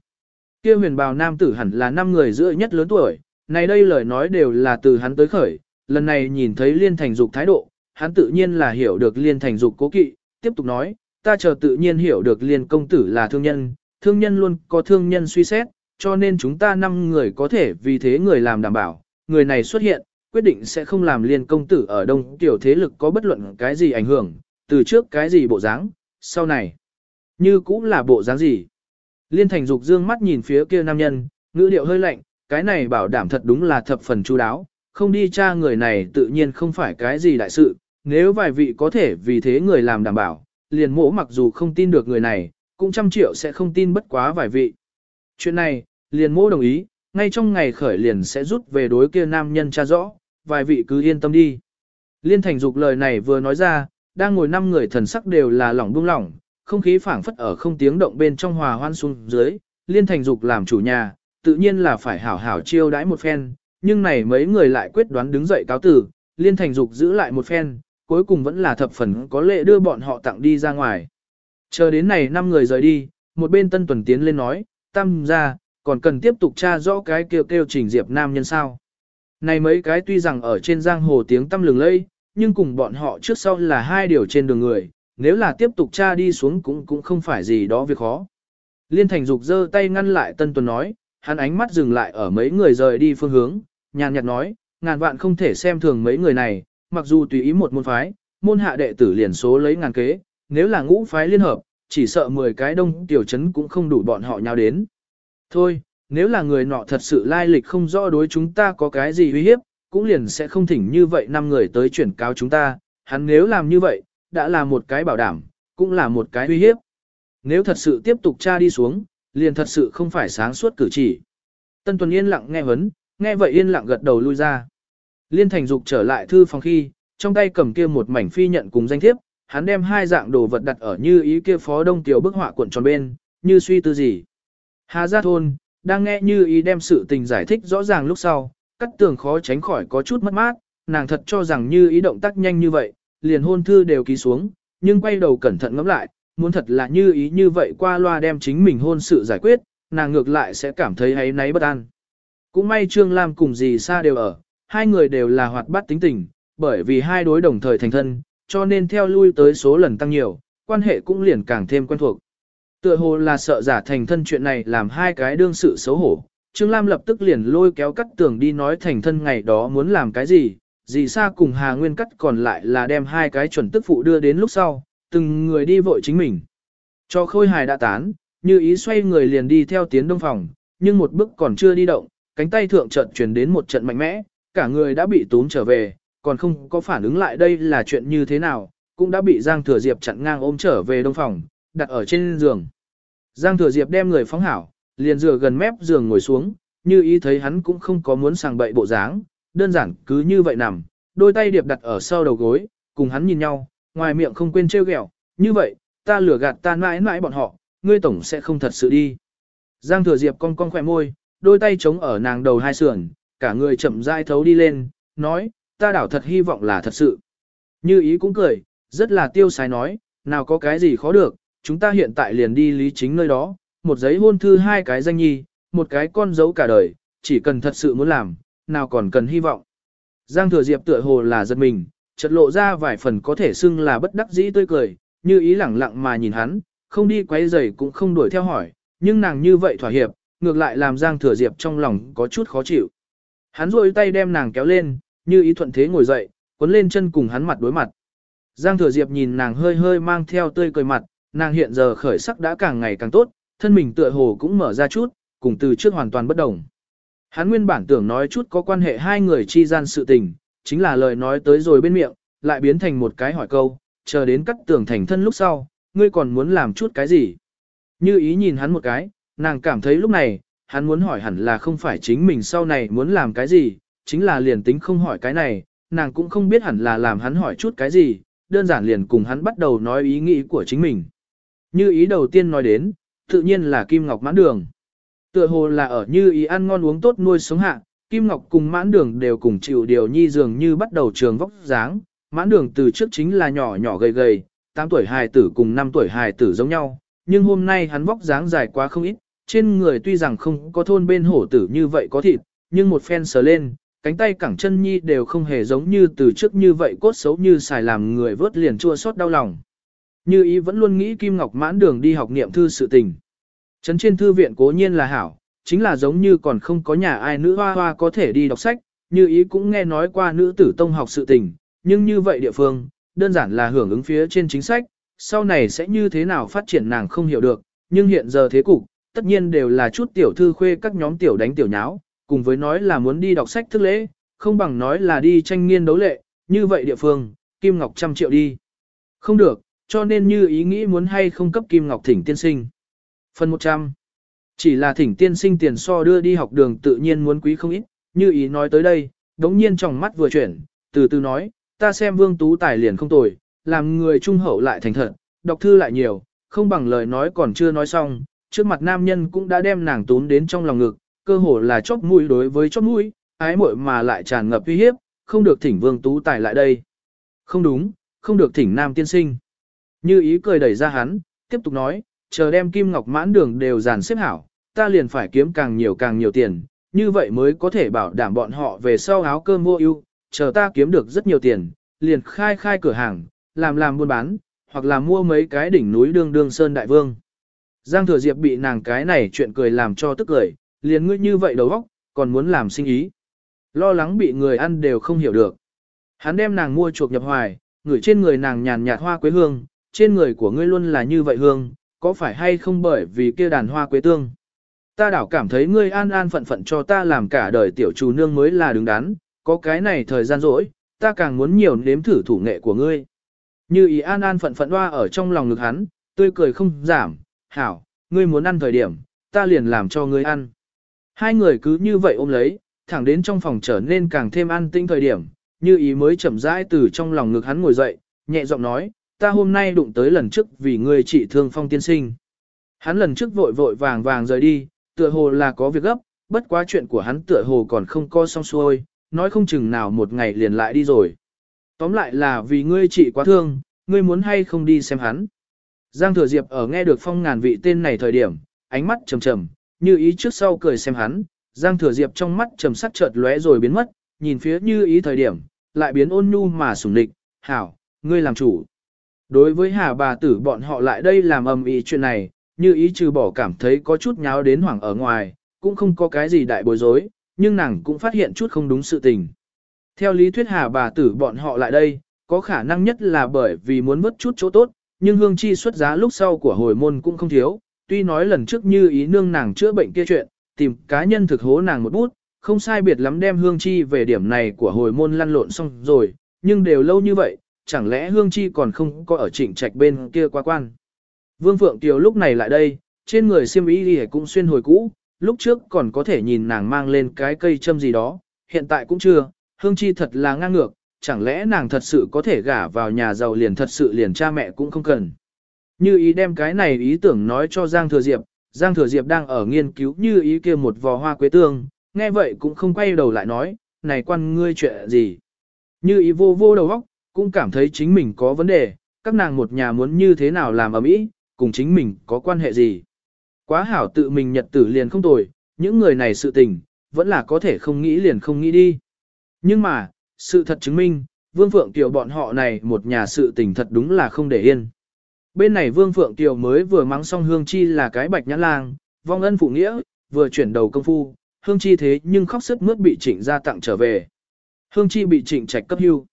Kia huyền bào nam tử hẳn là năm người giữa nhất lớn tuổi, này đây lời nói đều là từ hắn tới khởi, lần này nhìn thấy liên thành dục thái độ, hắn tự nhiên là hiểu được liên thành dục cố kỵ, tiếp tục nói, ta chờ tự nhiên hiểu được liên công tử là thương nhân, thương nhân luôn có thương nhân suy xét, cho nên chúng ta năm người có thể vì thế người làm đảm bảo, người này xuất hiện, quyết định sẽ không làm liên công tử ở đông tiểu thế lực có bất luận cái gì ảnh hưởng, từ trước cái gì bộ dáng, sau này, như cũng là bộ dáng gì. Liên thành dục dương mắt nhìn phía kia nam nhân, ngữ điệu hơi lạnh, cái này bảo đảm thật đúng là thập phần chu đáo, không đi tra người này tự nhiên không phải cái gì đại sự, nếu vài vị có thể vì thế người làm đảm bảo, liền mỗ mặc dù không tin được người này, cũng trăm triệu sẽ không tin bất quá vài vị. Chuyện này, liền mỗ đồng ý, ngay trong ngày khởi liền sẽ rút về đối kia nam nhân tra rõ, vài vị cứ yên tâm đi. Liên thành dục lời này vừa nói ra, đang ngồi năm người thần sắc đều là lỏng buông lỏng, không khí phảng phất ở không tiếng động bên trong hòa hoan xuống dưới, liên thành dục làm chủ nhà, tự nhiên là phải hảo hảo chiêu đãi một phen, nhưng này mấy người lại quyết đoán đứng dậy cáo tử, liên thành dục giữ lại một phen, cuối cùng vẫn là thập phần có lệ đưa bọn họ tặng đi ra ngoài. Chờ đến này năm người rời đi, một bên tân tuần tiến lên nói, tam ra, còn cần tiếp tục tra rõ cái kêu kêu trình diệp nam nhân sao. Này mấy cái tuy rằng ở trên giang hồ tiếng tâm lừng lây, nhưng cùng bọn họ trước sau là hai điều trên đường người, nếu là tiếp tục tra đi xuống cũng cũng không phải gì đó việc khó. Liên Thành Dục giơ tay ngăn lại Tân tuấn nói, hắn ánh mắt dừng lại ở mấy người rời đi phương hướng, nhàn nhạt nói, ngàn vạn không thể xem thường mấy người này, mặc dù tùy ý một môn phái, môn hạ đệ tử liền số lấy ngàn kế, nếu là ngũ phái liên hợp, chỉ sợ 10 cái đông tiểu chấn cũng không đủ bọn họ nhau đến. Thôi, nếu là người nọ thật sự lai lịch không rõ đối chúng ta có cái gì uy hiếp, cũng liền sẽ không thỉnh như vậy năm người tới chuyển cáo chúng ta, hắn nếu làm như vậy, đã là một cái bảo đảm, cũng là một cái uy hiếp. Nếu thật sự tiếp tục tra đi xuống, liền thật sự không phải sáng suốt cử chỉ. Tân Tuần yên lặng nghe vấn, nghe vậy yên lặng gật đầu lui ra. Liên Thành Dục trở lại thư phòng khi, trong tay cầm kia một mảnh phi nhận cùng danh thiếp, hắn đem hai dạng đồ vật đặt ở như ý kia phó đông tiểu bức họa cuộn tròn bên, như suy tư gì. Hà Gia Thôn, đang nghe như ý đem sự tình giải thích rõ ràng lúc sau, cắt tường khó tránh khỏi có chút mất mát, nàng thật cho rằng như ý động tác nhanh như vậy, liền hôn thư đều ký xuống, nhưng quay đầu cẩn thận ngẫm lại, muốn thật là như ý như vậy qua loa đem chính mình hôn sự giải quyết, nàng ngược lại sẽ cảm thấy ấy náy bất an. Cũng may Trương Lam cùng dì Sa đều ở, hai người đều là hoạt bát tính tình, bởi vì hai đối đồng thời thành thân, cho nên theo lui tới số lần tăng nhiều, quan hệ cũng liền càng thêm quen thuộc. Tựa hồ là sợ giả thành thân chuyện này làm hai cái đương sự xấu hổ. Trương Lam lập tức liền lôi kéo cắt tường đi nói thành thân ngày đó muốn làm cái gì, dì Sa cùng Hà Nguyên cắt còn lại là đem hai cái chuẩn tức phụ đưa đến lúc sau, từng người đi vội chính mình. Cho khôi hài đã tán, như ý xoay người liền đi theo tiến đông phòng, nhưng một bước còn chưa đi động, cánh tay thượng trận truyền đến một trận mạnh mẽ, cả người đã bị tốn trở về, còn không có phản ứng lại đây là chuyện như thế nào, cũng đã bị Giang Thừa Diệp chặn ngang ôm trở về đông phòng, đặt ở trên giường. Giang Thừa Diệp đem người phóng hảo, liền dựa gần mép giường ngồi xuống, như ý thấy hắn cũng không có muốn sàng bậy bộ dáng, đơn giản cứ như vậy nằm, đôi tay điệp đặt ở sau đầu gối, cùng hắn nhìn nhau, ngoài miệng không quên trêu ghẹo, như vậy, ta lừa gạt ta mãi mãi bọn họ, ngươi tổng sẽ không thật sự đi. Giang Thừa Diệp cong cong khỏe môi, đôi tay chống ở nàng đầu hai sườn, cả người chậm rãi thấu đi lên, nói, ta đảo thật hy vọng là thật sự. Như ý cũng cười, rất là tiêu sái nói, nào có cái gì khó được, chúng ta hiện tại liền đi lý chính nơi đó, một giấy hôn thư hai cái danh nhi, một cái con dấu cả đời, chỉ cần thật sự muốn làm, nào còn cần hy vọng. Giang thừa diệp tựa hồ là giật mình, chợt lộ ra vài phần có thể xưng là bất đắc dĩ tươi cười, như ý lẳng lặng mà nhìn hắn, không đi quấy rầy cũng không đuổi theo hỏi, nhưng nàng như vậy thỏa hiệp, ngược lại làm Giang thừa diệp trong lòng có chút khó chịu. Hắn rôi tay đem nàng kéo lên, như ý thuận thế ngồi dậy, cuốn lên chân cùng hắn mặt đối mặt. Giang thừa diệp nhìn nàng hơi hơi mang theo tươi cười mặt, nàng hiện giờ khởi sắc đã càng ngày càng tốt, thân mình tựa hồ cũng mở ra chút, cùng từ trước hoàn toàn bất đồng. Hắn nguyên bản tưởng nói chút có quan hệ hai người chi gian sự tình, chính là lời nói tới rồi bên miệng, lại biến thành một cái hỏi câu, chờ đến cắt tưởng thành thân lúc sau, ngươi còn muốn làm chút cái gì? Như ý nhìn hắn một cái, nàng cảm thấy lúc này, hắn muốn hỏi hẳn là không phải chính mình sau này muốn làm cái gì, chính là liền tính không hỏi cái này, nàng cũng không biết hẳn là làm hắn hỏi chút cái gì, đơn giản liền cùng hắn bắt đầu nói ý nghĩ của chính mình. Như ý đầu tiên nói đến, tự nhiên là Kim Ngọc mãn đường. Tựa hồ là ở như ý ăn ngon uống tốt nuôi sống hạ, Kim Ngọc cùng mãn đường đều cùng chịu điều nhi dường như bắt đầu trường vóc dáng. Mãn đường từ trước chính là nhỏ nhỏ gầy gầy, 8 tuổi hài tử cùng 5 tuổi hài tử giống nhau, nhưng hôm nay hắn vóc dáng dài quá không ít, trên người tuy rằng không có thôn bên hổ tử như vậy có thịt, nhưng một phen sờ lên, cánh tay cẳng chân nhi đều không hề giống như từ trước như vậy cốt xấu như xài làm người vớt liền chua xót đau lòng. Như ý vẫn luôn nghĩ Kim Ngọc mãn đường đi học niệm thư sự tình. Trấn trên thư viện cố nhiên là hảo, chính là giống như còn không có nhà ai nữ hoa hoa có thể đi đọc sách, như ý cũng nghe nói qua nữ tử tông học sự tình, nhưng như vậy địa phương, đơn giản là hưởng ứng phía trên chính sách, sau này sẽ như thế nào phát triển nàng không hiểu được, nhưng hiện giờ thế cục, tất nhiên đều là chút tiểu thư khuê các nhóm tiểu đánh tiểu nháo, cùng với nói là muốn đi đọc sách thức lễ, không bằng nói là đi tranh nghiên đấu lệ, như vậy địa phương, Kim Ngọc trăm triệu đi. Không được, cho nên như ý nghĩ muốn hay không cấp Kim Ngọc thỉnh tiên sinh. Phần 100. Chỉ là thỉnh tiên sinh tiền so đưa đi học đường tự nhiên muốn quý không ít, như ý nói tới đây, đống nhiên trong mắt vừa chuyển, từ từ nói, ta xem vương tú tài liền không tồi, làm người trung hậu lại thành thật, đọc thư lại nhiều, không bằng lời nói còn chưa nói xong, trước mặt nam nhân cũng đã đem nàng tún đến trong lòng ngực, cơ hồ là chóp mũi đối với chóp mũi, ái muội mà lại tràn ngập uy hiếp, không được thỉnh vương tú tài lại đây. Không đúng, không được thỉnh nam tiên sinh. Như ý cười đẩy ra hắn, tiếp tục nói, chờ đem kim ngọc mãn đường đều dàn xếp hảo, ta liền phải kiếm càng nhiều càng nhiều tiền, như vậy mới có thể bảo đảm bọn họ về sau áo cơm mua ưu, chờ ta kiếm được rất nhiều tiền, liền khai khai cửa hàng, làm làm buôn bán, hoặc là mua mấy cái đỉnh núi đương đương sơn đại vương. Giang thừa diệp bị nàng cái này chuyện cười làm cho tức cười, liền ngươi như vậy đầu óc, còn muốn làm sinh ý. Lo lắng bị người ăn đều không hiểu được. Hắn đem nàng mua chuộc nhập hoài, ngửi trên người nàng nhàn nhạt hoa quế hương, trên người của ngươi luôn là như vậy hương, có phải hay không bởi vì kia đàn hoa quế tương. Ta đảo cảm thấy ngươi an an phận phận cho ta làm cả đời tiểu chủ nương mới là đứng đắn, có cái này thời gian rỗi, ta càng muốn nhiều nếm thử thủ nghệ của ngươi. Như ý an an phận phận hoa ở trong lòng ngực hắn, tươi cười không giảm, hảo, ngươi muốn ăn thời điểm, ta liền làm cho ngươi ăn. Hai người cứ như vậy ôm lấy, thẳng đến trong phòng trở nên càng thêm an tĩnh thời điểm, như ý mới chậm rãi từ trong lòng ngực hắn ngồi dậy, nhẹ giọng nói, ta hôm nay đụng tới lần trước vì ngươi trị thương phong tiên sinh. Hắn lần trước vội vội vàng vàng rời đi, tựa hồ là có việc gấp, bất quá chuyện của hắn tựa hồ còn không co xong xuôi, nói không chừng nào một ngày liền lại đi rồi. Tóm lại là vì ngươi trị quá thương, ngươi muốn hay không đi xem hắn. Giang Thừa Diệp ở nghe được phong ngàn vị tên này thời điểm, ánh mắt trầm trầm, như ý trước sau cười xem hắn, Giang Thừa Diệp trong mắt trầm sắc chợt lóe rồi biến mất, nhìn phía như ý thời điểm, lại biến ôn nhu mà sủng địch, hảo, ngươi làm chủ. Đối với hà bà tử bọn họ lại đây làm ầm ĩ chuyện này, như ý trừ bỏ cảm thấy có chút nháo đến hoảng ở ngoài, cũng không có cái gì đại bối rối, nhưng nàng cũng phát hiện chút không đúng sự tình. Theo lý thuyết hà bà tử bọn họ lại đây, có khả năng nhất là bởi vì muốn mất chút chỗ tốt, nhưng hương chi xuất giá lúc sau của hồi môn cũng không thiếu, tuy nói lần trước như ý nương nàng chữa bệnh kia chuyện, tìm cá nhân thực hố nàng một bút, không sai biệt lắm đem hương chi về điểm này của hồi môn lăn lộn xong rồi, nhưng đều lâu như vậy, chẳng lẽ hương chi còn không có ở trịnh trạch bên kia qua quan. Vương Phượng Tiều lúc này lại đây, trên người xiêm y đi cũng xuyên hồi cũ, lúc trước còn có thể nhìn nàng mang lên cái cây châm gì đó, hiện tại cũng chưa, hương chi thật là ngang ngược, chẳng lẽ nàng thật sự có thể gả vào nhà giàu liền thật sự liền cha mẹ cũng không cần. Như ý đem cái này ý tưởng nói cho Giang Thừa Diệp, Giang Thừa Diệp đang ở nghiên cứu như ý kia một vò hoa quế tương, nghe vậy cũng không quay đầu lại nói, này quan ngươi chuyện gì. Như ý vô vô đầu óc, cũng cảm thấy chính mình có vấn đề, các nàng một nhà muốn như thế nào làm ở mỹ, cùng chính mình có quan hệ gì. Quá hảo tự mình nhật tử liền không tồi, những người này sự tình, vẫn là có thể không nghĩ liền không nghĩ đi. Nhưng mà, sự thật chứng minh, Vương Phượng Tiểu bọn họ này một nhà sự tình thật đúng là không để yên. Bên này Vương Phượng Tiểu mới vừa mắng xong Hương Chi là cái bạch nhãn lang, vong ân phụ nghĩa, vừa chuyển đầu công phu, Hương Chi thế nhưng khóc sức mướt bị trịnh ra tặng trở về. Hương Chi bị trịnh trạch cấp hưu.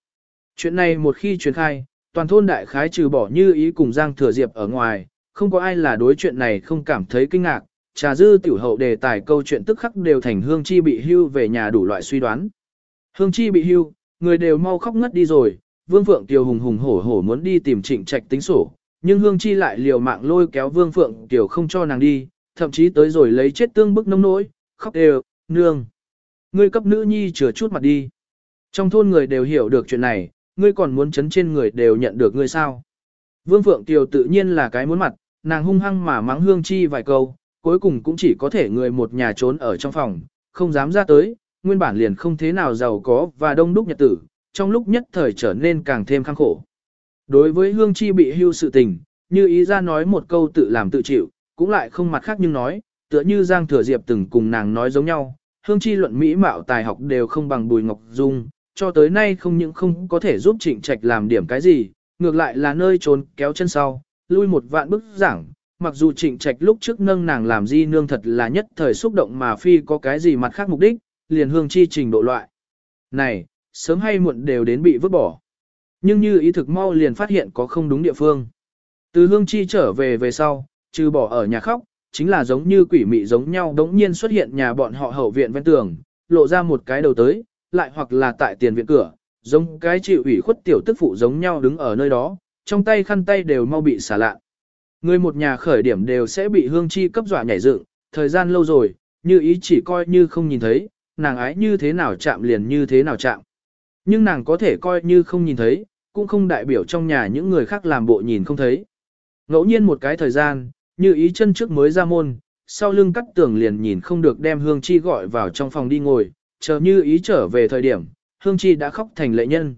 Chuyện này một khi truyền khai, toàn thôn đại khái trừ bỏ như ý cùng Giang Thừa Diệp ở ngoài, không có ai là đối chuyện này không cảm thấy kinh ngạc, trà dư tiểu hậu đề tài câu chuyện tức khắc đều thành Hương Chi bị hưu về nhà đủ loại suy đoán. Hương Chi bị hưu, người đều mau khóc ngất đi rồi, Vương Phượng Kiều hùng hùng hổ hổ muốn đi tìm trịnh trạch tính sổ, nhưng Hương Chi lại liều mạng lôi kéo Vương Phượng Kiều không cho nàng đi, thậm chí tới rồi lấy chết tương bức nông nỗi, khóc đều, nương. Ngươi cấp nữ nhi chừa chút mặt đi. Trong thôn người đều hiểu được chuyện này, ngươi còn muốn chấn trên người đều nhận được ngươi sao. Vương Phượng Tiều tự nhiên là cái muốn mặt, nàng hung hăng mà mắng Hương Chi vài câu, cuối cùng cũng chỉ có thể người một nhà trốn ở trong phòng, không dám ra tới, nguyên bản liền không thế nào giàu có và đông đúc nhật tử, trong lúc nhất thời trở nên càng thêm khăng khổ. Đối với Hương Chi bị hưu sự tình, như ý ra nói một câu tự làm tự chịu, cũng lại không mặt khác nhưng nói, tựa như Giang Thừa Diệp từng cùng nàng nói giống nhau, Hương Chi luận mỹ mạo tài học đều không bằng Bùi Ngọc Dung, cho tới nay không những không có thể giúp Trịnh Trạch làm điểm cái gì, ngược lại là nơi trốn kéo chân sau, lui một vạn bức giảng, mặc dù Trịnh Trạch lúc trước nâng nàng làm di nương thật là nhất thời xúc động mà phi có cái gì mặt khác mục đích, liền hương chi trình độ loại. Này, sớm hay muộn đều đến bị vứt bỏ. Nhưng như ý thực mau liền phát hiện có không đúng địa phương. Từ hương chi trở về về sau, trừ bỏ ở nhà khóc, chính là giống như quỷ mị giống nhau đống nhiên xuất hiện nhà bọn họ hậu viện ven tường, lộ ra một cái đầu tới, lại hoặc là tại tiền viện cửa, giống cái chịu ủy khuất tiểu tức phụ giống nhau đứng ở nơi đó, trong tay khăn tay đều mau bị xả lạ. Người một nhà khởi điểm đều sẽ bị hương chi cấp dọa nhảy dựng, thời gian lâu rồi, như ý chỉ coi như không nhìn thấy, nàng ái như thế nào chạm liền như thế nào chạm. Nhưng nàng có thể coi như không nhìn thấy, cũng không đại biểu trong nhà những người khác làm bộ nhìn không thấy. Ngẫu nhiên một cái thời gian, như ý chân trước mới ra môn, sau lưng cắt tường liền nhìn không được đem Hương Chi gọi vào trong phòng đi ngồi, chờ như ý trở về thời điểm, Hương Chi đã khóc thành lệ nhân.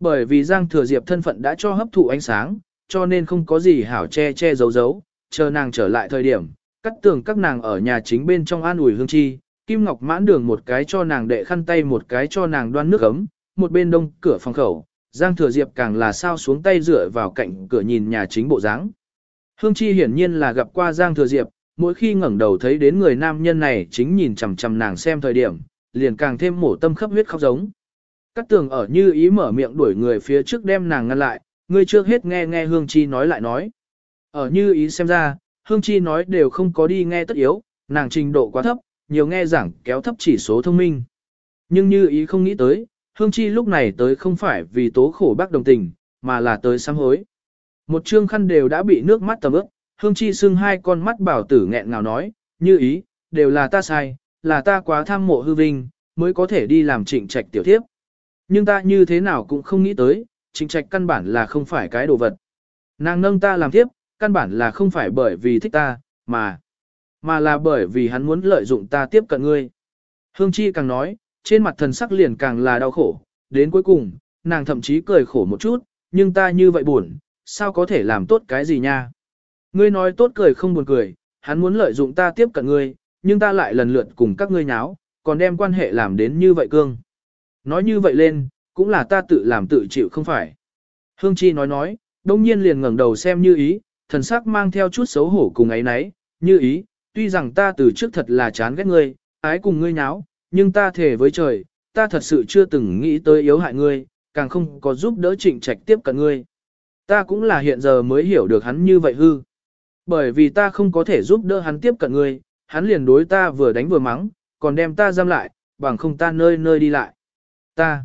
Bởi vì Giang Thừa Diệp thân phận đã cho hấp thụ ánh sáng, cho nên không có gì hảo che che giấu giấu, chờ nàng trở lại thời điểm, cắt tường các nàng ở nhà chính bên trong an ủi Hương Chi, Kim Ngọc mãn đường một cái cho nàng đệ khăn tay một cái cho nàng đoan nước ấm, một bên đông cửa phòng khẩu, Giang Thừa Diệp càng là sao xuống tay dựa vào cạnh cửa nhìn nhà chính bộ dáng. Hương Chi hiển nhiên là gặp qua Giang Thừa Diệp, mỗi khi ngẩng đầu thấy đến người nam nhân này chính nhìn chằm chằm nàng xem thời điểm, liền càng thêm mổ tâm khắp huyết khóc giống. Cát tường ở như ý mở miệng đuổi người phía trước đem nàng ngăn lại, người trước hết nghe nghe Hương Chi nói lại nói. Ở như ý xem ra, Hương Chi nói đều không có đi nghe tất yếu, nàng trình độ quá thấp, nhiều nghe giảng kéo thấp chỉ số thông minh. Nhưng như ý không nghĩ tới, Hương Chi lúc này tới không phải vì tố khổ bác đồng tình, mà là tới sám hối. Một chương khăn đều đã bị nước mắt tầm ướt, Hương Chi xưng hai con mắt bảo tử nghẹn ngào nói, như ý, đều là ta sai, là ta quá tham mộ hư vinh, mới có thể đi làm trịnh trạch tiểu thiếp. Nhưng ta như thế nào cũng không nghĩ tới, trịnh trạch căn bản là không phải cái đồ vật. Nàng nâng ta làm thiếp, căn bản là không phải bởi vì thích ta, mà mà là bởi vì hắn muốn lợi dụng ta tiếp cận ngươi. Hương Chi càng nói, trên mặt thần sắc liền càng là đau khổ, đến cuối cùng, nàng thậm chí cười khổ một chút, nhưng ta như vậy buồn, sao có thể làm tốt cái gì nha? Ngươi nói tốt cười không buồn cười, hắn muốn lợi dụng ta tiếp cận ngươi, nhưng ta lại lần lượt cùng các ngươi nháo, còn đem quan hệ làm đến như vậy cương. Nói như vậy lên, cũng là ta tự làm tự chịu không phải. Hương Chi nói nói, đông nhiên liền ngẩng đầu xem như ý, thần sắc mang theo chút xấu hổ cùng ấy nấy, như ý, tuy rằng ta từ trước thật là chán ghét ngươi, ái cùng ngươi nháo, nhưng ta thề với trời, ta thật sự chưa từng nghĩ tới yếu hại ngươi, càng không có giúp đỡ trịnh trạch tiếp cận ngươi. Ta cũng là hiện giờ mới hiểu được hắn như vậy hư. Bởi vì ta không có thể giúp đỡ hắn tiếp cận ngươi, hắn liền đối ta vừa đánh vừa mắng, còn đem ta giam lại, bằng không ta nơi nơi đi lại. Ta,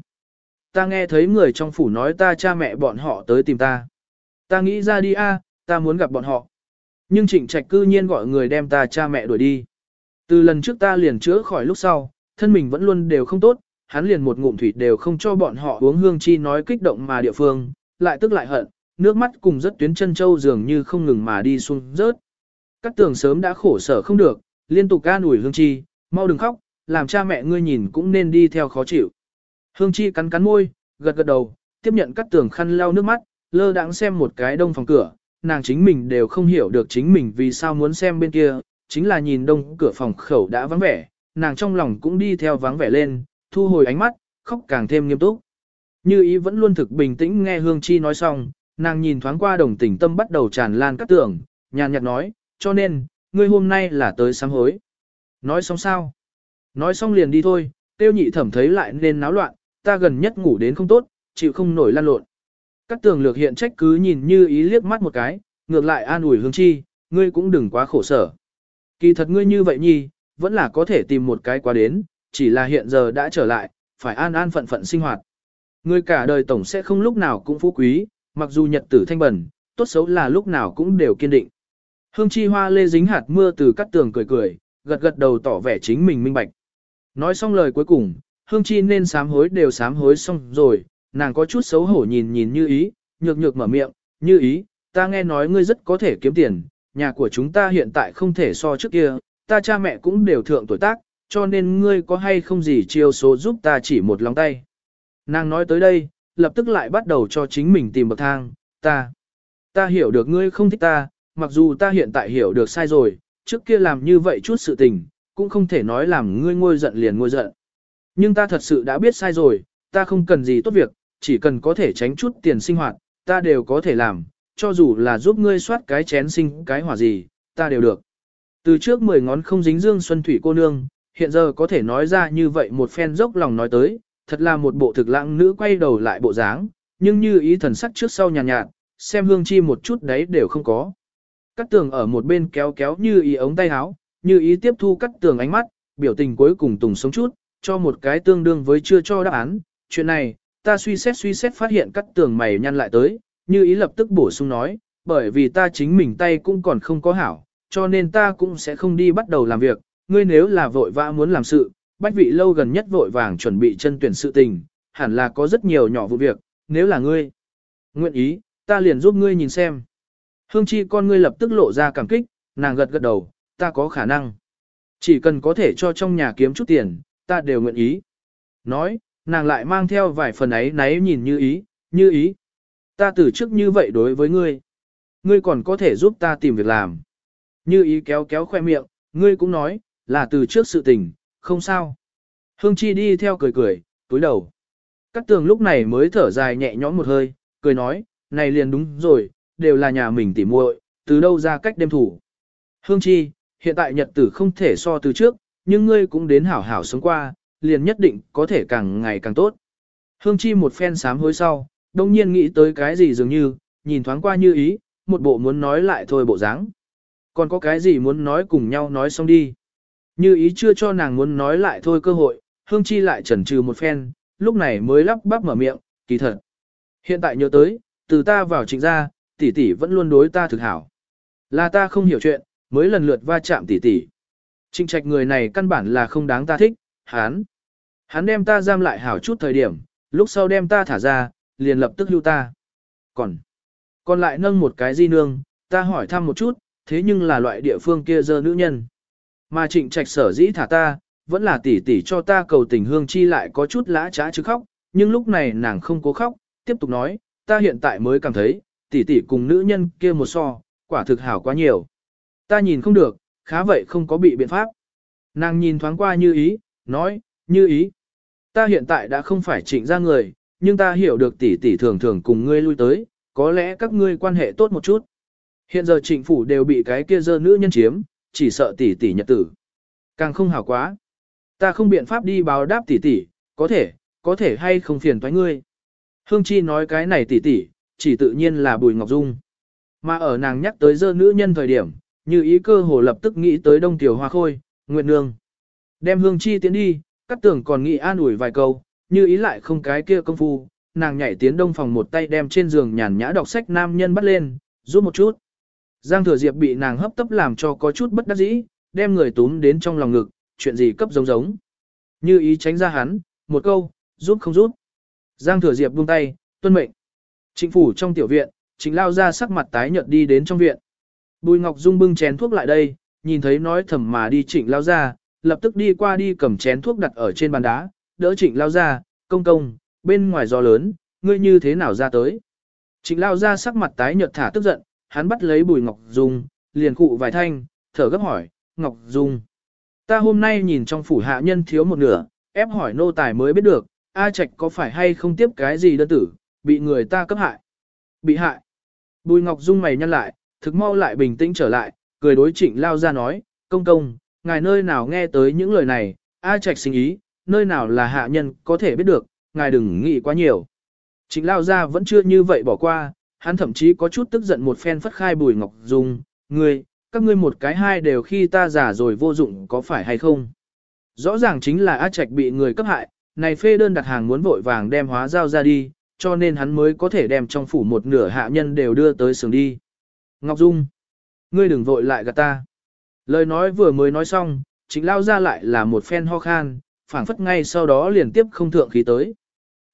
ta nghe thấy người trong phủ nói ta cha mẹ bọn họ tới tìm ta. Ta nghĩ ra đi a, ta muốn gặp bọn họ. Nhưng trịnh trạch cư nhiên gọi người đem ta cha mẹ đuổi đi. Từ lần trước ta liền chữa khỏi lúc sau, thân mình vẫn luôn đều không tốt, hắn liền một ngụm thủy đều không cho bọn họ uống hương chi nói kích động mà địa phương, lại tức lại hận, nước mắt cùng rất tuyến chân châu dường như không ngừng mà đi xuống rớt. Các tường sớm đã khổ sở không được, liên tục ca ủi hương chi, mau đừng khóc, làm cha mẹ ngươi nhìn cũng nên đi theo khó chịu. Hương chi cắn cắn môi, gật gật đầu, tiếp nhận các tường khăn lau nước mắt, lơ đãng xem một cái đông phòng cửa, nàng chính mình đều không hiểu được chính mình vì sao muốn xem bên kia, chính là nhìn đông cửa phòng khẩu đã vắng vẻ, nàng trong lòng cũng đi theo vắng vẻ lên, thu hồi ánh mắt, khóc càng thêm nghiêm túc. Như ý vẫn luôn thực bình tĩnh nghe Hương Chi nói xong, nàng nhìn thoáng qua đồng tình tâm bắt đầu tràn lan các tưởng, nhàn nhạt nói, cho nên, ngươi hôm nay là tới sám hối. Nói xong sao? Nói xong liền đi thôi, tiêu nhị thẩm thấy lại nên náo loạn, ta gần nhất ngủ đến không tốt, chịu không nổi lan lộn. Các tường lược hiện trách cứ nhìn như ý liếc mắt một cái, ngược lại an ủi hương chi, ngươi cũng đừng quá khổ sở. Kỳ thật ngươi như vậy nhi, vẫn là có thể tìm một cái qua đến, chỉ là hiện giờ đã trở lại, phải an an phận phận sinh hoạt. Ngươi cả đời tổng sẽ không lúc nào cũng phú quý, mặc dù nhật tử thanh bẩn, tốt xấu là lúc nào cũng đều kiên định. Hương chi hoa lê dính hạt mưa từ cắt tường cười cười, gật gật đầu tỏ vẻ chính mình minh bạch. Nói xong lời cuối cùng, hương chi nên sám hối đều sám hối xong rồi, nàng có chút xấu hổ nhìn nhìn như ý, nhược nhược mở miệng, như ý, ta nghe nói ngươi rất có thể kiếm tiền, nhà của chúng ta hiện tại không thể so trước kia, ta cha mẹ cũng đều thượng tuổi tác, cho nên ngươi có hay không gì chiêu số giúp ta chỉ một lòng tay. Nàng nói tới đây, lập tức lại bắt đầu cho chính mình tìm bậc thang, ta, ta hiểu được ngươi không thích ta, mặc dù ta hiện tại hiểu được sai rồi, trước kia làm như vậy chút sự tình, cũng không thể nói làm ngươi ngôi giận liền ngôi giận. Nhưng ta thật sự đã biết sai rồi, ta không cần gì tốt việc, chỉ cần có thể tránh chút tiền sinh hoạt, ta đều có thể làm, cho dù là giúp ngươi soát cái chén sinh cái hỏa gì, ta đều được. Từ trước mười ngón không dính dương xuân thủy cô nương, hiện giờ có thể nói ra như vậy một phen dốc lòng nói tới, thật là một bộ thực lãng nữ quay đầu lại bộ dáng, nhưng như ý thần sắc trước sau nhàn nhạt, nhạt, xem hương chi một chút đấy đều không có. Cắt tường ở một bên kéo kéo như ý ống tay áo, như ý tiếp thu cắt tường ánh mắt, biểu tình cuối cùng tùng sống chút, cho một cái tương đương với chưa cho đáp án. Chuyện này, ta suy xét suy xét phát hiện cắt tường mày nhăn lại tới, như ý lập tức bổ sung nói, bởi vì ta chính mình tay cũng còn không có hảo, cho nên ta cũng sẽ không đi bắt đầu làm việc, ngươi nếu là vội vã muốn làm sự, bách vị lâu gần nhất vội vàng chuẩn bị chân tuyển sự tình, hẳn là có rất nhiều nhỏ vụ việc, nếu là ngươi. Nguyện ý, ta liền giúp ngươi nhìn xem. Hương chi con ngươi lập tức lộ ra cảm kích, nàng gật gật đầu, ta có khả năng. Chỉ cần có thể cho trong nhà kiếm chút tiền, ta đều nguyện ý. Nói, nàng lại mang theo vài phần ấy náy nhìn như ý, như ý. Ta từ trước như vậy đối với ngươi. Ngươi còn có thể giúp ta tìm việc làm. Như ý kéo kéo khoe miệng, ngươi cũng nói, là từ trước sự tình, không sao. Hương Chi đi theo cười cười, túi đầu. Cát tường lúc này mới thở dài nhẹ nhõm một hơi, cười nói, này liền đúng rồi, đều là nhà mình tỉ muội, từ đâu ra cách đêm thủ. Hương Chi, hiện tại nhật tử không thể so từ trước, nhưng ngươi cũng đến hảo hảo sống qua, liền nhất định có thể càng ngày càng tốt. Hương Chi một phen sám hối sau, đông nhiên nghĩ tới cái gì dường như, nhìn thoáng qua như ý, một bộ muốn nói lại thôi bộ dáng. Còn có cái gì muốn nói cùng nhau nói xong đi. Như ý chưa cho nàng muốn nói lại thôi cơ hội, Hương Chi lại chần chừ một phen, lúc này mới lắp bắp mở miệng, kỳ thật. Hiện tại nhớ tới, từ ta vào trịnh gia, tỷ tỷ vẫn luôn đối ta thực hảo. Là ta không hiểu chuyện, mới lần lượt va chạm tỷ tỷ. Trịnh trạch người này căn bản là không đáng ta thích, hắn. Hắn đem ta giam lại hảo chút thời điểm, lúc sau đem ta thả ra, liền lập tức lưu ta. Còn, còn lại nâng một cái di nương, ta hỏi thăm một chút, thế nhưng là loại địa phương kia dơ nữ nhân. Mà trịnh trạch sở dĩ thả ta, vẫn là tỷ tỷ cho ta cầu tình hương chi lại có chút lã trá chứ khóc, nhưng lúc này nàng không cố khóc, tiếp tục nói, ta hiện tại mới cảm thấy, tỷ tỷ cùng nữ nhân kia một so, quả thực hảo quá nhiều. Ta nhìn không được, khá vậy không có bị biện pháp. Nàng nhìn thoáng qua như ý, nói, như ý. Ta hiện tại đã không phải trịnh ra người, nhưng ta hiểu được tỷ tỷ thường thường cùng ngươi lui tới, có lẽ các ngươi quan hệ tốt một chút. Hiện giờ trịnh phủ đều bị cái kia dơ nữ nhân chiếm, chỉ sợ tỷ tỷ nhật tử. Càng không hảo quá. Ta không biện pháp đi báo đáp tỷ tỷ, có thể, có thể hay không phiền toái ngươi. Hương Chi nói cái này tỷ tỷ, chỉ tự nhiên là Bùi Ngọc Dung. Mà ở nàng nhắc tới dơ nữ nhân thời điểm, như ý cơ hồ lập tức nghĩ tới Đông Tiểu Hoa Khôi, Nguyệt Nương. Đem Hương Chi tiến đi, cắt tưởng còn nghĩ an ủi vài câu, như ý lại không cái kia công phu, nàng nhảy tiến đông phòng một tay đem trên giường nhàn nhã đọc sách nam nhân bắt lên, giúp một chút. Giang Thừa Diệp bị nàng hấp tấp làm cho có chút bất đắc dĩ, đem người túm đến trong lòng ngực, chuyện gì cấp giống giống. Như ý tránh ra hắn, một câu, giúp không giúp. Giang Thừa Diệp buông tay, tuân mệnh. Trịnh phủ trong tiểu viện, Trịnh lao ra sắc mặt tái nhợt đi đến trong viện. Bùi Ngọc Dung bưng chén thuốc lại đây, nhìn thấy nói thầm mà đi trịnh lao ra, lập tức đi qua đi cầm chén thuốc đặt ở trên bàn đá, đỡ trịnh lao ra, công công, bên ngoài gió lớn, ngươi như thế nào ra tới. Trịnh lao ra sắc mặt tái nhợt thả tức giận, hắn bắt lấy bùi Ngọc Dung, liền cụ vài thanh, thở gấp hỏi, Ngọc Dung. Ta hôm nay nhìn trong phủ hạ nhân thiếu một nửa, ép hỏi nô tài mới biết được, A Trạch có phải hay không tiếp cái gì đơn tử, bị người ta cấp hại. Bị hại. Bùi Ngọc Dung mày nhăn lại, thực mau lại bình tĩnh trở lại, cười đối trịnh lao ra nói, công công, ngài nơi nào nghe tới những lời này, A Trạch sinh ý, nơi nào là hạ nhân có thể biết được, ngài đừng nghĩ quá nhiều. Trịnh lao ra vẫn chưa như vậy bỏ qua, hắn thậm chí có chút tức giận một phen phất khai bùi Ngọc Dung, ngươi, các ngươi một cái hai đều khi ta giả rồi vô dụng có phải hay không. Rõ ràng chính là A Trạch bị người cấp hại, này phê đơn đặt hàng muốn vội vàng đem hóa giao ra đi, cho nên hắn mới có thể đem trong phủ một nửa hạ nhân đều đưa tới sừng đi. Ngọc Dung, ngươi đừng vội lại gạt ta. Lời nói vừa mới nói xong, chính lao ra lại là một phen ho khan, phảng phất ngay sau đó liền tiếp không thượng khí tới.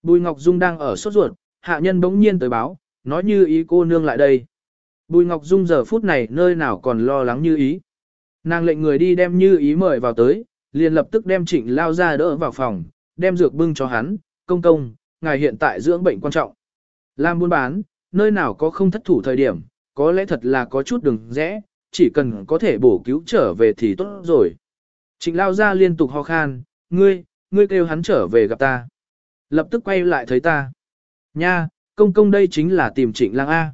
Bùi Ngọc Dung đang ở sốt ruột, hạ nhân bỗng nhiên tới báo, nói như ý cô nương lại đây. Bùi Ngọc Dung giờ phút này nơi nào còn lo lắng như ý. Nàng lệnh người đi đem như ý mời vào tới, liền lập tức đem trịnh lao ra đỡ vào phòng, đem dược bưng cho hắn, công công, ngài hiện tại dưỡng bệnh quan trọng. Làm buôn bán, nơi nào có không thất thủ thời điểm, có lẽ thật là có chút đừng rẽ, chỉ cần có thể bổ cứu trở về thì tốt rồi. Trịnh lao ra liên tục ho khan, ngươi, ngươi kêu hắn trở về gặp ta. Lập tức quay lại thấy ta. Nha, công công đây chính là tìm trịnh lang A.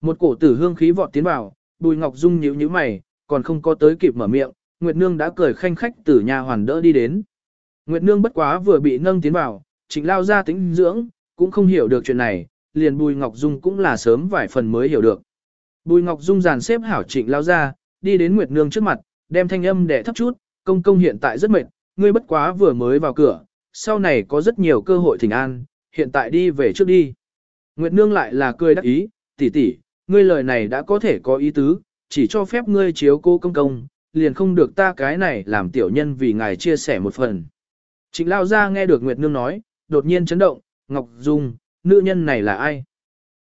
Một cổ tử hương khí vọt tiến vào, bùi ngọc dung nhíu nhíu mày, còn không có tới kịp mở miệng, Nguyệt Nương đã cười khanh khách từ nhà hoàn đỡ đi đến. Nguyệt Nương bất quá vừa bị nâng tiến vào, trịnh lao ra tính dưỡng, cũng không hiểu được chuyện này, liền Bùi Ngọc Dung cũng là sớm vài phần mới hiểu được. Bùi Ngọc Dung dàn xếp hảo trịnh lao ra, đi đến Nguyệt Nương trước mặt, đem thanh âm để thấp chút, công công hiện tại rất mệt, ngươi bất quá vừa mới vào cửa, sau này có rất nhiều cơ hội thỉnh an, hiện tại đi về trước đi. Nguyệt Nương lại là cười đắc ý, tỷ tỷ, ngươi lời này đã có thể có ý tứ, chỉ cho phép ngươi chiếu cô công công, liền không được ta cái này làm tiểu nhân vì ngài chia sẻ một phần. Trịnh Lao Gia nghe được Nguyệt Nương nói, đột nhiên chấn động, Ngọc Dung, nữ nhân này là ai?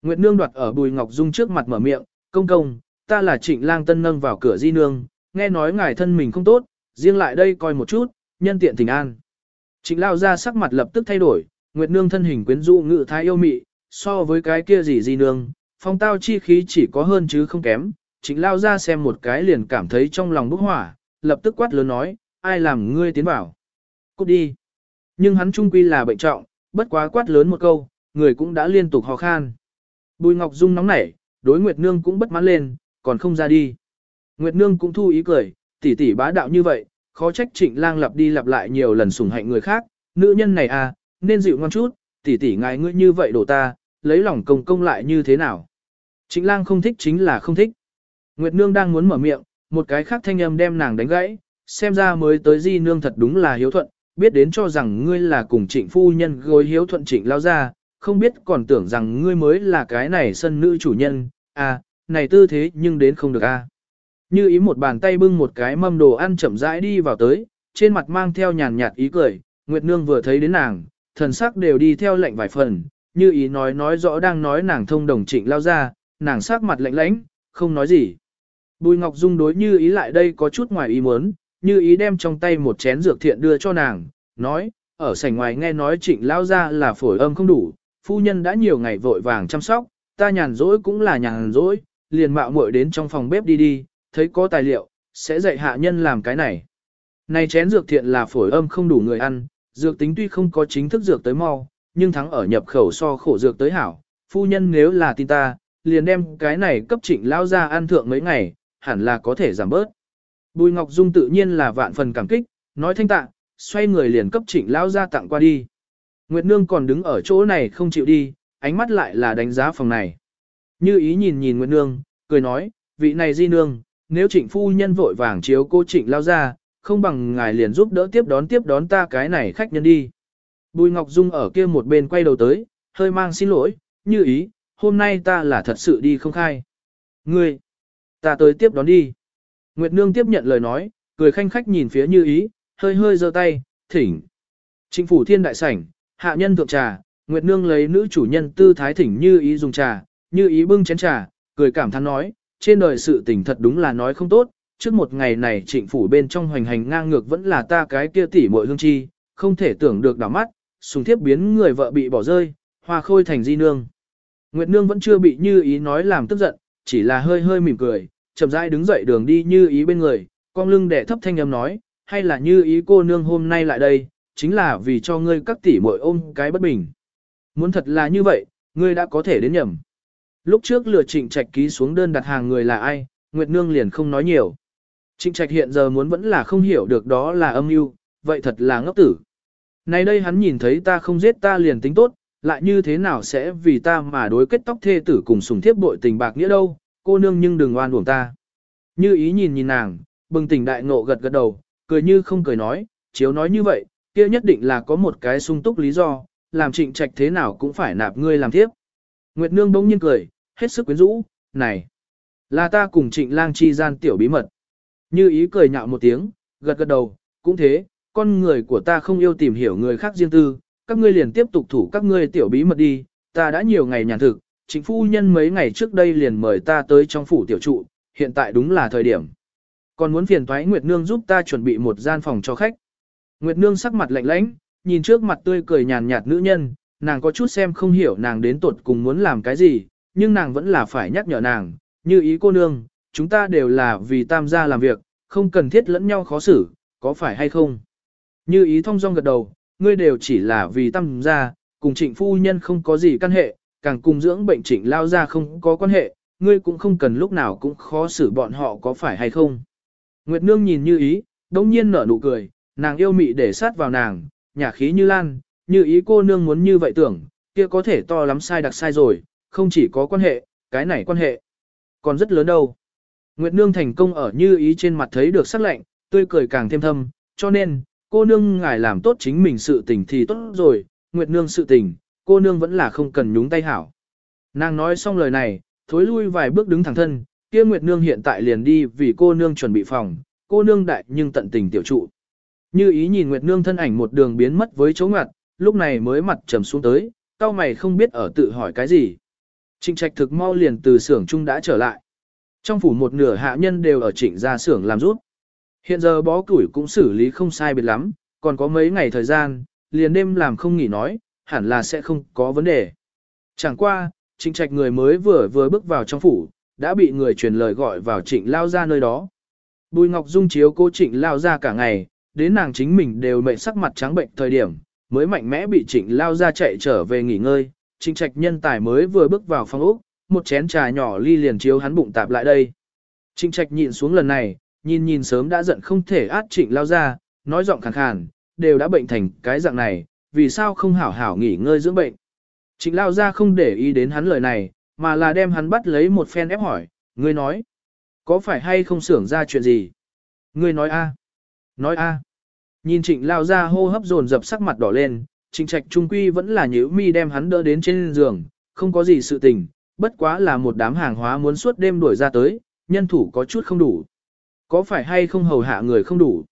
Nguyệt Nương đoạt ở bùi Ngọc Dung trước mặt mở miệng, công công, ta là trịnh lang tân nâng vào cửa di nương, nghe nói ngài thân mình không tốt, riêng lại đây coi một chút, nhân tiện tình an. Trịnh Lao ra sắc mặt lập tức thay đổi, Nguyệt Nương thân hình quyến rũ ngự thái yêu mị, so với cái kia gì di nương, phong tao chi khí chỉ có hơn chứ không kém. Trịnh Lao ra xem một cái liền cảm thấy trong lòng bốc hỏa, lập tức quát lớn nói, ai làm ngươi tiến vào cút đi. Nhưng hắn trung quy là bệnh trọng, bất quá quát lớn một câu, người cũng đã liên tục ho khan. Bùi Ngọc Dung nóng nảy, đối Nguyệt Nương cũng bất mãn lên, còn không ra đi. Nguyệt Nương cũng thu ý cười, tỷ tỷ bá đạo như vậy, khó trách trịnh lang lặp đi lặp lại nhiều lần sủng hạnh người khác, nữ nhân này à, nên dịu ngoan chút, tỷ tỷ ngài ngươi như vậy đổ ta, lấy lòng công công lại như thế nào. Trịnh lang không thích chính là không thích. Nguyệt Nương đang muốn mở miệng, một cái khác thanh âm đem nàng đánh gãy, xem ra mới tới di nương thật đúng là hiếu thuận, biết đến cho rằng ngươi là cùng trịnh phu nhân gối hiếu thuận trịnh lao ra, không biết còn tưởng rằng ngươi mới là cái này sân nữ chủ nhân, à, này tư thế nhưng đến không được a. À. Như ý một bàn tay bưng một cái mâm đồ ăn chậm rãi đi vào tới, trên mặt mang theo nhàn nhạt ý cười, Nguyệt Nương vừa thấy đến nàng, thần sắc đều đi theo lệnh vài phần, như ý nói nói rõ đang nói nàng thông đồng trịnh lao ra, nàng sắc mặt lạnh lãnh, không nói gì. Bùi Ngọc Dung đối như ý lại đây có chút ngoài ý muốn, như ý đem trong tay một chén dược thiện đưa cho nàng, nói, ở sảnh ngoài nghe nói trịnh lao ra là phổi âm không đủ, phu nhân đã nhiều ngày vội vàng chăm sóc, ta nhàn rỗi cũng là nhàn rỗi, liền mạo muội đến trong phòng bếp đi đi, thấy có tài liệu, sẽ dạy hạ nhân làm cái này. Này chén dược thiện là phổi âm không đủ người ăn, dược tính tuy không có chính thức dược tới mau, nhưng thắng ở nhập khẩu so khổ dược tới hảo, phu nhân nếu là tin ta, liền đem cái này cấp trịnh lao ra ăn thượng mấy ngày, hẳn là có thể giảm bớt. Bùi Ngọc Dung tự nhiên là vạn phần cảm kích, nói thanh tạ, xoay người liền cấp trịnh lao ra tặng qua đi. Nguyệt Nương còn đứng ở chỗ này không chịu đi, ánh mắt lại là đánh giá phòng này. Như ý nhìn nhìn Nguyệt Nương, cười nói, vị này di nương, nếu trịnh phu nhân vội vàng chiếu cô trịnh lao ra, không bằng ngài liền giúp đỡ tiếp đón tiếp đón ta cái này khách nhân đi. Bùi Ngọc Dung ở kia một bên quay đầu tới, hơi mang xin lỗi, như ý, hôm nay ta là thật sự đi không khai. Ngươi, ta tới tiếp đón đi. Nguyệt Nương tiếp nhận lời nói, cười khanh khách nhìn phía như ý, hơi hơi giơ tay, thỉnh. Chính phủ thiên đại sảnh, hạ nhân thượng trà, Nguyệt Nương lấy nữ chủ nhân tư thái thỉnh như ý dùng trà, như ý bưng chén trà, cười cảm thán nói, trên đời sự tình thật đúng là nói không tốt, trước một ngày này trịnh phủ bên trong hoành hành ngang ngược vẫn là ta cái kia tỷ muội hương chi, không thể tưởng được đảo mắt, sùng thiếp biến người vợ bị bỏ rơi, hoa khôi thành di nương. Nguyệt nương vẫn chưa bị như ý nói làm tức giận, chỉ là hơi hơi mỉm cười, chậm rãi đứng dậy đường đi như ý bên người, con lưng đẻ thấp thanh âm nói, hay là như ý cô nương hôm nay lại đây, chính là vì cho ngươi các tỷ muội ôm cái bất bình. Muốn thật là như vậy, ngươi đã có thể đến nhầm. Lúc trước lừa trịnh trạch ký xuống đơn đặt hàng người là ai, Nguyệt Nương liền không nói nhiều. Trịnh trạch hiện giờ muốn vẫn là không hiểu được đó là âm mưu, vậy thật là ngốc tử. Này đây hắn nhìn thấy ta không giết ta liền tính tốt, lại như thế nào sẽ vì ta mà đối kết tóc thê tử cùng sùng thiếp bội tình bạc nghĩa đâu, cô nương nhưng đừng oan uổng ta. Như ý nhìn nhìn nàng, bừng tỉnh đại ngộ gật gật đầu, cười như không cười nói, chiếu nói như vậy, kia nhất định là có một cái sung túc lý do, làm trịnh trạch thế nào cũng phải nạp ngươi làm thiếp. Nguyệt nương bỗng nhiên cười, hết sức quyến rũ, này, là ta cùng trịnh lang chi gian tiểu bí mật. Như ý cười nhạo một tiếng, gật gật đầu, cũng thế, con người của ta không yêu tìm hiểu người khác riêng tư, các ngươi liền tiếp tục thủ các ngươi tiểu bí mật đi, ta đã nhiều ngày nhàn thực, chính phu nhân mấy ngày trước đây liền mời ta tới trong phủ tiểu trụ, hiện tại đúng là thời điểm. Còn muốn phiền thoái Nguyệt Nương giúp ta chuẩn bị một gian phòng cho khách. Nguyệt Nương sắc mặt lạnh lãnh, nhìn trước mặt tươi cười nhàn nhạt nữ nhân, nàng có chút xem không hiểu nàng đến tuột cùng muốn làm cái gì, nhưng nàng vẫn là phải nhắc nhở nàng, như ý cô nương, chúng ta đều là vì tam gia làm việc, không cần thiết lẫn nhau khó xử, có phải hay không? Như ý thông dong gật đầu, ngươi đều chỉ là vì tam gia, cùng trịnh phu nhân không có gì căn hệ, càng cùng dưỡng bệnh trịnh lao ra không có quan hệ, ngươi cũng không cần lúc nào cũng khó xử bọn họ có phải hay không. Nguyệt Nương nhìn như ý, đống nhiên nở nụ cười, nàng yêu mị để sát vào nàng, nhả khí như lan, như ý cô nương muốn như vậy tưởng, kia có thể to lắm sai đặc sai rồi, không chỉ có quan hệ, cái này quan hệ, còn rất lớn đâu. Nguyệt Nương thành công ở như ý trên mặt thấy được sắc lạnh, tươi cười càng thêm thâm, cho nên, cô nương ngài làm tốt chính mình sự tình thì tốt rồi, Nguyệt Nương sự tình, cô nương vẫn là không cần nhúng tay hảo. Nàng nói xong lời này, thối lui vài bước đứng thẳng thân, kia Nguyệt Nương hiện tại liền đi vì cô nương chuẩn bị phòng, cô nương đại nhưng tận tình tiểu trụ. Như ý nhìn Nguyệt Nương thân ảnh một đường biến mất với chỗ ngặt, lúc này mới mặt trầm xuống tới, cao mày không biết ở tự hỏi cái gì. Trịnh trạch thực mau liền từ xưởng trung đã trở lại. Trong phủ một nửa hạ nhân đều ở trịnh ra xưởng làm rút. Hiện giờ bó củi cũng xử lý không sai biệt lắm, còn có mấy ngày thời gian, liền đêm làm không nghỉ nói, hẳn là sẽ không có vấn đề. Chẳng qua, trịnh trạch người mới vừa vừa bước vào trong phủ, đã bị người truyền lời gọi vào trịnh lao ra nơi đó. Bùi Ngọc Dung chiếu cô trịnh lao ra cả ngày, đến nàng chính mình đều mệnh sắc mặt trắng bệnh thời điểm, mới mạnh mẽ bị trịnh lao ra chạy trở về nghỉ ngơi, trịnh trạch nhân tài mới vừa bước vào phòng ốc, một chén trà nhỏ ly liền chiếu hắn bụng tạp lại đây. Trịnh trạch nhịn xuống lần này, nhìn nhìn sớm đã giận không thể át trịnh lao ra, nói giọng khàn khàn, đều đã bệnh thành cái dạng này, vì sao không hảo hảo nghỉ ngơi dưỡng bệnh. Trịnh lao ra không để ý đến hắn lời này, mà là đem hắn bắt lấy một phen ép hỏi, ngươi nói, có phải hay không xưởng ra chuyện gì? Ngươi nói a, nói a. Nhìn trịnh lao ra hô hấp dồn dập sắc mặt đỏ lên, trịnh trạch trung quy vẫn là nhữ mi đem hắn đỡ đến trên giường, không có gì sự tình, bất quá là một đám hàng hóa muốn suốt đêm đuổi ra tới, nhân thủ có chút không đủ. Có phải hay không hầu hạ người không đủ?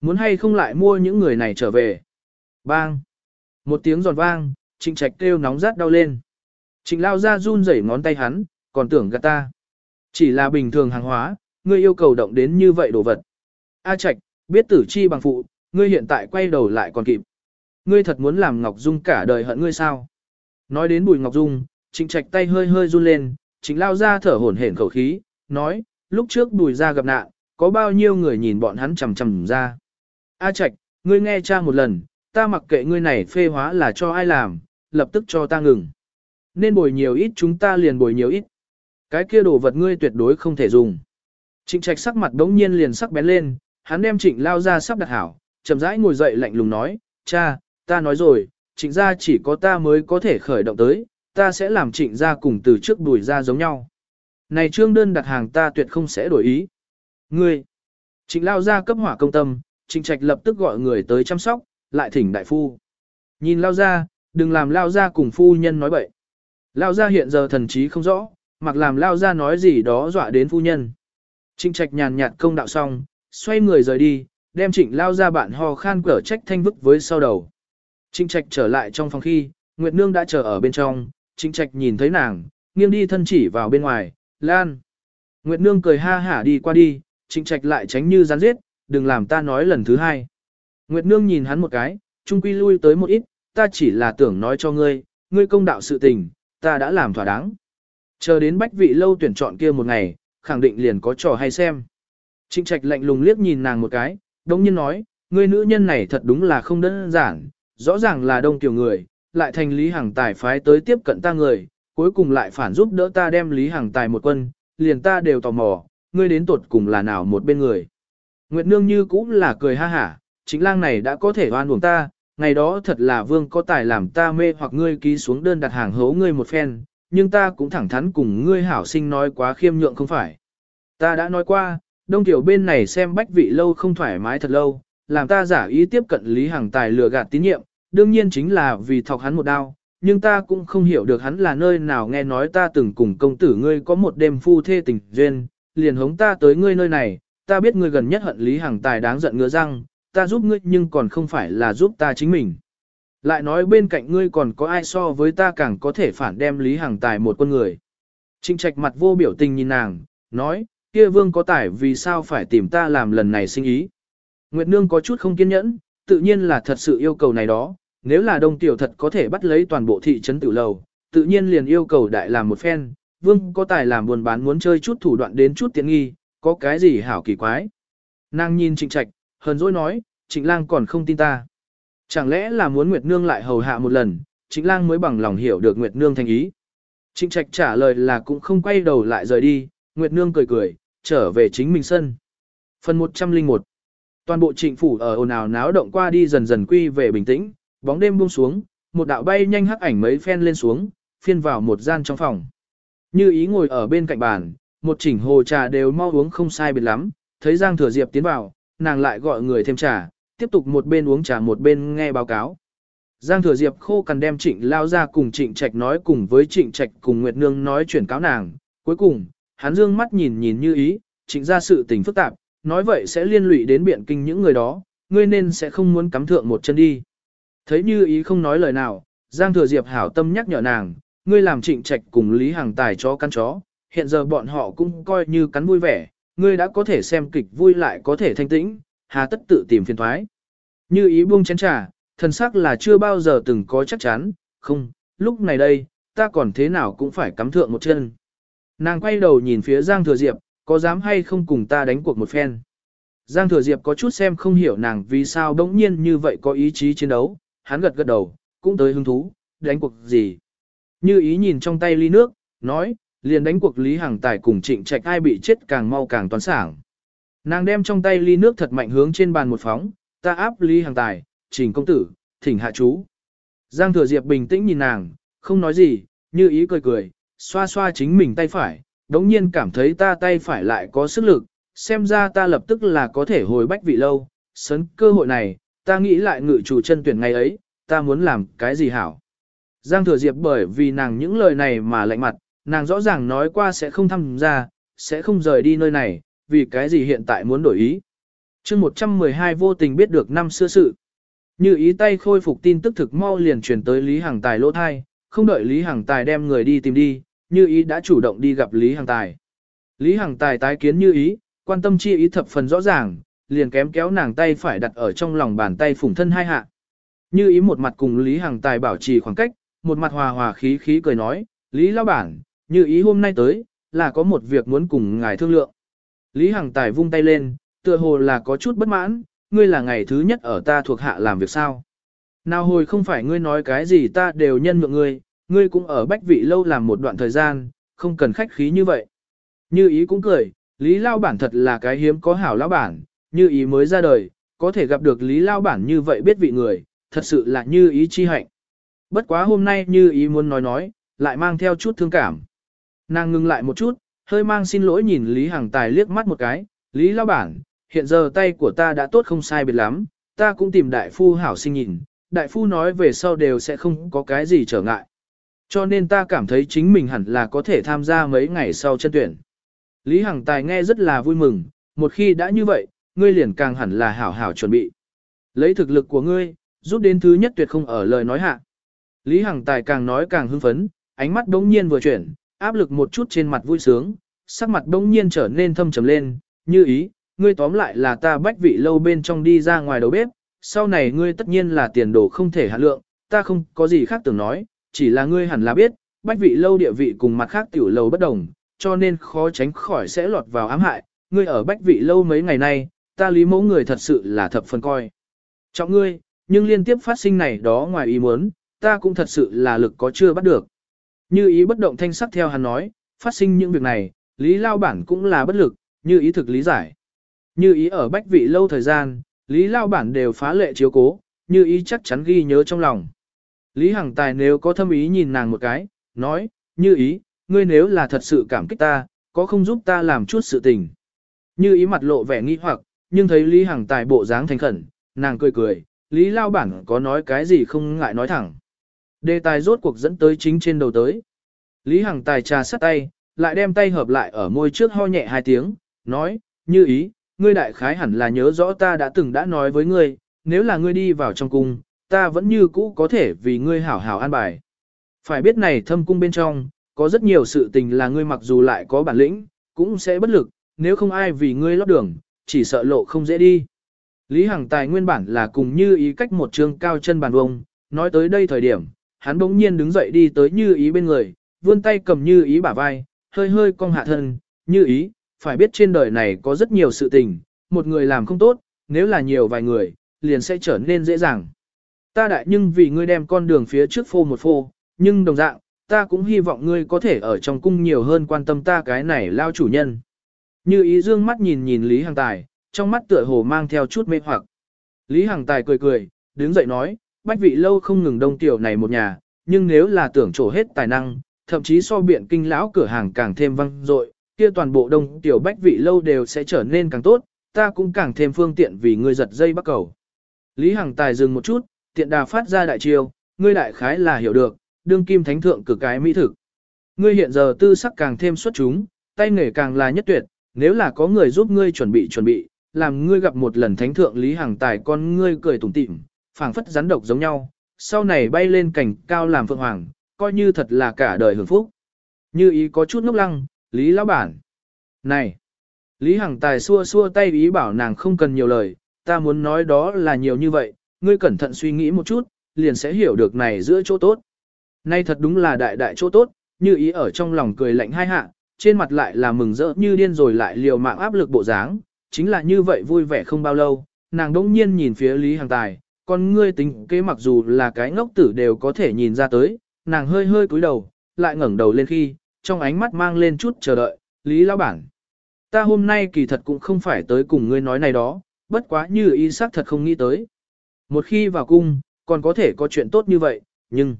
Muốn hay không lại mua những người này trở về? Bang! Một tiếng giòn vang, trịnh trạch kêu nóng rát đau lên. Trịnh lao ra run rẩy ngón tay hắn, còn tưởng gạt ta. Chỉ là bình thường hàng hóa, ngươi yêu cầu động đến như vậy đồ vật. A trạch, biết tử chi bằng phụ, ngươi hiện tại quay đầu lại còn kịp. Ngươi thật muốn làm Ngọc Dung cả đời hận ngươi sao? Nói đến Bùi Ngọc Dung, Trịnh Trạch tay hơi hơi run lên, Trịnh lao ra thở hổn hển khẩu khí, nói, lúc trước Bùi ra gặp nạn, có bao nhiêu người nhìn bọn hắn chằm chằm ra. A Trạch, ngươi nghe cha một lần, ta mặc kệ ngươi này phê hóa là cho ai làm, lập tức cho ta ngừng. Nên bồi nhiều ít chúng ta liền bồi nhiều ít. Cái kia đồ vật ngươi tuyệt đối không thể dùng. Trịnh trạch sắc mặt đống nhiên liền sắc bén lên, hắn đem trịnh lao ra sắp đặt hảo, chậm rãi ngồi dậy lạnh lùng nói, cha, ta nói rồi, trịnh gia chỉ có ta mới có thể khởi động tới, ta sẽ làm trịnh gia cùng từ trước đuổi ra giống nhau. Này trương đơn đặt hàng ta tuyệt không sẽ đổi ý. Ngươi, trịnh lao ra cấp hỏa công tâm, trịnh trạch lập tức gọi người tới chăm sóc, lại thỉnh đại phu. Nhìn lao ra, đừng làm lao ra cùng phu nhân nói bậy. Lao ra hiện giờ thần trí không rõ, mặc làm lao ra nói gì đó dọa đến phu nhân. Trịnh trạch nhàn nhạt công đạo xong, xoay người rời đi, đem trịnh lao ra bạn ho khan cở trách thanh vức với sau đầu. Trịnh trạch trở lại trong phòng khi, Nguyệt Nương đã chờ ở bên trong, trịnh trạch nhìn thấy nàng, nghiêng đi thân chỉ vào bên ngoài, lan. Nguyệt Nương cười ha hả đi qua đi, trịnh trạch lại tránh như rắn giết, đừng làm ta nói lần thứ hai. Nguyệt Nương nhìn hắn một cái, trung quy lui tới một ít, ta chỉ là tưởng nói cho ngươi, ngươi công đạo sự tình, ta đã làm thỏa đáng. Chờ đến bách vị lâu tuyển chọn kia một ngày, khẳng định liền có trò hay xem. Trịnh trạch lạnh lùng liếc nhìn nàng một cái, đồng nhiên nói, ngươi nữ nhân này thật đúng là không đơn giản, rõ ràng là đông tiểu người, lại thành Lý Hằng Tài phái tới tiếp cận ta người, cuối cùng lại phản giúp đỡ ta đem Lý Hằng Tài một quân, liền ta đều tò mò, ngươi đến tuột cùng là nào một bên người. Nguyệt Nương như cũng là cười ha hả, chính lang này đã có thể oan uổng ta, ngày đó thật là vương có tài làm ta mê hoặc ngươi ký xuống đơn đặt hàng hấu ngươi một phen, nhưng ta cũng thẳng thắn cùng ngươi hảo sinh nói quá khiêm nhượng không phải. Ta đã nói qua, đông tiểu bên này xem bách vị lâu không thoải mái thật lâu, làm ta giả ý tiếp cận Lý Hằng Tài lừa gạt tín nhiệm, đương nhiên chính là vì thọc hắn một đao, nhưng ta cũng không hiểu được hắn là nơi nào nghe nói ta từng cùng công tử ngươi có một đêm phu thê tình duyên, liền hống ta tới ngươi nơi này, ta biết ngươi gần nhất hận Lý Hằng Tài đáng giận ngứa răng, ta giúp ngươi nhưng còn không phải là giúp ta chính mình. Lại nói bên cạnh ngươi còn có ai so với ta càng có thể phản đem Lý Hằng Tài một con người. Trinh trạch mặt vô biểu tình nhìn nàng, nói, kia vương có tài vì sao phải tìm ta làm lần này sinh ý. Nguyệt Nương có chút không kiên nhẫn, tự nhiên là thật sự yêu cầu này đó, nếu là đông tiểu thật có thể bắt lấy toàn bộ thị trấn tử lầu, tự nhiên liền yêu cầu đại làm một phen, vương có tài làm buồn bán muốn chơi chút thủ đoạn đến chút tiện nghi, có cái gì hảo kỳ quái. Nàng nhìn trịnh trạch, hờn dỗi nói, trịnh lang còn không tin ta. Chẳng lẽ là muốn Nguyệt Nương lại hầu hạ một lần, trịnh lang mới bằng lòng hiểu được Nguyệt Nương thành ý. Trịnh trạch trả lời là cũng không quay đầu lại rời đi, Nguyệt Nương cười cười, trở về chính mình sân. Phần 101 Toàn bộ trịnh phủ ở ồn ào náo động qua đi dần dần quy về bình tĩnh, bóng đêm buông xuống, một đạo bay nhanh hắc ảnh mấy phen lên xuống, phiên vào một gian trong phòng. Như ý ngồi ở bên cạnh bàn, một chỉnh hồ trà đều mau uống không sai biệt lắm, thấy Giang Thừa Diệp tiến vào, nàng lại gọi người thêm trà, tiếp tục một bên uống trà một bên nghe báo cáo. Giang Thừa Diệp khô cằn đem Trịnh lao ra cùng Trịnh Trạch nói cùng với Trịnh Trạch cùng Nguyệt Nương nói chuyển cáo nàng, cuối cùng, hắn dương mắt nhìn nhìn như ý, Trịnh ra sự tình phức tạp, nói vậy sẽ liên lụy đến biện kinh những người đó, ngươi nên sẽ không muốn cắm thượng một chân đi. Thấy như ý không nói lời nào, Giang Thừa Diệp hảo tâm nhắc nhở nàng, ngươi làm Trịnh Trạch cùng Lý Hàng Tài cho căn chó, hiện giờ bọn họ cũng coi như cắn vui vẻ, ngươi đã có thể xem kịch vui lại có thể thanh tĩnh, hà tất tự tìm phiền thoái. Như ý buông chén trà, thần sắc là chưa bao giờ từng có chắc chắn, không, lúc này đây, ta còn thế nào cũng phải cắm thượng một chân. Nàng quay đầu nhìn phía Giang Thừa Diệp, có dám hay không cùng ta đánh cuộc một phen. Giang Thừa Diệp có chút xem không hiểu nàng vì sao đống nhiên như vậy có ý chí chiến đấu, hắn gật gật đầu, cũng tới hứng thú, đánh cuộc gì. Như ý nhìn trong tay ly nước, nói, liền đánh cuộc Lý Hằng Tài cùng trịnh trạch ai bị chết càng mau càng toán sảng. Nàng đem trong tay ly nước thật mạnh hướng trên bàn một phóng, ta áp Lý Hằng Tài, trình công tử, thỉnh hạ chú. Giang Thừa Diệp bình tĩnh nhìn nàng, không nói gì, như ý cười cười, xoa xoa chính mình tay phải, đống nhiên cảm thấy ta tay phải lại có sức lực, xem ra ta lập tức là có thể hồi bách vị lâu, sấn cơ hội này, ta nghĩ lại ngự chủ chân tuyển ngày ấy, ta muốn làm cái gì hảo. Giang Thừa Diệp bởi vì nàng những lời này mà lạnh mặt, nàng rõ ràng nói qua sẽ không tham gia, sẽ không rời đi nơi này, vì cái gì hiện tại muốn đổi ý. chương 112 vô tình biết được năm xưa sự. Như ý tay khôi phục tin tức thực mau liền truyền tới Lý Hằng Tài lỗ thai, không đợi Lý Hằng Tài đem người đi tìm đi, như ý đã chủ động đi gặp Lý Hằng Tài. Lý Hằng Tài tái kiến như ý, quan tâm chi ý thập phần rõ ràng, liền kém kéo nàng tay phải đặt ở trong lòng bàn tay phủng thân hai hạ. Như ý một mặt cùng Lý Hằng Tài bảo trì khoảng cách, một mặt hòa hòa khí khí cười nói, Lý Lão Bản, như ý hôm nay tới, là có một việc muốn cùng ngài thương lượng. Lý Hằng Tài vung tay lên, tựa hồ là có chút bất mãn, ngươi là ngày thứ nhất ở ta thuộc hạ làm việc sao. Nào hồi không phải ngươi nói cái gì ta đều nhân nhượng ngươi, ngươi cũng ở bách vị lâu làm một đoạn thời gian, không cần khách khí như vậy. Như ý cũng cười, Lý Lao Bản thật là cái hiếm có hảo lão bản, như ý mới ra đời, có thể gặp được Lý Lao Bản như vậy biết vị người, thật sự là như ý chi hạnh. Bất quá hôm nay như ý muốn nói nói, lại mang theo chút thương cảm. Nàng ngừng lại một chút, hơi mang xin lỗi nhìn Lý Hằng Tài liếc mắt một cái, Lý Lao Bản, hiện giờ tay của ta đã tốt không sai biệt lắm, ta cũng tìm đại phu hảo sinh nhìn, đại phu nói về sau đều sẽ không có cái gì trở ngại. Cho nên ta cảm thấy chính mình hẳn là có thể tham gia mấy ngày sau chân tuyển. Lý Hằng Tài nghe rất là vui mừng, một khi đã như vậy, ngươi liền càng hẳn là hảo hảo chuẩn bị. Lấy thực lực của ngươi, giúp đến thứ nhất tuyệt không ở lời nói hạ. Lý Hằng Tài càng nói càng hưng phấn, ánh mắt đống nhiên vừa chuyển, áp lực một chút trên mặt vui sướng, sắc mặt đống nhiên trở nên thâm trầm lên, như ý, ngươi tóm lại là ta bách vị lâu bên trong đi ra ngoài đầu bếp, sau này ngươi tất nhiên là tiền đồ không thể hạ lượng, ta không có gì khác tưởng nói, chỉ là ngươi hẳn là biết, bách vị lâu địa vị cùng mặt khác tiểu lâu bất đồng, cho nên khó tránh khỏi sẽ lọt vào ám hại, ngươi ở bách vị lâu mấy ngày nay, ta lý mẫu người thật sự là thập phần coi. Trọng ngươi, nhưng liên tiếp phát sinh này đó ngoài ý muốn, ta cũng thật sự là lực có chưa bắt được. Như ý bất động thanh sắc theo hắn nói, phát sinh những việc này, lý lao bản cũng là bất lực, như ý thực lý giải. Như ý ở bách vị lâu thời gian, lý lao bản đều phá lệ chiếu cố, như ý chắc chắn ghi nhớ trong lòng. Lý Hằng Tài nếu có thâm ý nhìn nàng một cái, nói, như ý, ngươi nếu là thật sự cảm kích ta, có không giúp ta làm chút sự tình. Như ý mặt lộ vẻ nghi hoặc, nhưng thấy Lý Hằng Tài bộ dáng thành khẩn, nàng cười cười, Lý Lao Bản có nói cái gì không ngại nói thẳng. Đề tài rốt cuộc dẫn tới chính trên đầu tới. Lý Hằng Tài trà sắt tay, lại đem tay hợp lại ở môi trước ho nhẹ hai tiếng, nói, như ý, ngươi đại khái hẳn là nhớ rõ ta đã từng đã nói với ngươi, nếu là ngươi đi vào trong cung, ta vẫn như cũ có thể vì ngươi hảo hảo an bài. Phải biết này thâm cung bên trong, có rất nhiều sự tình là ngươi mặc dù lại có bản lĩnh, cũng sẽ bất lực, nếu không ai vì ngươi lót đường, chỉ sợ lộ không dễ đi. Lý Hằng Tài nguyên bản là cùng như ý cách một trường cao chân bàn vông, nói tới đây thời điểm, hắn bỗng nhiên đứng dậy đi tới như ý bên người, vươn tay cầm như ý bả vai, hơi hơi cong hạ thân, như ý, phải biết trên đời này có rất nhiều sự tình, một người làm không tốt, nếu là nhiều vài người, liền sẽ trở nên dễ dàng. Ta đại nhưng vì ngươi đem con đường phía trước phô một phô, nhưng đồng dạng, ta cũng hy vọng ngươi có thể ở trong cung nhiều hơn quan tâm ta cái này lao chủ nhân. Như ý dương mắt nhìn nhìn Lý Hằng Tài, trong mắt tựa hồ mang theo chút mê hoặc. Lý Hằng Tài cười cười, đứng dậy nói, bách vị lâu không ngừng đông tiểu này một nhà, nhưng nếu là tưởng trổ hết tài năng, thậm chí so biện kinh lão cửa hàng càng thêm văng dội, kia toàn bộ đông tiểu bách vị lâu đều sẽ trở nên càng tốt, ta cũng càng thêm phương tiện vì ngươi giật dây bắt cầu. Lý Hằng Tài dừng một chút, tiện đà phát ra đại chiêu, ngươi đại khái là hiểu được, đương kim thánh thượng cực cái mỹ thực. Ngươi hiện giờ tư sắc càng thêm xuất chúng, tay nghề càng là nhất tuyệt, nếu là có người giúp ngươi chuẩn bị chuẩn bị, làm ngươi gặp một lần thánh thượng Lý Hằng Tài con ngươi cười tủm tỉm, phảng phất rắn độc giống nhau, sau này bay lên cảnh cao làm phượng hoàng, coi như thật là cả đời hưởng phúc. Như ý có chút ngốc lăng, Lý lão bản. Này! Lý Hằng Tài xua xua tay ý bảo nàng không cần nhiều lời, ta muốn nói đó là nhiều như vậy, ngươi cẩn thận suy nghĩ một chút, liền sẽ hiểu được này giữa chỗ tốt. Nay thật đúng là đại đại chỗ tốt, như ý ở trong lòng cười lạnh hai hạ, trên mặt lại là mừng rỡ như điên rồi lại liều mạng áp lực bộ dáng, chính là như vậy vui vẻ không bao lâu, nàng đông nhiên nhìn phía Lý Hằng Tài, con ngươi tính kế mặc dù là cái ngốc tử đều có thể nhìn ra tới, nàng hơi hơi cúi đầu, lại ngẩng đầu lên khi, trong ánh mắt mang lên chút chờ đợi, Lý Lão Bản. Ta hôm nay kỳ thật cũng không phải tới cùng ngươi nói này đó, bất quá như ý xác thật không nghĩ tới. Một khi vào cung, còn có thể có chuyện tốt như vậy, nhưng...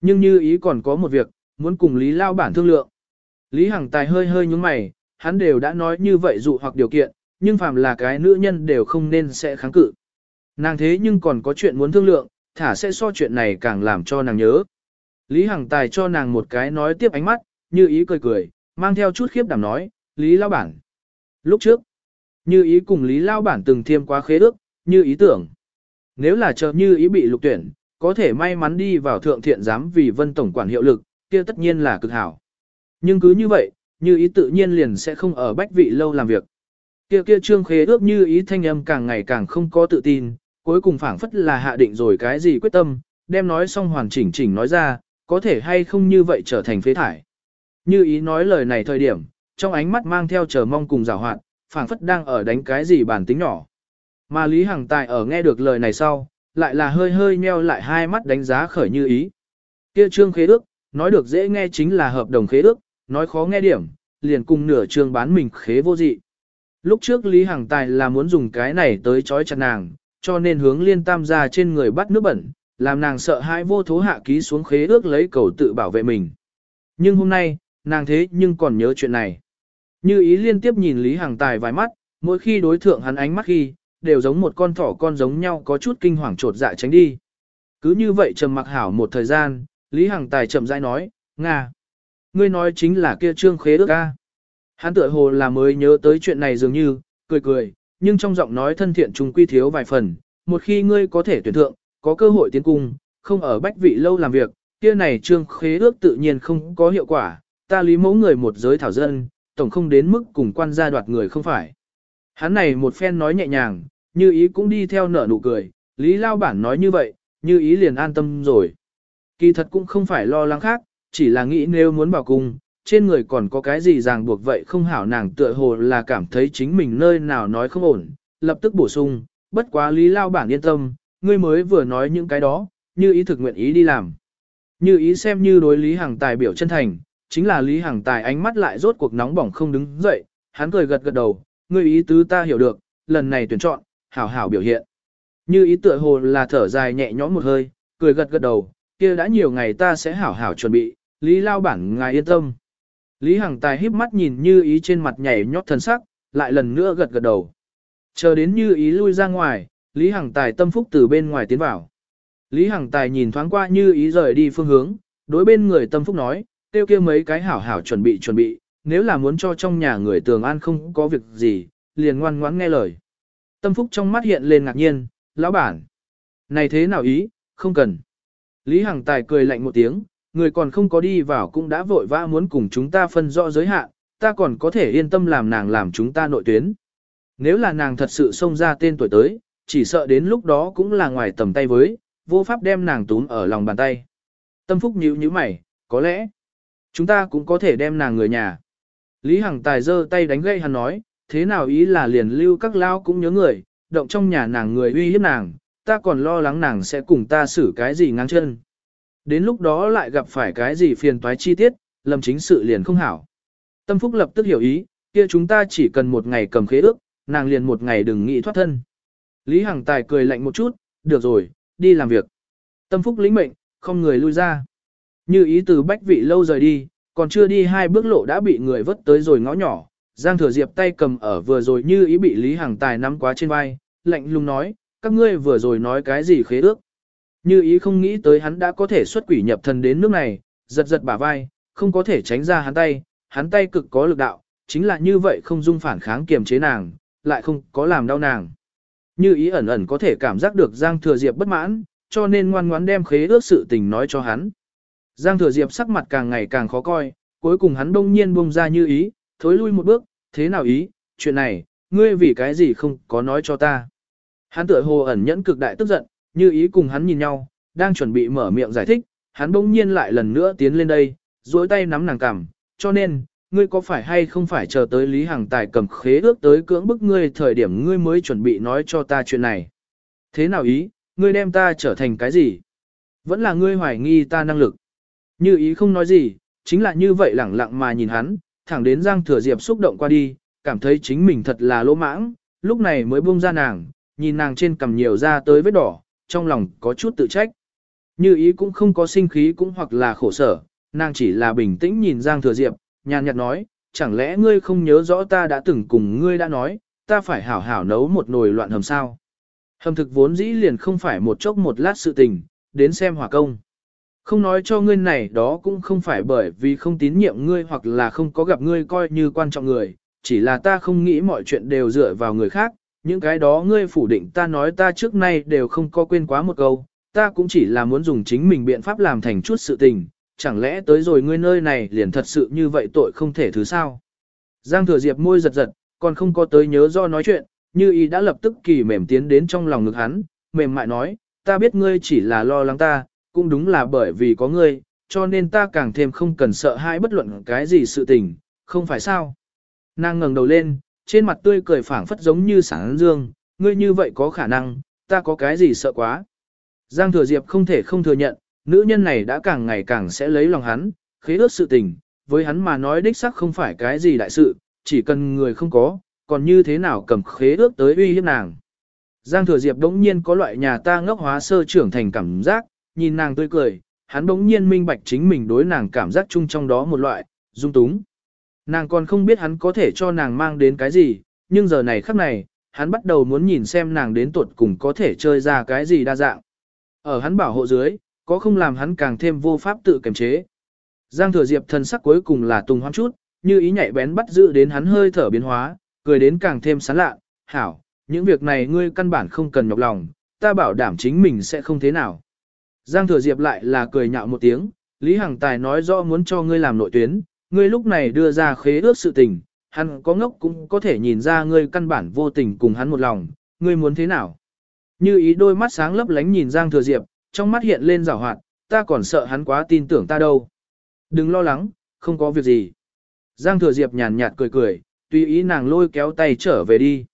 Nhưng như ý còn có một việc, muốn cùng Lý Lao Bản thương lượng. Lý Hằng Tài hơi hơi nhúng mày, hắn đều đã nói như vậy dụ hoặc điều kiện, nhưng phàm là cái nữ nhân đều không nên sẽ kháng cự. Nàng thế nhưng còn có chuyện muốn thương lượng, thả sẽ so chuyện này càng làm cho nàng nhớ. Lý Hằng Tài cho nàng một cái nói tiếp ánh mắt, như ý cười cười, mang theo chút khiếp đảm nói, Lý Lao Bản. Lúc trước, như ý cùng Lý Lao Bản từng thiêm quá khế ước, như ý tưởng. Nếu là chờ như ý bị lục tuyển, có thể may mắn đi vào thượng thiện giám vì vân tổng quản hiệu lực, kia tất nhiên là cực hảo. Nhưng cứ như vậy, như ý tự nhiên liền sẽ không ở bách vị lâu làm việc. Kia kia trương khế ước như ý thanh âm càng ngày càng không có tự tin, cuối cùng phảng phất là hạ định rồi cái gì quyết tâm, đem nói xong hoàn chỉnh chỉnh nói ra, có thể hay không như vậy trở thành phế thải. Như ý nói lời này thời điểm, trong ánh mắt mang theo chờ mong cùng rào hoạn, phảng phất đang ở đánh cái gì bản tính nhỏ. Mà Lý Hằng Tài ở nghe được lời này sau, lại là hơi hơi nheo lại hai mắt đánh giá khởi như ý. Kia trương khế ước, nói được dễ nghe chính là hợp đồng khế ước, nói khó nghe điểm, liền cùng nửa trương bán mình khế vô dị. Lúc trước Lý Hằng Tài là muốn dùng cái này tới chói chặt nàng, cho nên hướng liên tam ra trên người bắt nước bẩn, làm nàng sợ hãi vô thố hạ ký xuống khế ước lấy cầu tự bảo vệ mình. Nhưng hôm nay, nàng thế nhưng còn nhớ chuyện này. Như ý liên tiếp nhìn Lý Hằng Tài vài mắt, mỗi khi đối thượng hắn ánh mắt khi, đều giống một con thỏ con giống nhau có chút kinh hoàng trột dạ tránh đi. Cứ như vậy trầm mặc hảo một thời gian, Lý Hằng Tài chậm rãi nói, Nga. Ngươi nói chính là kia trương khế ước ca. Hắn tựa hồ là mới nhớ tới chuyện này dường như, cười cười, nhưng trong giọng nói thân thiện trùng quy thiếu vài phần, một khi ngươi có thể tuyển thượng, có cơ hội tiến cung, không ở bách vị lâu làm việc, kia này trương khế ước tự nhiên không có hiệu quả, ta lý mẫu người một giới thảo dân, tổng không đến mức cùng quan gia đoạt người không phải. Hắn này một phen nói nhẹ nhàng, như ý cũng đi theo nở nụ cười, lý lao bản nói như vậy, như ý liền an tâm rồi. Kỳ thật cũng không phải lo lắng khác, chỉ là nghĩ nếu muốn bảo cung, trên người còn có cái gì ràng buộc vậy không hảo nàng tựa hồ là cảm thấy chính mình nơi nào nói không ổn, lập tức bổ sung, bất quá lý lao bản yên tâm, ngươi mới vừa nói những cái đó, như ý thực nguyện ý đi làm. Như ý xem như đối lý hàng tài biểu chân thành, chính là lý hàng tài ánh mắt lại rốt cuộc nóng bỏng không đứng dậy, hắn cười gật gật đầu, ngươi ý tứ ta hiểu được, lần này tuyển chọn, hảo hảo biểu hiện. Như ý tựa hồ là thở dài nhẹ nhõm một hơi, cười gật gật đầu, kia đã nhiều ngày ta sẽ hảo hảo chuẩn bị, Lý Lao bản ngài yên tâm. Lý Hằng Tài híp mắt nhìn như ý trên mặt nhảy nhót thần sắc, lại lần nữa gật gật đầu. Chờ đến như ý lui ra ngoài, Lý Hằng Tài tâm phúc từ bên ngoài tiến vào. Lý Hằng Tài nhìn thoáng qua như ý rời đi phương hướng, đối bên người tâm phúc nói, tiêu kia mấy cái hảo hảo chuẩn bị chuẩn bị, nếu là muốn cho trong nhà người tường an không có việc gì, liền ngoan ngoãn nghe lời. Tâm phúc trong mắt hiện lên ngạc nhiên, lão bản. Này thế nào ý, không cần. Lý Hằng Tài cười lạnh một tiếng, người còn không có đi vào cũng đã vội vã muốn cùng chúng ta phân rõ giới hạn, ta còn có thể yên tâm làm nàng làm chúng ta nội tuyến. Nếu là nàng thật sự xông ra tên tuổi tới, chỉ sợ đến lúc đó cũng là ngoài tầm tay với, vô pháp đem nàng túm ở lòng bàn tay. Tâm Phúc nhíu nhíu mày, có lẽ, chúng ta cũng có thể đem nàng người nhà. Lý Hằng Tài giơ tay đánh gậy hắn nói, thế nào ý là liền lưu các lao cũng nhớ người, động trong nhà nàng người uy hiếp nàng, ta còn lo lắng nàng sẽ cùng ta xử cái gì ngang chân. Đến lúc đó lại gặp phải cái gì phiền toái chi tiết, lâm chính sự liền không hảo. Tâm Phúc lập tức hiểu ý, kia chúng ta chỉ cần một ngày cầm khế ước, nàng liền một ngày đừng nghĩ thoát thân. Lý Hằng Tài cười lạnh một chút, được rồi, đi làm việc. Tâm Phúc lĩnh mệnh, không người lui ra. Như ý từ bách vị lâu rời đi, còn chưa đi hai bước lộ đã bị người vất tới rồi ngõ nhỏ. Giang Thừa Diệp tay cầm ở vừa rồi như ý bị Lý Hằng Tài nắm quá trên vai, lạnh lùng nói, các ngươi vừa rồi nói cái gì khế ước. Như ý không nghĩ tới hắn đã có thể xuất quỷ nhập thần đến nước này, giật giật bả vai, không có thể tránh ra hắn tay, hắn tay cực có lực đạo, chính là như vậy không dung phản kháng kiềm chế nàng, lại không có làm đau nàng. Như ý ẩn ẩn có thể cảm giác được Giang Thừa Diệp bất mãn, cho nên ngoan ngoãn đem khế ước sự tình nói cho hắn. Giang Thừa Diệp sắc mặt càng ngày càng khó coi, cuối cùng hắn đông nhiên buông ra như ý, thối lui một bước, thế nào ý, chuyện này, ngươi vì cái gì không có nói cho ta. Hắn tựa hồ ẩn nhẫn cực đại tức giận, như ý cùng hắn nhìn nhau, đang chuẩn bị mở miệng giải thích, hắn bỗng nhiên lại lần nữa tiến lên đây, duỗi tay nắm nàng cằm, cho nên, ngươi có phải hay không phải chờ tới Lý Hằng Tài cầm khế ước tới cưỡng bức ngươi thời điểm ngươi mới chuẩn bị nói cho ta chuyện này. Thế nào ý, ngươi đem ta trở thành cái gì? Vẫn là ngươi hoài nghi ta năng lực. Như ý không nói gì, chính là như vậy lẳng lặng mà nhìn hắn, thẳng đến Giang Thừa Diệp xúc động qua đi, cảm thấy chính mình thật là lỗ mãng, lúc này mới buông ra nàng, nhìn nàng trên cằm nhiều ra tới vết đỏ, trong lòng có chút tự trách. Như ý cũng không có sinh khí cũng hoặc là khổ sở, nàng chỉ là bình tĩnh nhìn Giang Thừa Diệp, nhàn nhạt nói, chẳng lẽ ngươi không nhớ rõ ta đã từng cùng ngươi đã nói, ta phải hảo hảo nấu một nồi loạn hầm sao. Hầm thực vốn dĩ liền không phải một chốc một lát sự tình, đến xem hỏa công. Không nói cho ngươi này đó cũng không phải bởi vì không tín nhiệm ngươi hoặc là không có gặp ngươi coi như quan trọng người, chỉ là ta không nghĩ mọi chuyện đều dựa vào người khác, những cái đó ngươi phủ định ta nói ta trước nay đều không có quên quá một câu, ta cũng chỉ là muốn dùng chính mình biện pháp làm thành chút sự tình, chẳng lẽ tới rồi ngươi nơi này liền thật sự như vậy tội không thể thứ sao. Giang thừa diệp môi giật giật, còn không có tới nhớ do nói chuyện, như ý đã lập tức kỳ mềm tiến đến trong lòng ngực hắn, mềm mại nói, ta biết ngươi chỉ là lo lắng ta, cũng đúng là bởi vì có ngươi, cho nên ta càng thêm không cần sợ hãi bất luận cái gì sự tình, không phải sao. Nàng ngẩng đầu lên, trên mặt tươi cười phảng phất giống như sáng dương, ngươi như vậy có khả năng, ta có cái gì sợ quá. Giang Thừa Diệp không thể không thừa nhận, nữ nhân này đã càng ngày càng sẽ lấy lòng hắn, khế ước sự tình, với hắn mà nói đích sắc không phải cái gì đại sự, chỉ cần người không có, còn như thế nào cầm khế ước tới uy hiếp nàng. Giang Thừa Diệp đống nhiên có loại nhà ta ngốc hóa sơ trưởng thành cảm giác, nhìn nàng tươi cười, hắn đống nhiên minh bạch chính mình đối nàng cảm giác chung trong đó một loại, dung túng. Nàng còn không biết hắn có thể cho nàng mang đến cái gì, nhưng giờ này khắc này, hắn bắt đầu muốn nhìn xem nàng đến tuột cùng có thể chơi ra cái gì đa dạng. Ở hắn bảo hộ dưới, có không làm hắn càng thêm vô pháp tự kiềm chế. Giang thừa diệp thần sắc cuối cùng là tung hoang chút, như ý nhạy bén bắt giữ đến hắn hơi thở biến hóa, cười đến càng thêm sán lạ, hảo, những việc này ngươi căn bản không cần nhọc lòng, ta bảo đảm chính mình sẽ không thế nào. Giang thừa diệp lại là cười nhạo một tiếng, Lý Hằng Tài nói rõ muốn cho ngươi làm nội tuyến, ngươi lúc này đưa ra khế ước sự tình, hắn có ngốc cũng có thể nhìn ra ngươi căn bản vô tình cùng hắn một lòng, ngươi muốn thế nào. Như ý đôi mắt sáng lấp lánh nhìn Giang thừa diệp, trong mắt hiện lên rào hoạt, ta còn sợ hắn quá tin tưởng ta đâu. Đừng lo lắng, không có việc gì. Giang thừa diệp nhàn nhạt cười cười, tùy ý nàng lôi kéo tay trở về đi.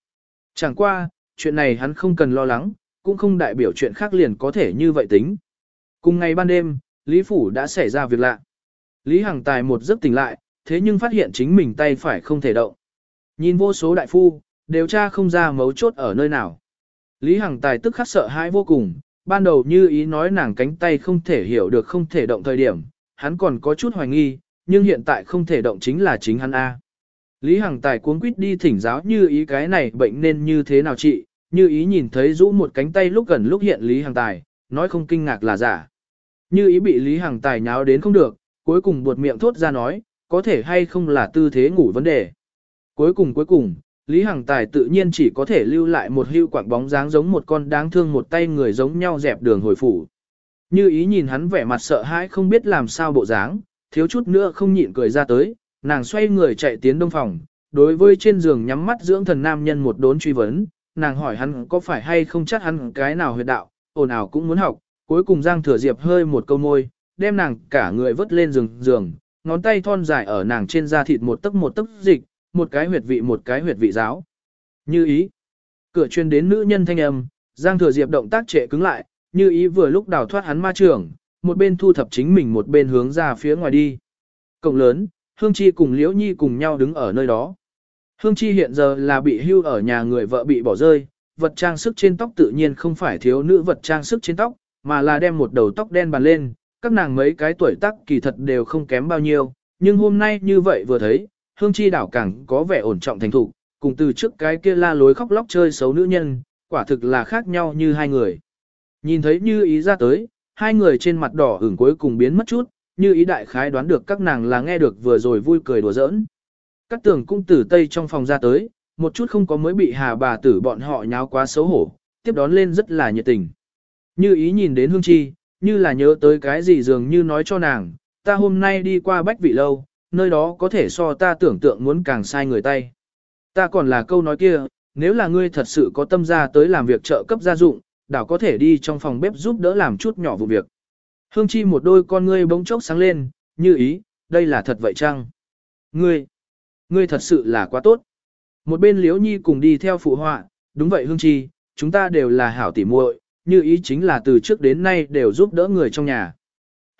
Chẳng qua, chuyện này hắn không cần lo lắng, cũng không đại biểu chuyện khác liền có thể như vậy tính. Cùng ngày ban đêm, Lý Phủ đã xảy ra việc lạ. Lý Hằng Tài một giấc tỉnh lại, thế nhưng phát hiện chính mình tay phải không thể động. Nhìn vô số đại phu, đều tra không ra mấu chốt ở nơi nào. Lý Hằng Tài tức khắc sợ hãi vô cùng, ban đầu như ý nói nàng cánh tay không thể hiểu được không thể động thời điểm, hắn còn có chút hoài nghi, nhưng hiện tại không thể động chính là chính hắn A. Lý Hằng Tài cuống quýt đi thỉnh giáo như ý cái này bệnh nên như thế nào trị, như ý nhìn thấy rũ một cánh tay lúc gần lúc hiện Lý Hằng Tài, nói không kinh ngạc là giả. Như ý bị Lý Hằng Tài nháo đến không được, cuối cùng buột miệng thốt ra nói, có thể hay không là tư thế ngủ vấn đề. Cuối cùng cuối cùng, Lý Hằng Tài tự nhiên chỉ có thể lưu lại một hưu quảng bóng dáng giống một con đáng thương một tay người giống nhau dẹp đường hồi phủ. Như ý nhìn hắn vẻ mặt sợ hãi không biết làm sao bộ dáng, thiếu chút nữa không nhịn cười ra tới, nàng xoay người chạy tiến đông phòng, đối với trên giường nhắm mắt dưỡng thần nam nhân một đốn truy vấn, nàng hỏi hắn có phải hay không chắc hắn cái nào huyệt đạo, ồn ào cũng muốn học, cuối cùng Giang Thừa Diệp hơi một câu môi, đem nàng cả người vớt lên giường giường, ngón tay thon dài ở nàng trên da thịt một tấc một tấc dịch, một cái huyệt vị một cái huyệt vị giáo. Như ý. Cửa chuyên đến nữ nhân thanh âm, Giang Thừa Diệp động tác trệ cứng lại, như ý vừa lúc đào thoát hắn ma trưởng một bên thu thập chính mình một bên hướng ra phía ngoài đi. Cổng lớn, Hương Chi cùng Liễu Nhi cùng nhau đứng ở nơi đó. Hương Chi hiện giờ là bị hưu ở nhà người vợ bị bỏ rơi, vật trang sức trên tóc tự nhiên không phải thiếu nữ vật trang sức trên tóc, mà là đem một đầu tóc đen bàn lên, các nàng mấy cái tuổi tác kỳ thật đều không kém bao nhiêu, nhưng hôm nay như vậy vừa thấy, Hương Chi đảo càng có vẻ ổn trọng thành thục, cùng từ trước cái kia la lối khóc lóc chơi xấu nữ nhân, quả thực là khác nhau như hai người. Nhìn thấy như ý ra tới, hai người trên mặt đỏ ửng cuối cùng biến mất chút, như ý đại khái đoán được các nàng là nghe được vừa rồi vui cười đùa giỡn. Các tường cung tử tây trong phòng ra tới, một chút không có mới bị hà bà tử bọn họ nháo quá xấu hổ, tiếp đón lên rất là nhiệt tình. Như ý nhìn đến hương chi, như là nhớ tới cái gì dường như nói cho nàng, ta hôm nay đi qua bách vị lâu, nơi đó có thể so ta tưởng tượng muốn càng sai người tay. Ta còn là câu nói kia, nếu là ngươi thật sự có tâm ra tới làm việc trợ cấp gia dụng, đảo có thể đi trong phòng bếp giúp đỡ làm chút nhỏ vụ việc. Hương chi một đôi con ngươi bỗng chốc sáng lên, như ý, đây là thật vậy chăng? Ngươi, ngươi thật sự là quá tốt. Một bên liễu nhi cùng đi theo phụ họa, đúng vậy hương chi, chúng ta đều là hảo tỉ muội, như ý chính là từ trước đến nay đều giúp đỡ người trong nhà.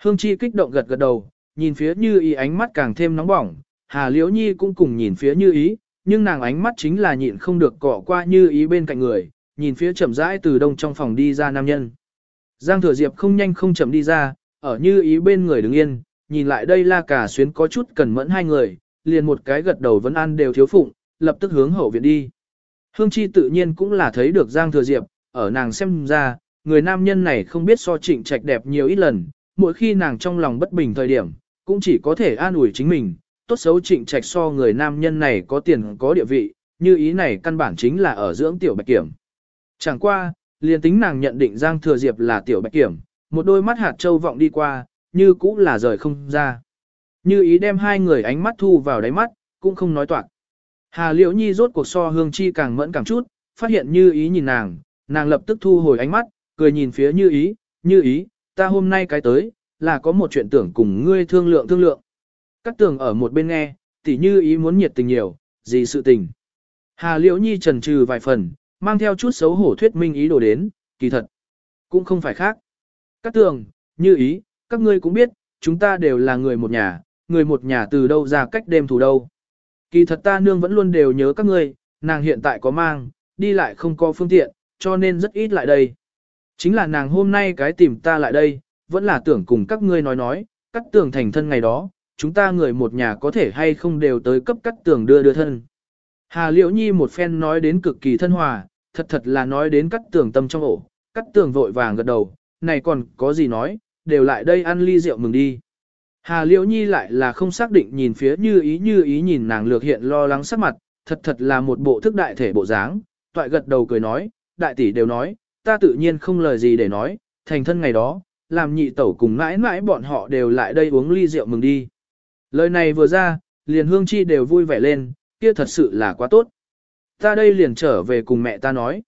Hương chi kích động gật gật đầu, nhìn phía như ý ánh mắt càng thêm nóng bỏng, hà liễu nhi cũng cùng nhìn phía như ý, nhưng nàng ánh mắt chính là nhịn không được cọ qua như ý bên cạnh người, nhìn phía chậm rãi từ đông trong phòng đi ra nam nhân. Giang thừa diệp không nhanh không chậm đi ra, ở như ý bên người đứng yên, nhìn lại đây la cả xuyến có chút cần mẫn hai người, liền một cái gật đầu vẫn ăn đều thiếu phụng, lập tức hướng hậu viện đi. Hương Chi tự nhiên cũng là thấy được Giang Thừa Diệp, ở nàng xem ra, người nam nhân này không biết so trịnh trạch đẹp nhiều ít lần, mỗi khi nàng trong lòng bất bình thời điểm, cũng chỉ có thể an ủi chính mình, tốt xấu trịnh trạch so người nam nhân này có tiền có địa vị, như ý này căn bản chính là ở dưỡng tiểu bạch kiểm. Chẳng qua, liền tính nàng nhận định Giang Thừa Diệp là tiểu bạch kiểm, một đôi mắt hạt châu vọng đi qua, như cũng là rời không ra. Như ý đem hai người ánh mắt thu vào đáy mắt, cũng không nói toạc. Hà Liễu Nhi rốt cuộc so hương chi càng mẫn càng chút, phát hiện như ý nhìn nàng, nàng lập tức thu hồi ánh mắt, cười nhìn phía như ý, như ý, ta hôm nay cái tới, là có một chuyện tưởng cùng ngươi thương lượng thương lượng. Cắt tường ở một bên nghe, tỉ như ý muốn nhiệt tình nhiều, gì sự tình. Hà Liễu Nhi trần trừ vài phần, mang theo chút xấu hổ thuyết minh ý đồ đến, kỳ thật. Cũng không phải khác. Cắt tường, như ý, các ngươi cũng biết, chúng ta đều là người một nhà, người một nhà từ đâu ra cách đêm thủ đâu. Kỳ thật ta nương vẫn luôn đều nhớ các ngươi, nàng hiện tại có mang, đi lại không có phương tiện, cho nên rất ít lại đây. Chính là nàng hôm nay cái tìm ta lại đây, vẫn là tưởng cùng các ngươi nói nói, cắt tường thành thân ngày đó, chúng ta người một nhà có thể hay không đều tới cấp cắt tường đưa đưa thân. Hà Liễu Nhi một phen nói đến cực kỳ thân hòa, thật thật là nói đến cắt tường tâm trong ổ, cắt tường vội vàng gật đầu, này còn có gì nói, đều lại đây ăn ly rượu mừng đi. Hà Liễu Nhi lại là không xác định nhìn phía như ý như ý nhìn nàng lược hiện lo lắng sắc mặt, thật thật là một bộ thức đại thể bộ dáng, toại gật đầu cười nói, đại tỷ đều nói, ta tự nhiên không lời gì để nói, thành thân ngày đó, làm nhị tẩu cùng mãi mãi bọn họ đều lại đây uống ly rượu mừng đi. Lời này vừa ra, liền hương chi đều vui vẻ lên, kia thật sự là quá tốt. Ta đây liền trở về cùng mẹ ta nói.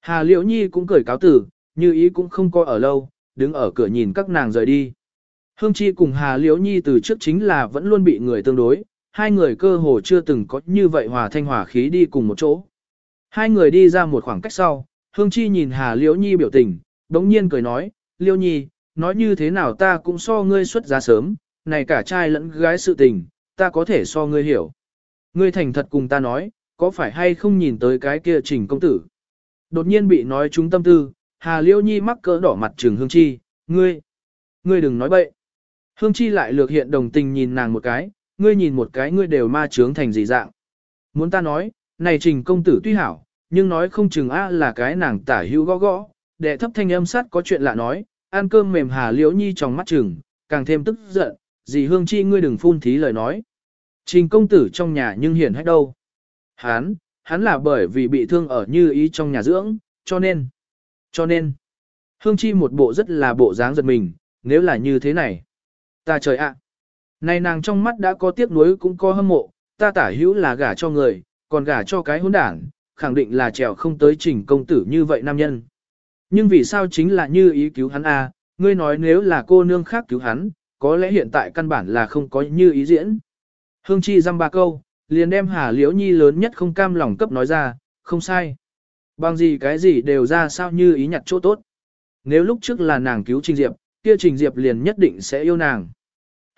Hà Liễu Nhi cũng cười cáo tử, như ý cũng không coi ở lâu, đứng ở cửa nhìn các nàng rời đi. Hương Chi cùng Hà Liễu Nhi từ trước chính là vẫn luôn bị người tương đối, hai người cơ hồ chưa từng có như vậy hòa thanh hòa khí đi cùng một chỗ. Hai người đi ra một khoảng cách sau, Hương Chi nhìn Hà Liễu Nhi biểu tình, đống nhiên cười nói, Liễu Nhi, nói như thế nào ta cũng so ngươi xuất giá sớm, này cả trai lẫn gái sự tình, ta có thể so ngươi hiểu. Ngươi thành thật cùng ta nói, có phải hay không nhìn tới cái kia trình công tử. Đột nhiên bị nói trúng tâm tư, Hà Liễu Nhi mắc cỡ đỏ mặt trừng Hương Chi, ngươi, ngươi đừng nói bậy. Hương Chi lại lược hiện đồng tình nhìn nàng một cái, ngươi nhìn một cái ngươi đều ma trướng thành gì dạng. Muốn ta nói, này trình công tử tuy hảo, nhưng nói không chừng a là cái nàng tả hữu gõ gõ, đệ thấp thanh âm sát có chuyện lạ nói, ăn cơm mềm Hà Liễu Nhi trong mắt chừng, càng thêm tức giận, dì Hương Chi ngươi đừng phun thí lời nói. Trình công tử trong nhà nhưng hiển hết đâu. Hán, hắn là bởi vì bị thương ở như ý trong nhà dưỡng, cho nên, cho nên, Hương Chi một bộ rất là bộ dáng giật mình, nếu là như thế này. Ta trời ạ! Này nàng trong mắt đã có tiếc nuối cũng có hâm mộ, ta tả hữu là gả cho người, còn gả cho cái hỗn đảng, khẳng định là trèo không tới trình công tử như vậy nam nhân. Nhưng vì sao chính là như ý cứu hắn a? À, ngươi nói nếu là cô nương khác cứu hắn, có lẽ hiện tại căn bản là không có như ý diễn. Hương Chi dăm ba câu, liền đem Hà Liễu Nhi lớn nhất không cam lòng cấp nói ra, không sai. Bằng gì cái gì đều ra sao như ý nhặt chỗ tốt. Nếu lúc trước là nàng cứu Trình Diệp, kia Trình Diệp liền nhất định sẽ yêu nàng.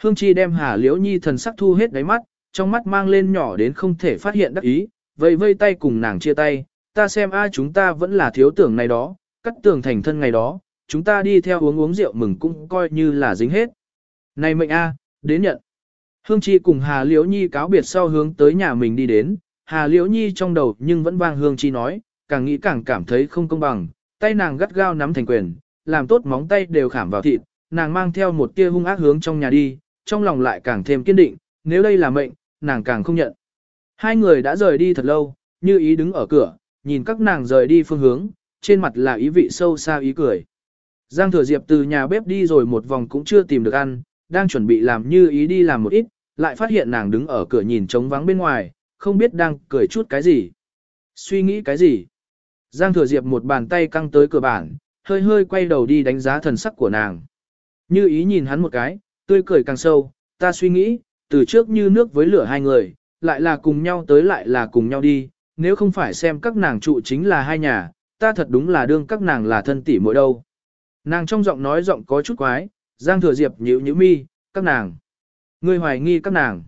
Hương Chi đem Hà Liễu Nhi thần sắc thu hết đáy mắt, trong mắt mang lên nhỏ đến không thể phát hiện đắc ý, vây vây tay cùng nàng chia tay, ta xem ai chúng ta vẫn là thiếu tưởng này đó, cắt tường thành thân ngày đó, chúng ta đi theo uống uống rượu mừng cũng coi như là dính hết. Này mệnh A, đến nhận. Hương Chi cùng Hà Liễu Nhi cáo biệt sau hướng tới nhà mình đi đến, Hà Liễu Nhi trong đầu nhưng vẫn vang Hương Chi nói, càng nghĩ càng cảm thấy không công bằng, tay nàng gắt gao nắm thành quyền, làm tốt móng tay đều khảm vào thịt, nàng mang theo một tia hung ác hướng trong nhà đi, trong lòng lại càng thêm kiên định, nếu đây là mệnh, nàng càng không nhận. Hai người đã rời đi thật lâu, như ý đứng ở cửa, nhìn các nàng rời đi phương hướng, trên mặt là ý vị sâu xa ý cười. Giang thừa diệp từ nhà bếp đi rồi một vòng cũng chưa tìm được ăn, đang chuẩn bị làm như ý đi làm một ít, lại phát hiện nàng đứng ở cửa nhìn trống vắng bên ngoài, không biết đang cười chút cái gì. Suy nghĩ cái gì? Giang thừa diệp một bàn tay căng tới cửa bản, hơi hơi quay đầu đi đánh giá thần sắc của nàng. Như ý nhìn hắn một cái, tươi cười càng sâu, ta suy nghĩ, từ trước như nước với lửa hai người, lại là cùng nhau tới lại là cùng nhau đi, nếu không phải xem các nàng trụ chính là hai nhà, ta thật đúng là đương các nàng là thân tỷ mỗi đâu. Nàng trong giọng nói giọng có chút quái, Giang Thừa Diệp nhíu nhíu mi, các nàng. Ngươi hoài nghi các nàng.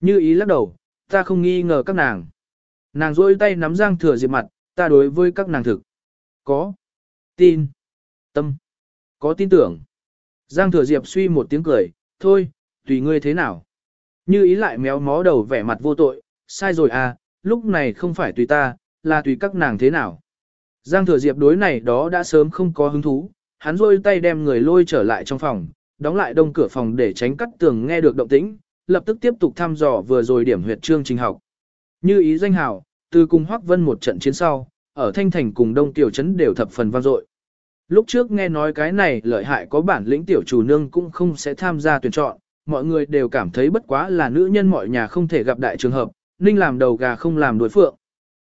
Như ý lắc đầu, ta không nghi ngờ các nàng. Nàng rôi tay nắm Giang Thừa Diệp mặt, ta đối với các nàng thực. Có. Tin. Tâm. Có tin tưởng. Giang Thừa Diệp suy một tiếng cười, thôi, tùy ngươi thế nào. Như ý lại méo mó đầu vẻ mặt vô tội, sai rồi à, lúc này không phải tùy ta, là tùy các nàng thế nào. Giang Thừa Diệp đối này đó đã sớm không có hứng thú, hắn rôi tay đem người lôi trở lại trong phòng, đóng lại đông cửa phòng để tránh cắt tường nghe được động tĩnh, lập tức tiếp tục thăm dò vừa rồi điểm huyệt chương trình học. Như ý danh hào, từ cùng Hoắc Vân một trận chiến sau, ở Thanh Thành cùng Đông Tiểu Trấn đều thập phần vang dội. Lúc trước nghe nói cái này lợi hại có bản lĩnh tiểu chủ nương cũng không sẽ tham gia tuyển chọn, mọi người đều cảm thấy bất quá là nữ nhân mọi nhà không thể gặp đại trường hợp, ninh làm đầu gà không làm đối phượng.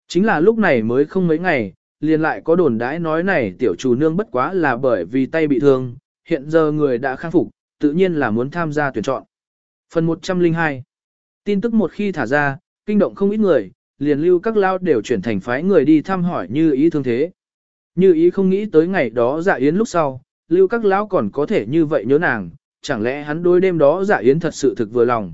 Chính là lúc này mới không mấy ngày, liền lại có đồn đãi nói này tiểu chủ nương bất quá là bởi vì tay bị thương, hiện giờ người đã khang phục, tự nhiên là muốn tham gia tuyển chọn. Phần 102 Tin tức một khi thả ra, kinh động không ít người, liền lưu các lao đều chuyển thành phái người đi thăm hỏi như ý thương thế. Như ý không nghĩ tới ngày đó dạ yến lúc sau, lưu các lão còn có thể như vậy nhớ nàng, chẳng lẽ hắn đôi đêm đó dạ yến thật sự thực vừa lòng.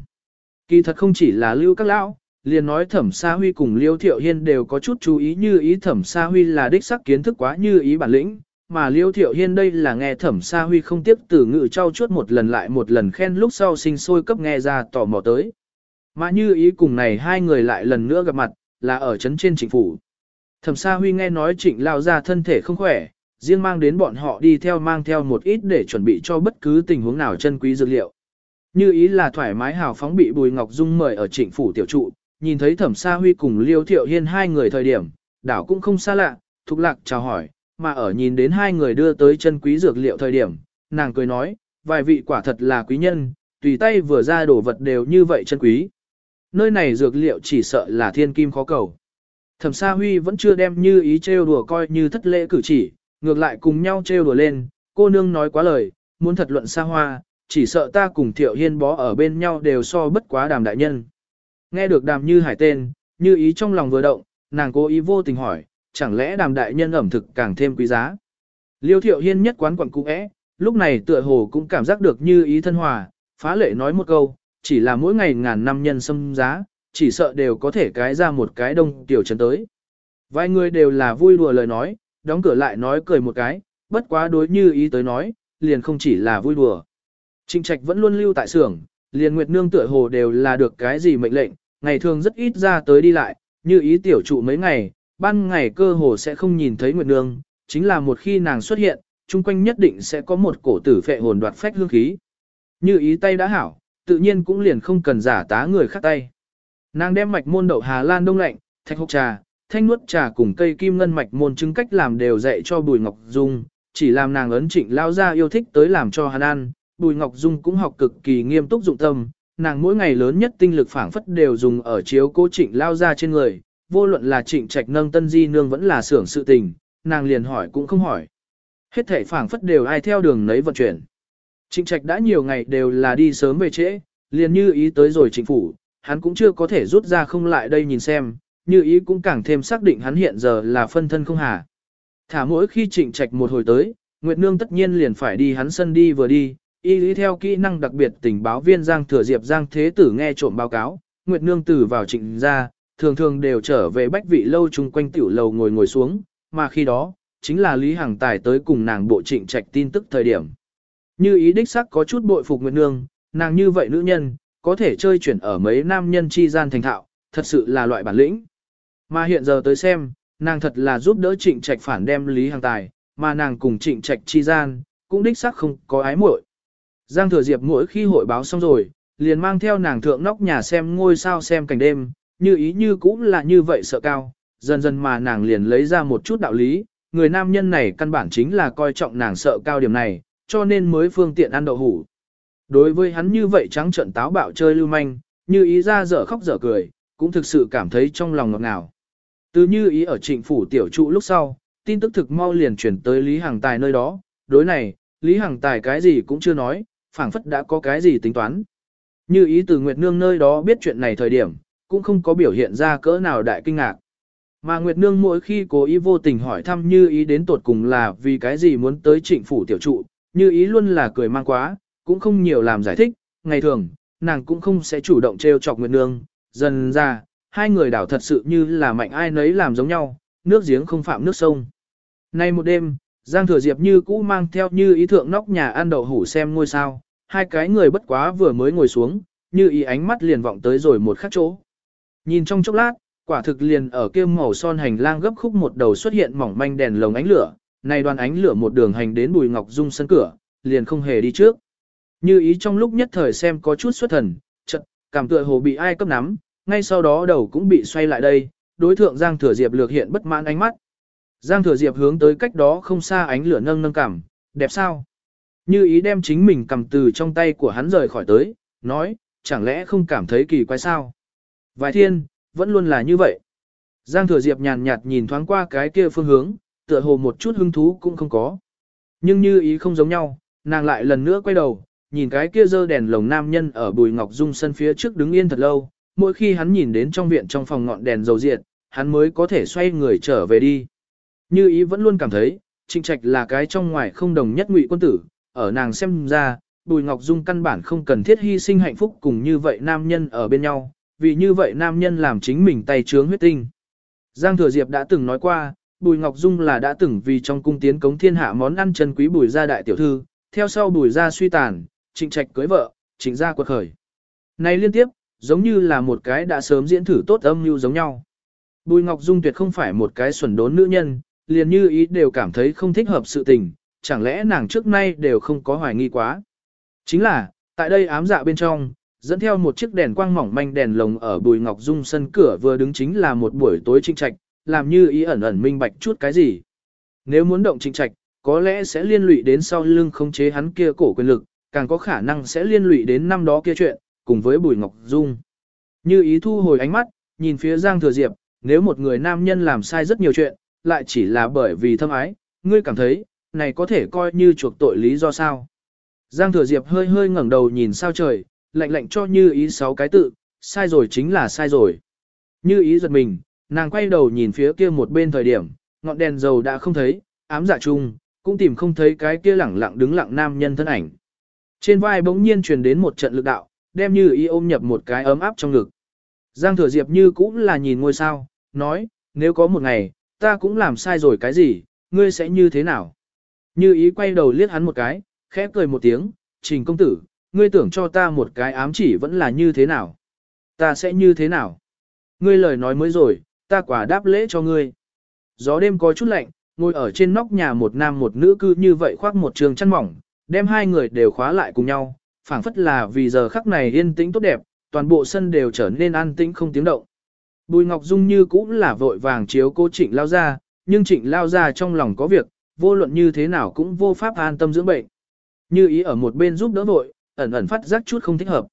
Kỳ thật không chỉ là lưu các lão, liền nói thẩm sa huy cùng liêu thiệu hiên đều có chút chú ý như ý thẩm sa huy là đích sắc kiến thức quá như ý bản lĩnh, mà liêu thiệu hiên đây là nghe thẩm sa huy không tiếp từ ngự trao chuốt một lần lại một lần khen lúc sau sinh sôi cấp nghe ra tò mò tới. Mà như ý cùng này hai người lại lần nữa gặp mặt, là ở trấn trên chính phủ. Thẩm sa huy nghe nói trịnh lao ra thân thể không khỏe, riêng mang đến bọn họ đi theo mang theo một ít để chuẩn bị cho bất cứ tình huống nào chân quý dược liệu. Như ý là thoải mái hào phóng bị Bùi Ngọc Dung mời ở trịnh phủ tiểu trụ, nhìn thấy Thẩm Sa Huy cùng Liêu Thiệu Hiên hai người thời điểm, đảo cũng không xa lạ, thục lạc chào hỏi, mà ở nhìn đến hai người đưa tới chân quý dược liệu thời điểm, nàng cười nói, vài vị quả thật là quý nhân, tùy tay vừa ra đổ vật đều như vậy chân quý. Nơi này dược liệu chỉ sợ là thiên kim khó cầu. Thẩm Sa Huy vẫn chưa đem như ý trêu đùa coi như thất lễ cử chỉ, ngược lại cùng nhau trêu đùa lên, cô nương nói quá lời, muốn thật luận xa hoa, chỉ sợ ta cùng Thiệu Hiên bó ở bên nhau đều so bất quá đàm đại nhân. Nghe được đàm như hải tên, như ý trong lòng vừa động, nàng cố ý vô tình hỏi, chẳng lẽ đàm đại nhân ẩm thực càng thêm quý giá. Liêu Thiệu Hiên nhất quán quận cũ é, lúc này tựa hồ cũng cảm giác được như ý thân hòa, phá lệ nói một câu, chỉ là mỗi ngày ngàn năm nhân xâm giá, chỉ sợ đều có thể cái ra một cái đông tiểu trấn tới. Vài người đều là vui đùa lời nói, đóng cửa lại nói cười một cái, bất quá đối như ý tới nói, liền không chỉ là vui đùa. Trịnh Trạch vẫn luôn lưu tại xưởng, liền Nguyệt Nương tựa hồ đều là được cái gì mệnh lệnh, ngày thường rất ít ra tới đi lại, như ý tiểu trụ mấy ngày, ban ngày cơ hồ sẽ không nhìn thấy Nguyệt Nương, chính là một khi nàng xuất hiện, chung quanh nhất định sẽ có một cổ tử phệ hồn đoạt phách hương khí. Như ý tay đã hảo, tự nhiên cũng liền không cần giả tá người khác tay. Nàng đem mạch môn đậu Hà Lan đông lạnh, thạch hộp trà, thanh nuốt trà cùng cây kim ngân mạch môn chứng cách làm đều dạy cho Bùi Ngọc Dung, chỉ làm nàng ấn trịnh lao ra yêu thích tới làm cho hắn ăn. Bùi Ngọc Dung cũng học cực kỳ nghiêm túc dụng tâm, nàng mỗi ngày lớn nhất tinh lực phảng phất đều dùng ở chiếu cố trịnh lao ra trên người, vô luận là trịnh trạch nâng tân di nương vẫn là xưởng sự tình, nàng liền hỏi cũng không hỏi. Hết thể phảng phất đều ai theo đường nấy vận chuyển. Trịnh trạch đã nhiều ngày đều là đi sớm về trễ, liền như ý tới rồi trịnh phủ, hắn cũng chưa có thể rút ra không lại đây nhìn xem, như ý cũng càng thêm xác định hắn hiện giờ là phân thân không hà. Thả mỗi khi trịnh trạch một hồi tới, Nguyệt Nương tất nhiên liền phải đi hắn sân đi vừa đi, y lý theo kỹ năng đặc biệt tình báo viên Giang Thừa Diệp Giang Thế Tử nghe trộm báo cáo, Nguyệt Nương tử vào trịnh ra, thường thường đều trở về bách vị lâu chung quanh tiểu lầu ngồi ngồi xuống, mà khi đó, chính là Lý Hằng Tài tới cùng nàng bộ trịnh trạch tin tức thời điểm. Như ý đích sắc có chút bội phục Nguyệt Nương, nàng như vậy nữ nhân, có thể chơi chuyển ở mấy nam nhân chi gian thành thạo, thật sự là loại bản lĩnh. Mà hiện giờ tới xem, nàng thật là giúp đỡ trịnh trạch phản đem Lý Hàng Tài, mà nàng cùng trịnh trạch chi gian, cũng đích xác không có ái muội. Giang Thừa Diệp mỗi khi hội báo xong rồi, liền mang theo nàng thượng nóc nhà xem ngôi sao xem cảnh đêm, như ý như cũng là như vậy sợ cao, dần dần mà nàng liền lấy ra một chút đạo lý, người nam nhân này căn bản chính là coi trọng nàng sợ cao điểm này, cho nên mới phương tiện ăn đậu hủ. Đối với hắn như vậy trắng trận táo bạo chơi lưu manh, như ý ra dở khóc dở cười, cũng thực sự cảm thấy trong lòng ngọt ngào. Từ như ý ở trịnh phủ tiểu trụ lúc sau, tin tức thực mau liền chuyển tới Lý Hằng Tài nơi đó, đối này, Lý Hằng Tài cái gì cũng chưa nói, phảng phất đã có cái gì tính toán. Như ý từ Nguyệt Nương nơi đó biết chuyện này thời điểm, cũng không có biểu hiện ra cỡ nào đại kinh ngạc. Mà Nguyệt Nương mỗi khi cố ý vô tình hỏi thăm như ý đến tột cùng là vì cái gì muốn tới trịnh phủ tiểu trụ, như ý luôn là cười mang quá, cũng không nhiều làm giải thích, ngày thường, nàng cũng không sẽ chủ động trêu chọc Nguyệt Nương, dần ra, hai người đảo thật sự như là mạnh ai nấy làm giống nhau, nước giếng không phạm nước sông. Nay một đêm, Giang Thừa Diệp như cũ mang theo như ý thượng nóc nhà ăn đậu hủ xem ngôi sao, hai cái người bất quá vừa mới ngồi xuống, như ý ánh mắt liền vọng tới rồi một khắc chỗ. Nhìn trong chốc lát, quả thực liền ở kia màu son hành lang gấp khúc một đầu xuất hiện mỏng manh đèn lồng ánh lửa, này đoàn ánh lửa một đường hành đến Bùi Ngọc Dung sân cửa, liền không hề đi trước. Như ý trong lúc nhất thời xem có chút xuất thần, chợt cảm tựa hồ bị ai cấp nắm, ngay sau đó đầu cũng bị xoay lại đây, đối thượng Giang Thừa Diệp lược hiện bất mãn ánh mắt. Giang Thừa Diệp hướng tới cách đó không xa ánh lửa nâng nâng cảm, đẹp sao? Như ý đem chính mình cầm từ trong tay của hắn rời khỏi tới, nói, chẳng lẽ không cảm thấy kỳ quái sao? Vài thiên, vẫn luôn là như vậy. Giang Thừa Diệp nhàn nhạt nhìn thoáng qua cái kia phương hướng, tựa hồ một chút hứng thú cũng không có. Nhưng như ý không giống nhau, nàng lại lần nữa quay đầu, nhìn cái kia dơ đèn lồng nam nhân ở bùi ngọc dung sân phía trước đứng yên thật lâu, mỗi khi hắn nhìn đến trong viện trong phòng ngọn đèn dầu diệt, hắn mới có thể xoay người trở về đi. Như ý vẫn luôn cảm thấy, trịnh trạch là cái trong ngoài không đồng nhất ngụy quân tử, ở nàng xem ra, Bùi Ngọc Dung căn bản không cần thiết hy sinh hạnh phúc cùng như vậy nam nhân ở bên nhau, vì như vậy nam nhân làm chính mình tay trướng huyết tinh. Giang Thừa Diệp đã từng nói qua, Bùi Ngọc Dung là đã từng vì trong cung tiến cống thiên hạ món ăn chân quý Bùi gia đại tiểu thư, theo sau Bùi gia suy tàn, trịnh trạch cưới vợ, trịnh gia quật khởi. Này liên tiếp, giống như là một cái đã sớm diễn thử tốt âm mưu giống nhau. Bùi Ngọc Dung tuyệt không phải một cái xuẩn đốn nữ nhân, liền như ý đều cảm thấy không thích hợp sự tình, chẳng lẽ nàng trước nay đều không có hoài nghi quá. Chính là, tại đây ám dạ bên trong, dẫn theo một chiếc đèn quang mỏng manh đèn lồng ở Bùi Ngọc Dung sân cửa vừa đứng chính là một buổi tối trinh trạch, làm như ý ẩn ẩn minh bạch chút cái gì. Nếu muốn động trinh trạch, có lẽ sẽ liên lụy đến sau lưng khống chế hắn kia cổ quyền lực, càng có khả năng sẽ liên lụy đến năm đó kia chuyện, cùng với Bùi Ngọc Dung. Như ý thu hồi ánh mắt, nhìn phía Giang Thừa Diệp, nếu một người nam nhân làm sai rất nhiều chuyện, lại chỉ là bởi vì thâm ái, ngươi cảm thấy, này có thể coi như chuộc tội lý do sao. Giang Thừa Diệp hơi hơi ngẩng đầu nhìn sao trời, lạnh lạnh cho như ý sáu cái tự, sai rồi chính là sai rồi. Như ý giật mình, nàng quay đầu nhìn phía kia một bên thời điểm, ngọn đèn dầu đã không thấy, ám dạ chung, cũng tìm không thấy cái kia lẳng lặng đứng lặng nam nhân thân ảnh. Trên vai bỗng nhiên truyền đến một trận lực đạo, đem như ý ôm nhập một cái ấm áp trong ngực. Giang thừa diệp như cũng là nhìn ngôi sao, nói, nếu có một ngày, ta cũng làm sai rồi cái gì, ngươi sẽ như thế nào? Như ý quay đầu liếc hắn một cái, khẽ cười một tiếng, trình công tử, ngươi tưởng cho ta một cái ám chỉ vẫn là như thế nào? Ta sẽ như thế nào? Ngươi lời nói mới rồi, ta quả đáp lễ cho ngươi. Gió đêm có chút lạnh, ngồi ở trên nóc nhà một nam một nữ cư như vậy khoác một trường chăn mỏng, đem hai người đều khóa lại cùng nhau, phảng phất là vì giờ khắc này yên tĩnh tốt đẹp, toàn bộ sân đều trở nên an tĩnh không tiếng động. Bùi Ngọc Dung như cũng là vội vàng chiếu cô trịnh lao ra, nhưng trịnh lao ra trong lòng có việc, vô luận như thế nào cũng vô pháp an tâm dưỡng bệnh. Như ý ở một bên giúp đỡ vội, ẩn ẩn phát giác chút không thích hợp.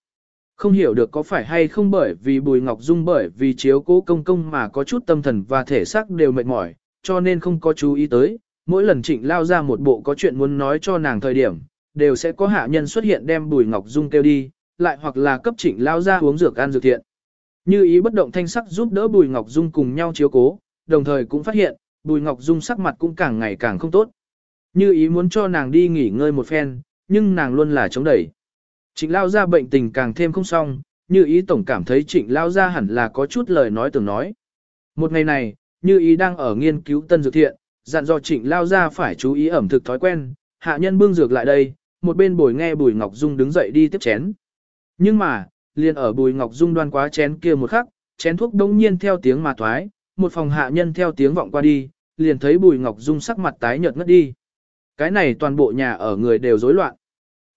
Không hiểu được có phải hay không bởi vì Bùi Ngọc Dung bởi vì chiếu cố công công mà có chút tâm thần và thể xác đều mệt mỏi, cho nên không có chú ý tới, mỗi lần trịnh lao ra một bộ có chuyện muốn nói cho nàng thời điểm, đều sẽ có hạ nhân xuất hiện đem Bùi Ngọc Dung kêu đi, lại hoặc là cấp trịnh lao ra uống dược ăn dược thiện. Như ý bất động thanh sắc giúp đỡ Bùi Ngọc Dung cùng nhau chiếu cố, đồng thời cũng phát hiện, Bùi Ngọc Dung sắc mặt cũng càng ngày càng không tốt. Như ý muốn cho nàng đi nghỉ ngơi một phen, nhưng nàng luôn là chống đẩy. Trịnh lao ra bệnh tình càng thêm không xong, như ý tổng cảm thấy trịnh lao ra hẳn là có chút lời nói tưởng nói. Một ngày này, như ý đang ở nghiên cứu tân dược thiện, dặn dò trịnh lao ra phải chú ý ẩm thực thói quen, hạ nhân bưng dược lại đây, một bên bồi nghe Bùi Ngọc Dung đứng dậy đi tiếp chén. Nhưng mà, liền ở Bùi Ngọc Dung đoan quá chén kia một khắc, chén thuốc đông nhiên theo tiếng mà thoái, một phòng hạ nhân theo tiếng vọng qua đi, liền thấy Bùi Ngọc Dung sắc mặt tái nhợt ngất đi. Cái này toàn bộ nhà ở người đều rối loạn.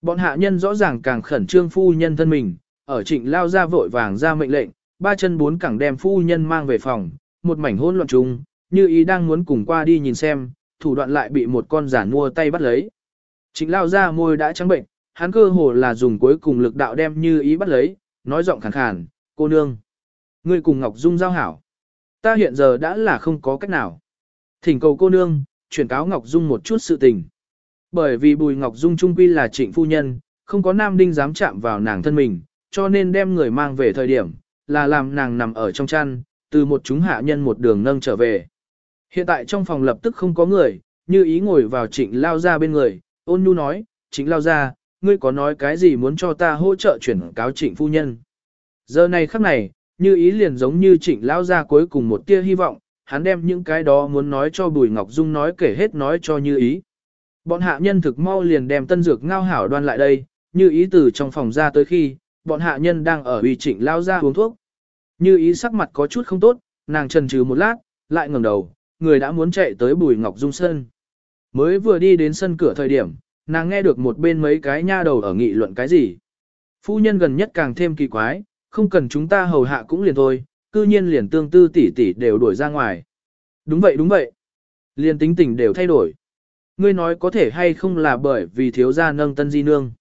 Bọn hạ nhân rõ ràng càng khẩn trương phu nhân thân mình, ở trịnh lao ra vội vàng ra mệnh lệnh, ba chân bốn cẳng đem phu nhân mang về phòng, một mảnh hỗn loạn chung, như ý đang muốn cùng qua đi nhìn xem, thủ đoạn lại bị một con giả mua tay bắt lấy. Trịnh lao ra môi đã trắng bệnh, hắn cơ hồ là dùng cuối cùng lực đạo đem như ý bắt lấy, nói giọng khàn khàn, cô nương. Ngươi cùng Ngọc Dung giao hảo. Ta hiện giờ đã là không có cách nào. Thỉnh cầu cô nương, chuyển cáo Ngọc Dung một chút sự tình. Bởi vì Bùi Ngọc Dung trung quy là trịnh phu nhân, không có nam đinh dám chạm vào nàng thân mình, cho nên đem người mang về thời điểm, là làm nàng nằm ở trong chăn, từ một chúng hạ nhân một đường nâng trở về. Hiện tại trong phòng lập tức không có người, như ý ngồi vào trịnh lao ra bên người, ôn nhu nói, chính lao ra, ngươi có nói cái gì muốn cho ta hỗ trợ chuyển cáo trịnh phu nhân. Giờ này khắc này, như ý liền giống như trịnh lao ra cuối cùng một tia hy vọng, hắn đem những cái đó muốn nói cho Bùi Ngọc Dung nói kể hết nói cho như ý. Bọn hạ nhân thực mau liền đem tân dược ngao hảo đoan lại đây, như ý từ trong phòng ra tới khi, bọn hạ nhân đang ở uy trịnh lao ra uống thuốc. Như ý sắc mặt có chút không tốt, nàng trần trừ một lát, lại ngẩng đầu, người đã muốn chạy tới Bùi Ngọc Dung sơn." Mới vừa đi đến sân cửa thời điểm, nàng nghe được một bên mấy cái nha đầu ở nghị luận cái gì. Phu nhân gần nhất càng thêm kỳ quái, không cần chúng ta hầu hạ cũng liền thôi, cư nhiên liền tương tư tỷ tỷ đều đuổi ra ngoài. Đúng vậy đúng vậy. Liền tính tình đều thay đổi. Ngươi nói có thể hay không là bởi vì thiếu gia nâng tân di nương.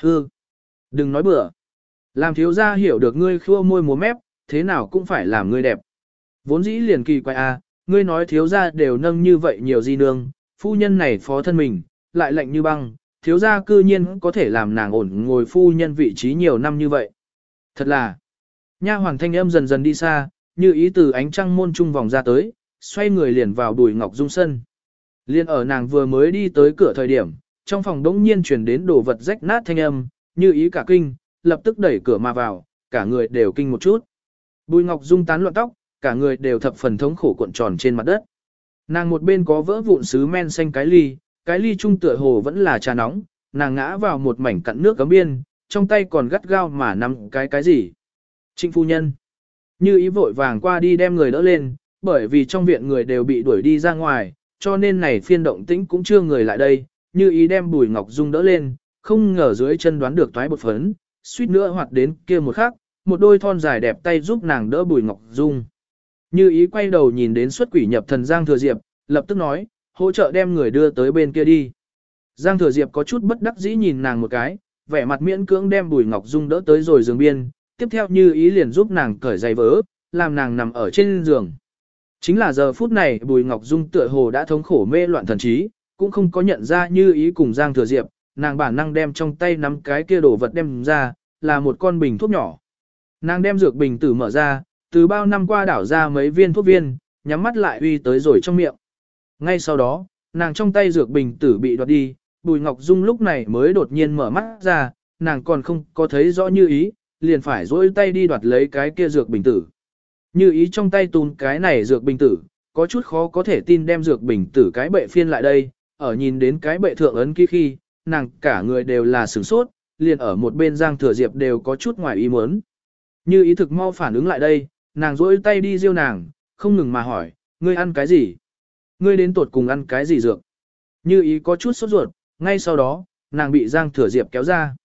Hư. Đừng nói bừa. Làm thiếu gia hiểu được ngươi khua môi múa mép, thế nào cũng phải làm ngươi đẹp. Vốn dĩ liền kỳ quái a, à, ngươi nói thiếu gia đều nâng như vậy nhiều di nương, phu nhân này phó thân mình, lại lạnh như băng, thiếu gia cư nhiên có thể làm nàng ổn ngồi phu nhân vị trí nhiều năm như vậy. Thật là, nha hoàng thanh âm dần dần đi xa, như ý từ ánh trăng môn trung vòng ra tới, xoay người liền vào đùi ngọc dung sân. Liên ở nàng vừa mới đi tới cửa thời điểm, trong phòng đống nhiên chuyển đến đồ vật rách nát thanh âm, như ý cả kinh, lập tức đẩy cửa mà vào, cả người đều kinh một chút. Bùi Ngọc Dung tán loạn tóc, cả người đều thập phần thống khổ cuộn tròn trên mặt đất. Nàng một bên có vỡ vụn sứ men xanh cái ly, cái ly trung tựa hồ vẫn là trà nóng, nàng ngã vào một mảnh cặn nước cấm biên, trong tay còn gắt gao mà nắm cái cái gì. Trịnh phu nhân. Như ý vội vàng qua đi đem người đỡ lên, bởi vì trong viện người đều bị đuổi đi ra ngoài, cho nên này phiên động tĩnh cũng chưa người lại đây, như ý đem bùi ngọc dung đỡ lên, không ngờ dưới chân đoán được toái bột phấn, suýt nữa hoạt đến kia một khắc, một đôi thon dài đẹp tay giúp nàng đỡ bùi ngọc dung. Như ý quay đầu nhìn đến xuất quỷ nhập thần Giang Thừa Diệp, lập tức nói, hỗ trợ đem người đưa tới bên kia đi. Giang Thừa Diệp có chút bất đắc dĩ nhìn nàng một cái, vẻ mặt miễn cưỡng đem Bùi Ngọc Dung đỡ tới rồi giường biên, tiếp theo như ý liền giúp nàng cởi giày vỡ, làm nàng nằm ở trên giường. Chính là giờ phút này Bùi Ngọc Dung tựa hồ đã thống khổ mê loạn thần trí, cũng không có nhận ra như ý cùng Giang Thừa Diệp, nàng bản năng đem trong tay nắm cái kia đồ vật đem ra, là một con bình thuốc nhỏ. Nàng đem dược bình tử mở ra, từ bao năm qua đảo ra mấy viên thuốc viên, nhắm mắt lại uy tới rồi trong miệng. Ngay sau đó, nàng trong tay dược bình tử bị đoạt đi, Bùi Ngọc Dung lúc này mới đột nhiên mở mắt ra, nàng còn không có thấy rõ như ý, liền phải dỗi tay đi đoạt lấy cái kia dược bình tử. Như ý trong tay tún cái này dược bình tử, có chút khó có thể tin đem dược bình tử cái bệ phiên lại đây, ở nhìn đến cái bệ thượng ấn kia khi, nàng cả người đều là sửng sốt, liền ở một bên Giang Thừa Diệp đều có chút ngoài ý muốn. Như ý thực mau phản ứng lại đây, nàng rỗi tay đi riêu nàng, không ngừng mà hỏi, ngươi ăn cái gì? Ngươi đến tuột cùng ăn cái gì dược? Như ý có chút sốt ruột, ngay sau đó, nàng bị Giang Thừa Diệp kéo ra.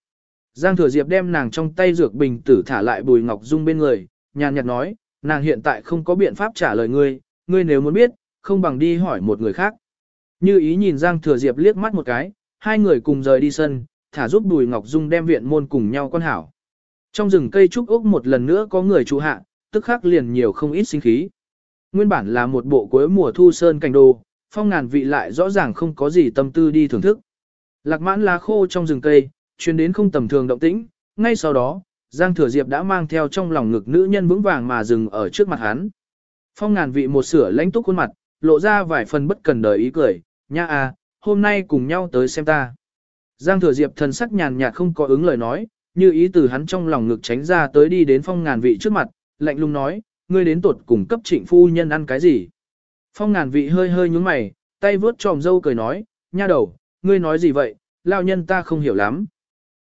Giang Thừa Diệp đem nàng trong tay dược bình tử thả lại Bùi Ngọc Dung bên người, nhàn nhạt nói, nàng hiện tại không có biện pháp trả lời ngươi, ngươi nếu muốn biết, không bằng đi hỏi một người khác. Như ý nhìn Giang Thừa Diệp liếc mắt một cái, hai người cùng rời đi sân, thả giúp Bùi Ngọc Dung đem viện môn cùng nhau quan hảo. Trong rừng cây trúc úc một lần nữa có người trụ hạ, tức khắc liền nhiều không ít sinh khí. Nguyên bản là một bộ cuối mùa thu sơn cảnh đồ, phong ngàn vị lại rõ ràng không có gì tâm tư đi thưởng thức. Lạc mãn lá khô trong rừng cây, chuyến đến không tầm thường động tĩnh, ngay sau đó, Giang Thừa Diệp đã mang theo trong lòng ngực nữ nhân vững vàng mà dừng ở trước mặt hắn. Phong ngàn vị một sửa lãnh túc khuôn mặt, lộ ra vài phần bất cần đời ý cười, nha à, hôm nay cùng nhau tới xem ta. Giang Thừa Diệp thần sắc nhàn nhạt không có ứng lời nói, như ý từ hắn trong lòng ngực tránh ra tới đi đến phong ngàn vị trước mặt, lạnh lùng nói, ngươi đến tuột cùng cấp trịnh phu nhân ăn cái gì. Phong ngàn vị hơi hơi nhúng mày, tay vướt tròm dâu cười nói, nha đầu, ngươi nói gì vậy, lao nhân ta không hiểu lắm.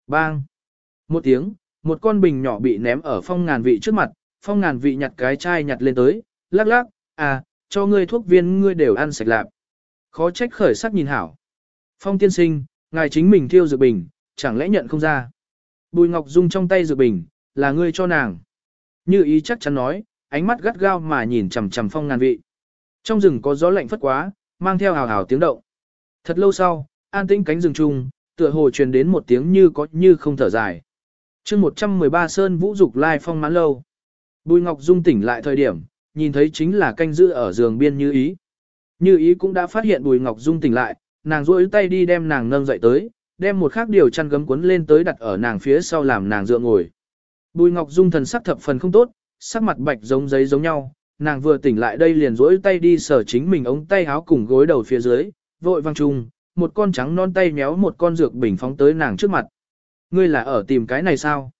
Bang! Một tiếng, một con bình nhỏ bị ném ở phong ngàn vị trước mặt, phong ngàn vị nhặt cái chai nhặt lên tới, lắc lắc, à, cho ngươi thuốc viên ngươi đều ăn sạch lạp. Khó trách khởi sắc nhìn hảo. Phong tiên sinh, ngài chính mình thiêu dược bình, chẳng lẽ nhận không ra. Bùi Ngọc Dung trong tay dược bình, là ngươi cho nàng. Như ý chắc chắn nói, ánh mắt gắt gao mà nhìn chằm chằm phong ngàn vị. Trong rừng có gió lạnh phất quá, mang theo hào hào tiếng động. Thật lâu sau, an tĩnh cánh rừng trung, tựa hồ truyền đến một tiếng như có như không thở dài. chương 113 Sơn Vũ Dục Lai Phong mãn lâu. Bùi Ngọc Dung tỉnh lại thời điểm, nhìn thấy chính là canh giữ ở giường biên như ý. Như ý cũng đã phát hiện Bùi Ngọc Dung tỉnh lại, nàng duỗi tay đi đem nàng nâng dậy tới, đem một khác điều chăn gấm cuốn lên tới đặt ở nàng phía sau làm nàng dựa ngồi. Bùi Ngọc Dung thần sắc thập phần không tốt, sắc mặt bạch giống giấy giống nhau, nàng vừa tỉnh lại đây liền rỗi tay đi sở chính mình ống tay áo cùng gối đầu phía dưới, vội vang chung, một con trắng non tay méo một con dược bình phóng tới nàng trước mặt. Ngươi là ở tìm cái này sao?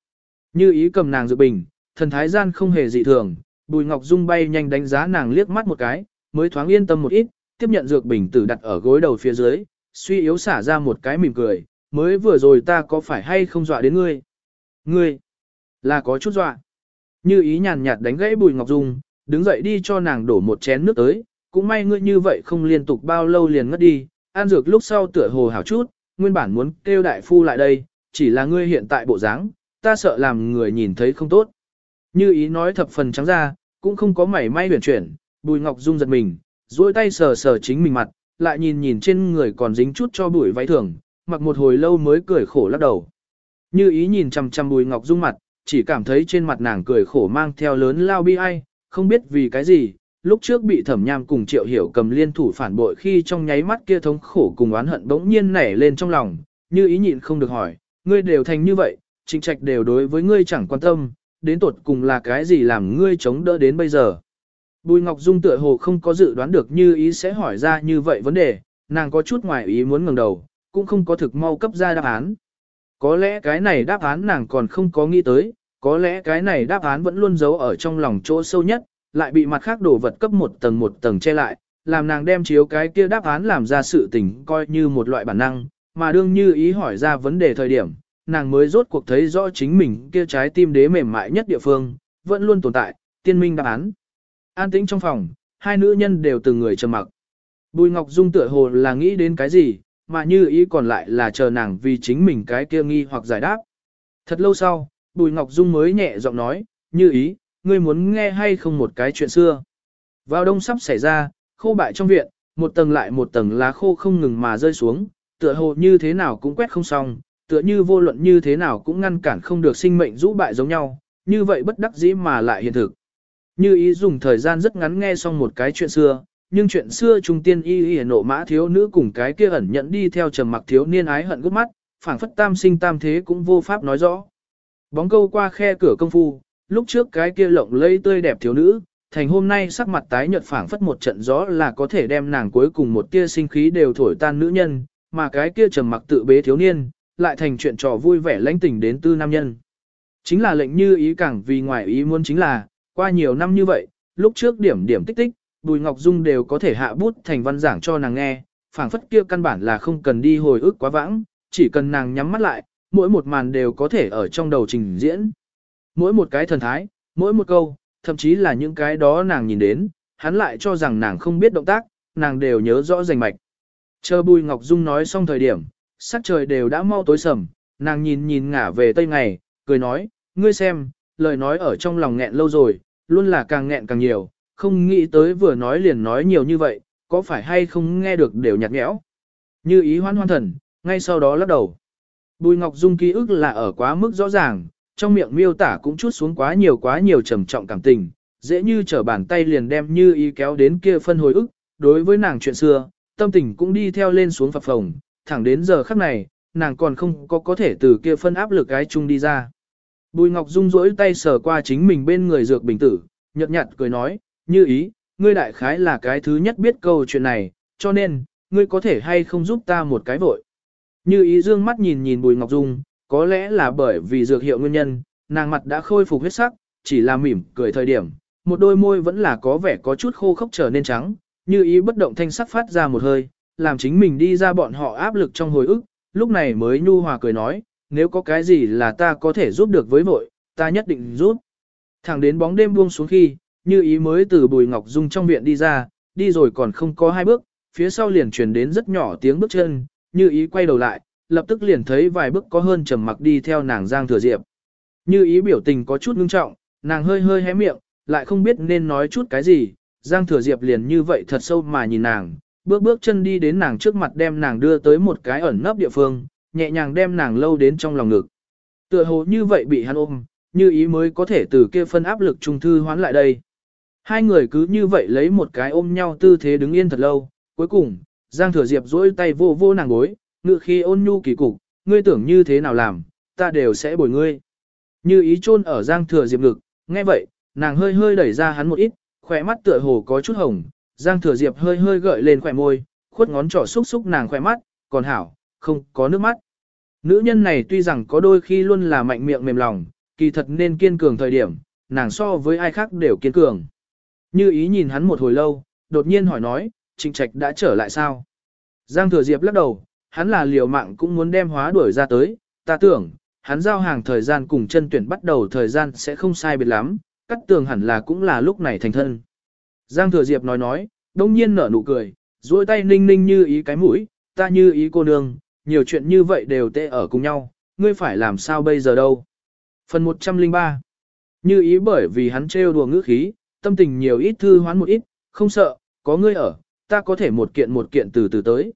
Như ý cầm nàng dược bình, thần thái gian không hề dị thường, Bùi Ngọc Dung bay nhanh đánh giá nàng liếc mắt một cái, mới thoáng yên tâm một ít, tiếp nhận dược bình tử đặt ở gối đầu phía dưới, suy yếu xả ra một cái mỉm cười, mới vừa rồi ta có phải hay không dọa đến ngươi? Ngươi, là có chút dọa. Như ý nhàn nhạt đánh gãy Bùi Ngọc Dung, đứng dậy đi cho nàng đổ một chén nước tới, cũng may ngươi như vậy không liên tục bao lâu liền ngất đi, an dược lúc sau tựa hồ hảo chút, nguyên bản muốn kêu đại phu lại đây, chỉ là ngươi hiện tại bộ dáng, ta sợ làm người nhìn thấy không tốt. Như ý nói thập phần trắng ra, cũng không có mảy may huyền chuyển, Bùi Ngọc Dung giật mình, duỗi tay sờ sờ chính mình mặt, lại nhìn nhìn trên người còn dính chút cho bụi váy thường, mặc một hồi lâu mới cười khổ lắc đầu. Như ý nhìn chằm chằm Bùi Ngọc Dung mặt, chỉ cảm thấy trên mặt nàng cười khổ mang theo lớn lao bi ai, không biết vì cái gì, lúc trước bị thẩm nham cùng triệu hiểu cầm liên thủ phản bội khi trong nháy mắt kia thống khổ cùng oán hận bỗng nhiên nảy lên trong lòng, như ý nhịn không được hỏi, ngươi đều thành như vậy, trịnh trạch đều đối với ngươi chẳng quan tâm, đến tột cùng là cái gì làm ngươi chống đỡ đến bây giờ. Bùi Ngọc Dung tựa hồ không có dự đoán được như ý sẽ hỏi ra như vậy vấn đề, nàng có chút ngoài ý muốn ngẩng đầu, cũng không có thực mau cấp ra đáp án. Có lẽ cái này đáp án nàng còn không có nghĩ tới, có lẽ cái này đáp án vẫn luôn giấu ở trong lòng chỗ sâu nhất, lại bị mặt khác đổ vật cấp một tầng một tầng che lại, làm nàng đem chiếu cái kia đáp án làm ra sự tình coi như một loại bản năng, mà đương như ý hỏi ra vấn đề thời điểm, nàng mới rốt cuộc thấy rõ chính mình kia trái tim đế mềm mại nhất địa phương, vẫn luôn tồn tại, tiên minh đáp án. An tĩnh trong phòng, hai nữ nhân đều từng người trầm mặc. Bùi Ngọc Dung tựa hồ là nghĩ đến cái gì, mà như ý còn lại là chờ nàng vì chính mình cái kia nghi hoặc giải đáp. Thật lâu sau, Bùi Ngọc Dung mới nhẹ giọng nói, như ý, ngươi muốn nghe hay không một cái chuyện xưa. Vào đông sắp xảy ra, khô bại trong viện, một tầng lại một tầng lá khô không ngừng mà rơi xuống, tựa hồ như thế nào cũng quét không xong, tựa như vô luận như thế nào cũng ngăn cản không được sinh mệnh rũ bại giống nhau, như vậy bất đắc dĩ mà lại hiện thực. Như ý dùng thời gian rất ngắn nghe xong một cái chuyện xưa, nhưng chuyện xưa trung tiên y y nộ mã thiếu nữ cùng cái kia ẩn nhận đi theo trầm mặc thiếu niên ái hận gút mắt, phảng phất tam sinh tam thế cũng vô pháp nói rõ. Bóng câu qua khe cửa công phu, lúc trước cái kia lộng lây tươi đẹp thiếu nữ, thành hôm nay sắc mặt tái nhợt phảng phất một trận gió là có thể đem nàng cuối cùng một tia sinh khí đều thổi tan nữ nhân, mà cái kia trầm mặc tự bế thiếu niên, lại thành chuyện trò vui vẻ lãnh tình đến tư nam nhân. Chính là lệnh như ý càng vì ngoài ý muốn chính là, qua nhiều năm như vậy, lúc trước điểm điểm tích tích, Bùi Ngọc Dung đều có thể hạ bút thành văn giảng cho nàng nghe, phảng phất kia căn bản là không cần đi hồi ức quá vãng, chỉ cần nàng nhắm mắt lại, mỗi một màn đều có thể ở trong đầu trình diễn. Mỗi một cái thần thái, mỗi một câu, thậm chí là những cái đó nàng nhìn đến, hắn lại cho rằng nàng không biết động tác, nàng đều nhớ rõ rành mạch. Chờ Bùi Ngọc Dung nói xong thời điểm, sắc trời đều đã mau tối sầm, nàng nhìn nhìn ngả về tây ngày, cười nói, ngươi xem, lời nói ở trong lòng nghẹn lâu rồi, luôn là càng nghẹn càng nhiều, không nghĩ tới vừa nói liền nói nhiều như vậy, có phải hay không nghe được đều nhạt nhẽo. Như ý hoan hoan thần, ngay sau đó lắc đầu. Bùi Ngọc Dung ký ức là ở quá mức rõ ràng, trong miệng miêu tả cũng chút xuống quá nhiều quá nhiều trầm trọng cảm tình, dễ như trở bàn tay liền đem như ý kéo đến kia phân hồi ức, đối với nàng chuyện xưa, tâm tình cũng đi theo lên xuống phập phồng, thẳng đến giờ khắc này, nàng còn không có có thể từ kia phân áp lực cái chung đi ra. Bùi Ngọc Dung rỗi tay sờ qua chính mình bên người dược bình tử, nhợt nhạt cười nói, như ý, ngươi đại khái là cái thứ nhất biết câu chuyện này, cho nên, ngươi có thể hay không giúp ta một cái vội. Như ý dương mắt nhìn nhìn Bùi Ngọc Dung, có lẽ là bởi vì dược hiệu nguyên nhân, nàng mặt đã khôi phục huyết sắc, chỉ là mỉm cười thời điểm, một đôi môi vẫn là có vẻ có chút khô khốc trở nên trắng, như ý bất động thanh sắc phát ra một hơi, làm chính mình đi ra bọn họ áp lực trong hồi ức, lúc này mới nhu hòa cười nói, nếu có cái gì là ta có thể giúp được với vội, ta nhất định giúp. Thẳng đến bóng đêm buông xuống khi, như ý mới từ bùi ngọc dung trong viện đi ra, đi rồi còn không có hai bước, phía sau liền truyền đến rất nhỏ tiếng bước chân, như ý quay đầu lại, lập tức liền thấy vài bước có hơn trầm mặc đi theo nàng Giang Thừa Diệp. Như ý biểu tình có chút ngưng trọng, nàng hơi hơi hé miệng, lại không biết nên nói chút cái gì, Giang Thừa Diệp liền như vậy thật sâu mà nhìn nàng, bước bước chân đi đến nàng trước mặt đem nàng đưa tới một cái ẩn nấp địa phương, nhẹ nhàng đem nàng lâu đến trong lòng ngực. Tựa hồ như vậy bị hắn ôm, như ý mới có thể từ kia phân áp lực trung thư hoán lại đây. Hai người cứ như vậy lấy một cái ôm nhau tư thế đứng yên thật lâu, cuối cùng, Giang Thừa Diệp duỗi tay vô vô nàng gối, ngự khi ôn nhu kỳ cục, ngươi tưởng như thế nào làm, ta đều sẽ bồi ngươi. Như ý chôn ở Giang Thừa Diệp ngực, nghe vậy, nàng hơi hơi đẩy ra hắn một ít, khỏe mắt tựa hồ có chút hồng, Giang Thừa Diệp hơi hơi gợi lên khỏe môi, khuất ngón trỏ xúc xúc nàng khỏe mắt, còn hảo, không có nước mắt. Nữ nhân này tuy rằng có đôi khi luôn là mạnh miệng mềm lòng, kỳ thật nên kiên cường thời điểm, nàng so với ai khác đều kiên cường. Như ý nhìn hắn một hồi lâu, đột nhiên hỏi nói, Trịnh Trạch đã trở lại sao? Giang Thừa Diệp lắc đầu, hắn là liều mạng cũng muốn đem hóa đuổi ra tới, ta tưởng, hắn giao hàng thời gian cùng chân tuyển bắt đầu thời gian sẽ không sai biệt lắm, cắt tường hẳn là cũng là lúc này thành thân. Giang Thừa Diệp nói nói, đông nhiên nở nụ cười, duỗi tay ninh ninh như ý cái mũi, ta như ý cô nương, nhiều chuyện như vậy đều tệ ở cùng nhau, ngươi phải làm sao bây giờ đâu. Phần 103 Như ý bởi vì hắn trêu đùa ngữ khí, tâm tình nhiều ít thư hoán một ít, không sợ, có ngươi ở, ta có thể một kiện một kiện từ từ tới.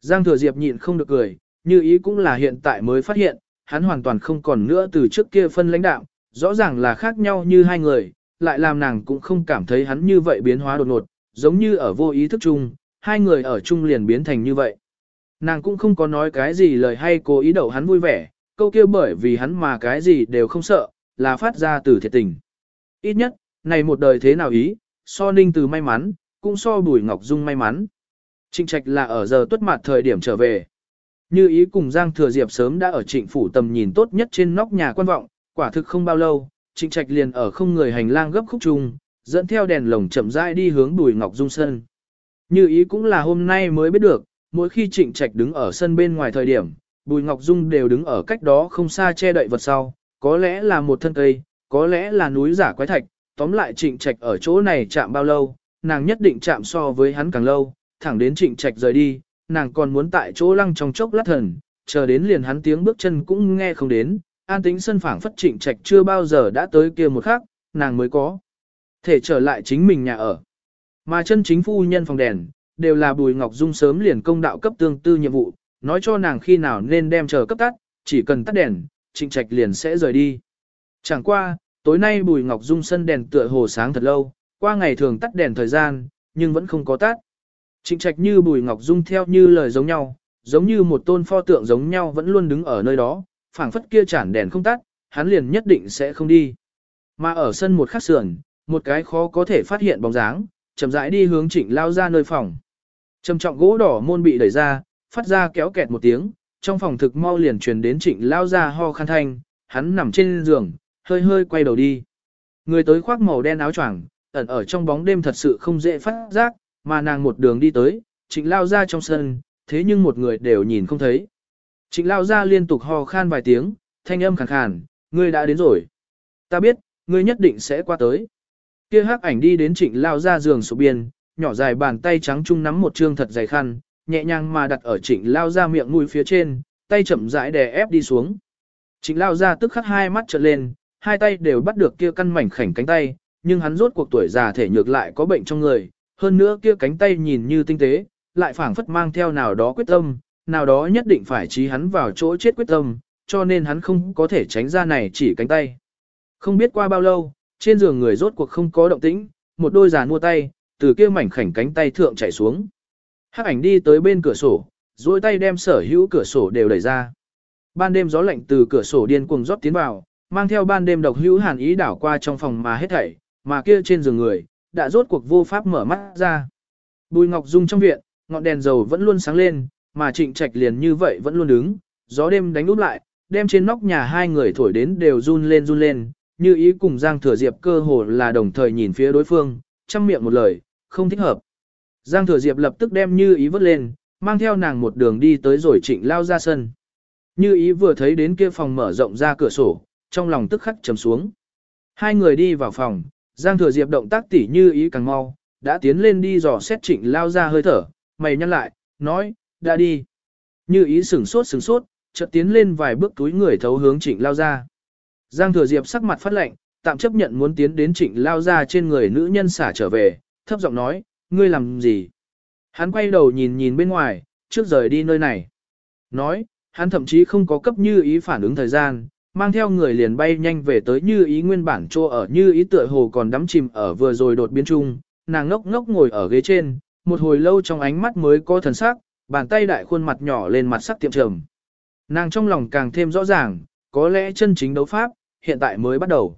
Giang Thừa Diệp nhịn không được cười, như ý cũng là hiện tại mới phát hiện, hắn hoàn toàn không còn nữa từ trước kia phân lãnh đạo, rõ ràng là khác nhau như hai người, lại làm nàng cũng không cảm thấy hắn như vậy biến hóa đột ngột, giống như ở vô ý thức chung, hai người ở chung liền biến thành như vậy. Nàng cũng không có nói cái gì lời hay cố ý đậu hắn vui vẻ, câu kia bởi vì hắn mà cái gì đều không sợ, là phát ra từ thiệt tình. Ít nhất, này một đời thế nào ý, so ninh từ may mắn, cũng so bùi ngọc dung may mắn. Trịnh trạch là ở giờ tuất mặt thời điểm trở về. Như ý cùng Giang Thừa Diệp sớm đã ở trịnh phủ tầm nhìn tốt nhất trên nóc nhà quan vọng, quả thực không bao lâu, trịnh trạch liền ở không người hành lang gấp khúc trung, dẫn theo đèn lồng chậm rãi đi hướng Bùi Ngọc Dung sân. Như ý cũng là hôm nay mới biết được, mỗi khi trịnh trạch đứng ở sân bên ngoài thời điểm, Bùi Ngọc Dung đều đứng ở cách đó không xa che đậy vật sau, có lẽ là một thân cây, có lẽ là núi giả quái thạch, tóm lại trịnh trạch ở chỗ này chạm bao lâu, nàng nhất định chạm so với hắn càng lâu, thẳng đến trịnh trạch rời đi, nàng còn muốn tại chỗ lăng trong chốc lát thần, chờ đến liền hắn tiếng bước chân cũng nghe không đến, an tính sân phảng phất trịnh trạch chưa bao giờ đã tới kia một khắc, nàng mới có thể trở lại chính mình nhà ở. Mà chân chính phu nhân phòng đèn, đều là Bùi Ngọc Dung sớm liền công đạo cấp tương tư nhiệm vụ, nói cho nàng khi nào nên đem chờ cấp tắt, chỉ cần tắt đèn, trịnh trạch liền sẽ rời đi. Chẳng qua, tối nay Bùi Ngọc Dung sân đèn tựa hồ sáng thật lâu, qua ngày thường tắt đèn thời gian, nhưng vẫn không có tắt. Trịnh trạch như Bùi Ngọc Dung theo như lời giống nhau, giống như một tôn pho tượng giống nhau vẫn luôn đứng ở nơi đó, phảng phất kia chản đèn không tắt, hắn liền nhất định sẽ không đi. Mà ở sân một khắc sườn, một cái khó có thể phát hiện bóng dáng, chậm rãi đi hướng trịnh lao ra nơi phòng. Trầm trọng gỗ đỏ môn bị đẩy ra, phát ra kéo kẹt một tiếng, trong phòng thực mau liền truyền đến trịnh lao ra ho khăn thanh, hắn nằm trên giường, hơi hơi quay đầu đi. Người tới khoác màu đen áo choàng, ẩn ở trong bóng đêm thật sự không dễ phát giác, mà nàng một đường đi tới, trịnh lao ra trong sân, thế nhưng một người đều nhìn không thấy. Trịnh lao ra liên tục ho khan vài tiếng, thanh âm khàn khàn, ngươi đã đến rồi. Ta biết, ngươi nhất định sẽ qua tới. Kia hắc ảnh đi đến trịnh lao ra giường sổ biên, nhỏ dài bàn tay trắng trung nắm một trương thật dày khăn, nhẹ nhàng mà đặt ở trịnh lao ra miệng mũi phía trên, tay chậm rãi đè ép đi xuống. Trịnh lao ra tức khắc hai mắt trợn lên, hai tay đều bắt được kia căn mảnh khảnh cánh tay, nhưng hắn rốt cuộc tuổi già thể nhược lại có bệnh trong người, hơn nữa kia cánh tay nhìn như tinh tế, lại phảng phất mang theo nào đó quyết tâm, nào đó nhất định phải trí hắn vào chỗ chết quyết tâm, cho nên hắn không có thể tránh ra này chỉ cánh tay. Không biết qua bao lâu, trên giường người rốt cuộc không có động tĩnh, một đôi giàn mua tay, từ kia mảnh khảnh cánh tay thượng chạy xuống. Hắc ảnh đi tới bên cửa sổ, duỗi tay đem sở hữu cửa sổ đều đẩy ra. Ban đêm gió lạnh từ cửa sổ điên cuồng rót tiến vào, mang theo ban đêm độc hữu hàn ý đảo qua trong phòng mà hết thảy, mà kia trên giường người, đã rốt cuộc vô pháp mở mắt ra. Bùi Ngọc Dung trong viện, ngọn đèn dầu vẫn luôn sáng lên, mà trịnh trạch liền như vậy vẫn luôn đứng, gió đêm đánh úp lại, đem trên nóc nhà hai người thổi đến đều run lên run lên, như ý cùng Giang Thừa Diệp cơ hồ là đồng thời nhìn phía đối phương, chăm miệng một lời, không thích hợp. Giang Thừa Diệp lập tức đem như ý vớt lên, mang theo nàng một đường đi tới rồi trịnh lao ra sân. Như ý vừa thấy đến kia phòng mở rộng ra cửa sổ, trong lòng tức khắc trầm xuống. Hai người đi vào phòng, Giang Thừa Diệp động tác tỉ như ý càng mau, đã tiến lên đi dò xét trịnh lao ra hơi thở, mày nhăn lại, nói, đã đi. Như ý sửng sốt sửng sốt, chợt tiến lên vài bước túi người thấu hướng trịnh lao ra. Giang Thừa Diệp sắc mặt phát lạnh, tạm chấp nhận muốn tiến đến trịnh lao ra trên người nữ nhân xả trở về, thấp giọng nói, ngươi làm gì? Hắn quay đầu nhìn nhìn bên ngoài, trước rời đi nơi này. Nói, hắn thậm chí không có cấp như ý phản ứng thời gian, mang theo người liền bay nhanh về tới như ý nguyên bản trô ở như ý tựa hồ còn đắm chìm ở vừa rồi đột biến chung, nàng ngốc ngốc ngồi ở ghế trên, một hồi lâu trong ánh mắt mới có thần sắc, bàn tay đại khuôn mặt nhỏ lên mặt sắc tiệm trầm. Nàng trong lòng càng thêm rõ ràng, có lẽ chân chính đấu pháp, hiện tại mới bắt đầu.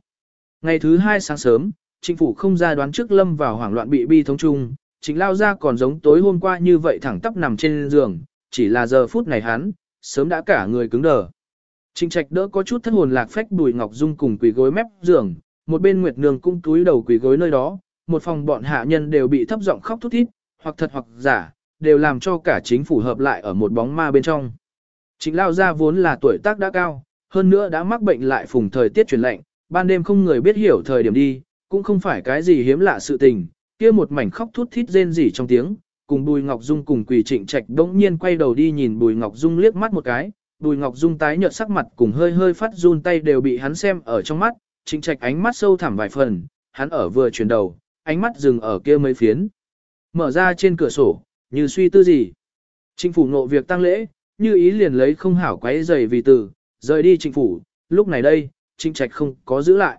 Ngày thứ hai sáng sớm, chính phủ không ra đoán trước lâm vào hoảng loạn bị bi thống chung, chính lao ra còn giống tối hôm qua như vậy thẳng tắp nằm trên giường, chỉ là giờ phút này hắn, sớm đã cả người cứng đờ. Trịnh trạch đỡ có chút thất hồn lạc phách bùi ngọc dung cùng quỳ gối mép giường, một bên nguyệt nương cũng túi đầu quỳ gối nơi đó, một phòng bọn hạ nhân đều bị thấp giọng khóc thút thít, hoặc thật hoặc giả, đều làm cho cả chính phủ hợp lại ở một bóng ma bên trong. Trịnh lao gia vốn là tuổi tác đã cao, hơn nữa đã mắc bệnh lại phùng thời tiết chuyển lạnh, ban đêm không người biết hiểu thời điểm đi, cũng không phải cái gì hiếm lạ sự tình, kia một mảnh khóc thút thít rên rỉ trong tiếng, cùng Bùi Ngọc Dung cùng Quỳ Trịnh Trạch bỗng nhiên quay đầu đi nhìn Bùi Ngọc Dung liếc mắt một cái, Bùi Ngọc Dung tái nhợt sắc mặt cùng hơi hơi phát run tay đều bị hắn xem ở trong mắt, Trịnh Trạch ánh mắt sâu thẳm vài phần, hắn ở vừa chuyển đầu, ánh mắt dừng ở kia mấy phiến. Mở ra trên cửa sổ, như suy tư gì. Trịnh phủ nộ việc tăng lễ, như ý liền lấy không hảo quấy giày vì từ, rời đi trịnh phủ, lúc này đây, trịnh trạch không có giữ lại.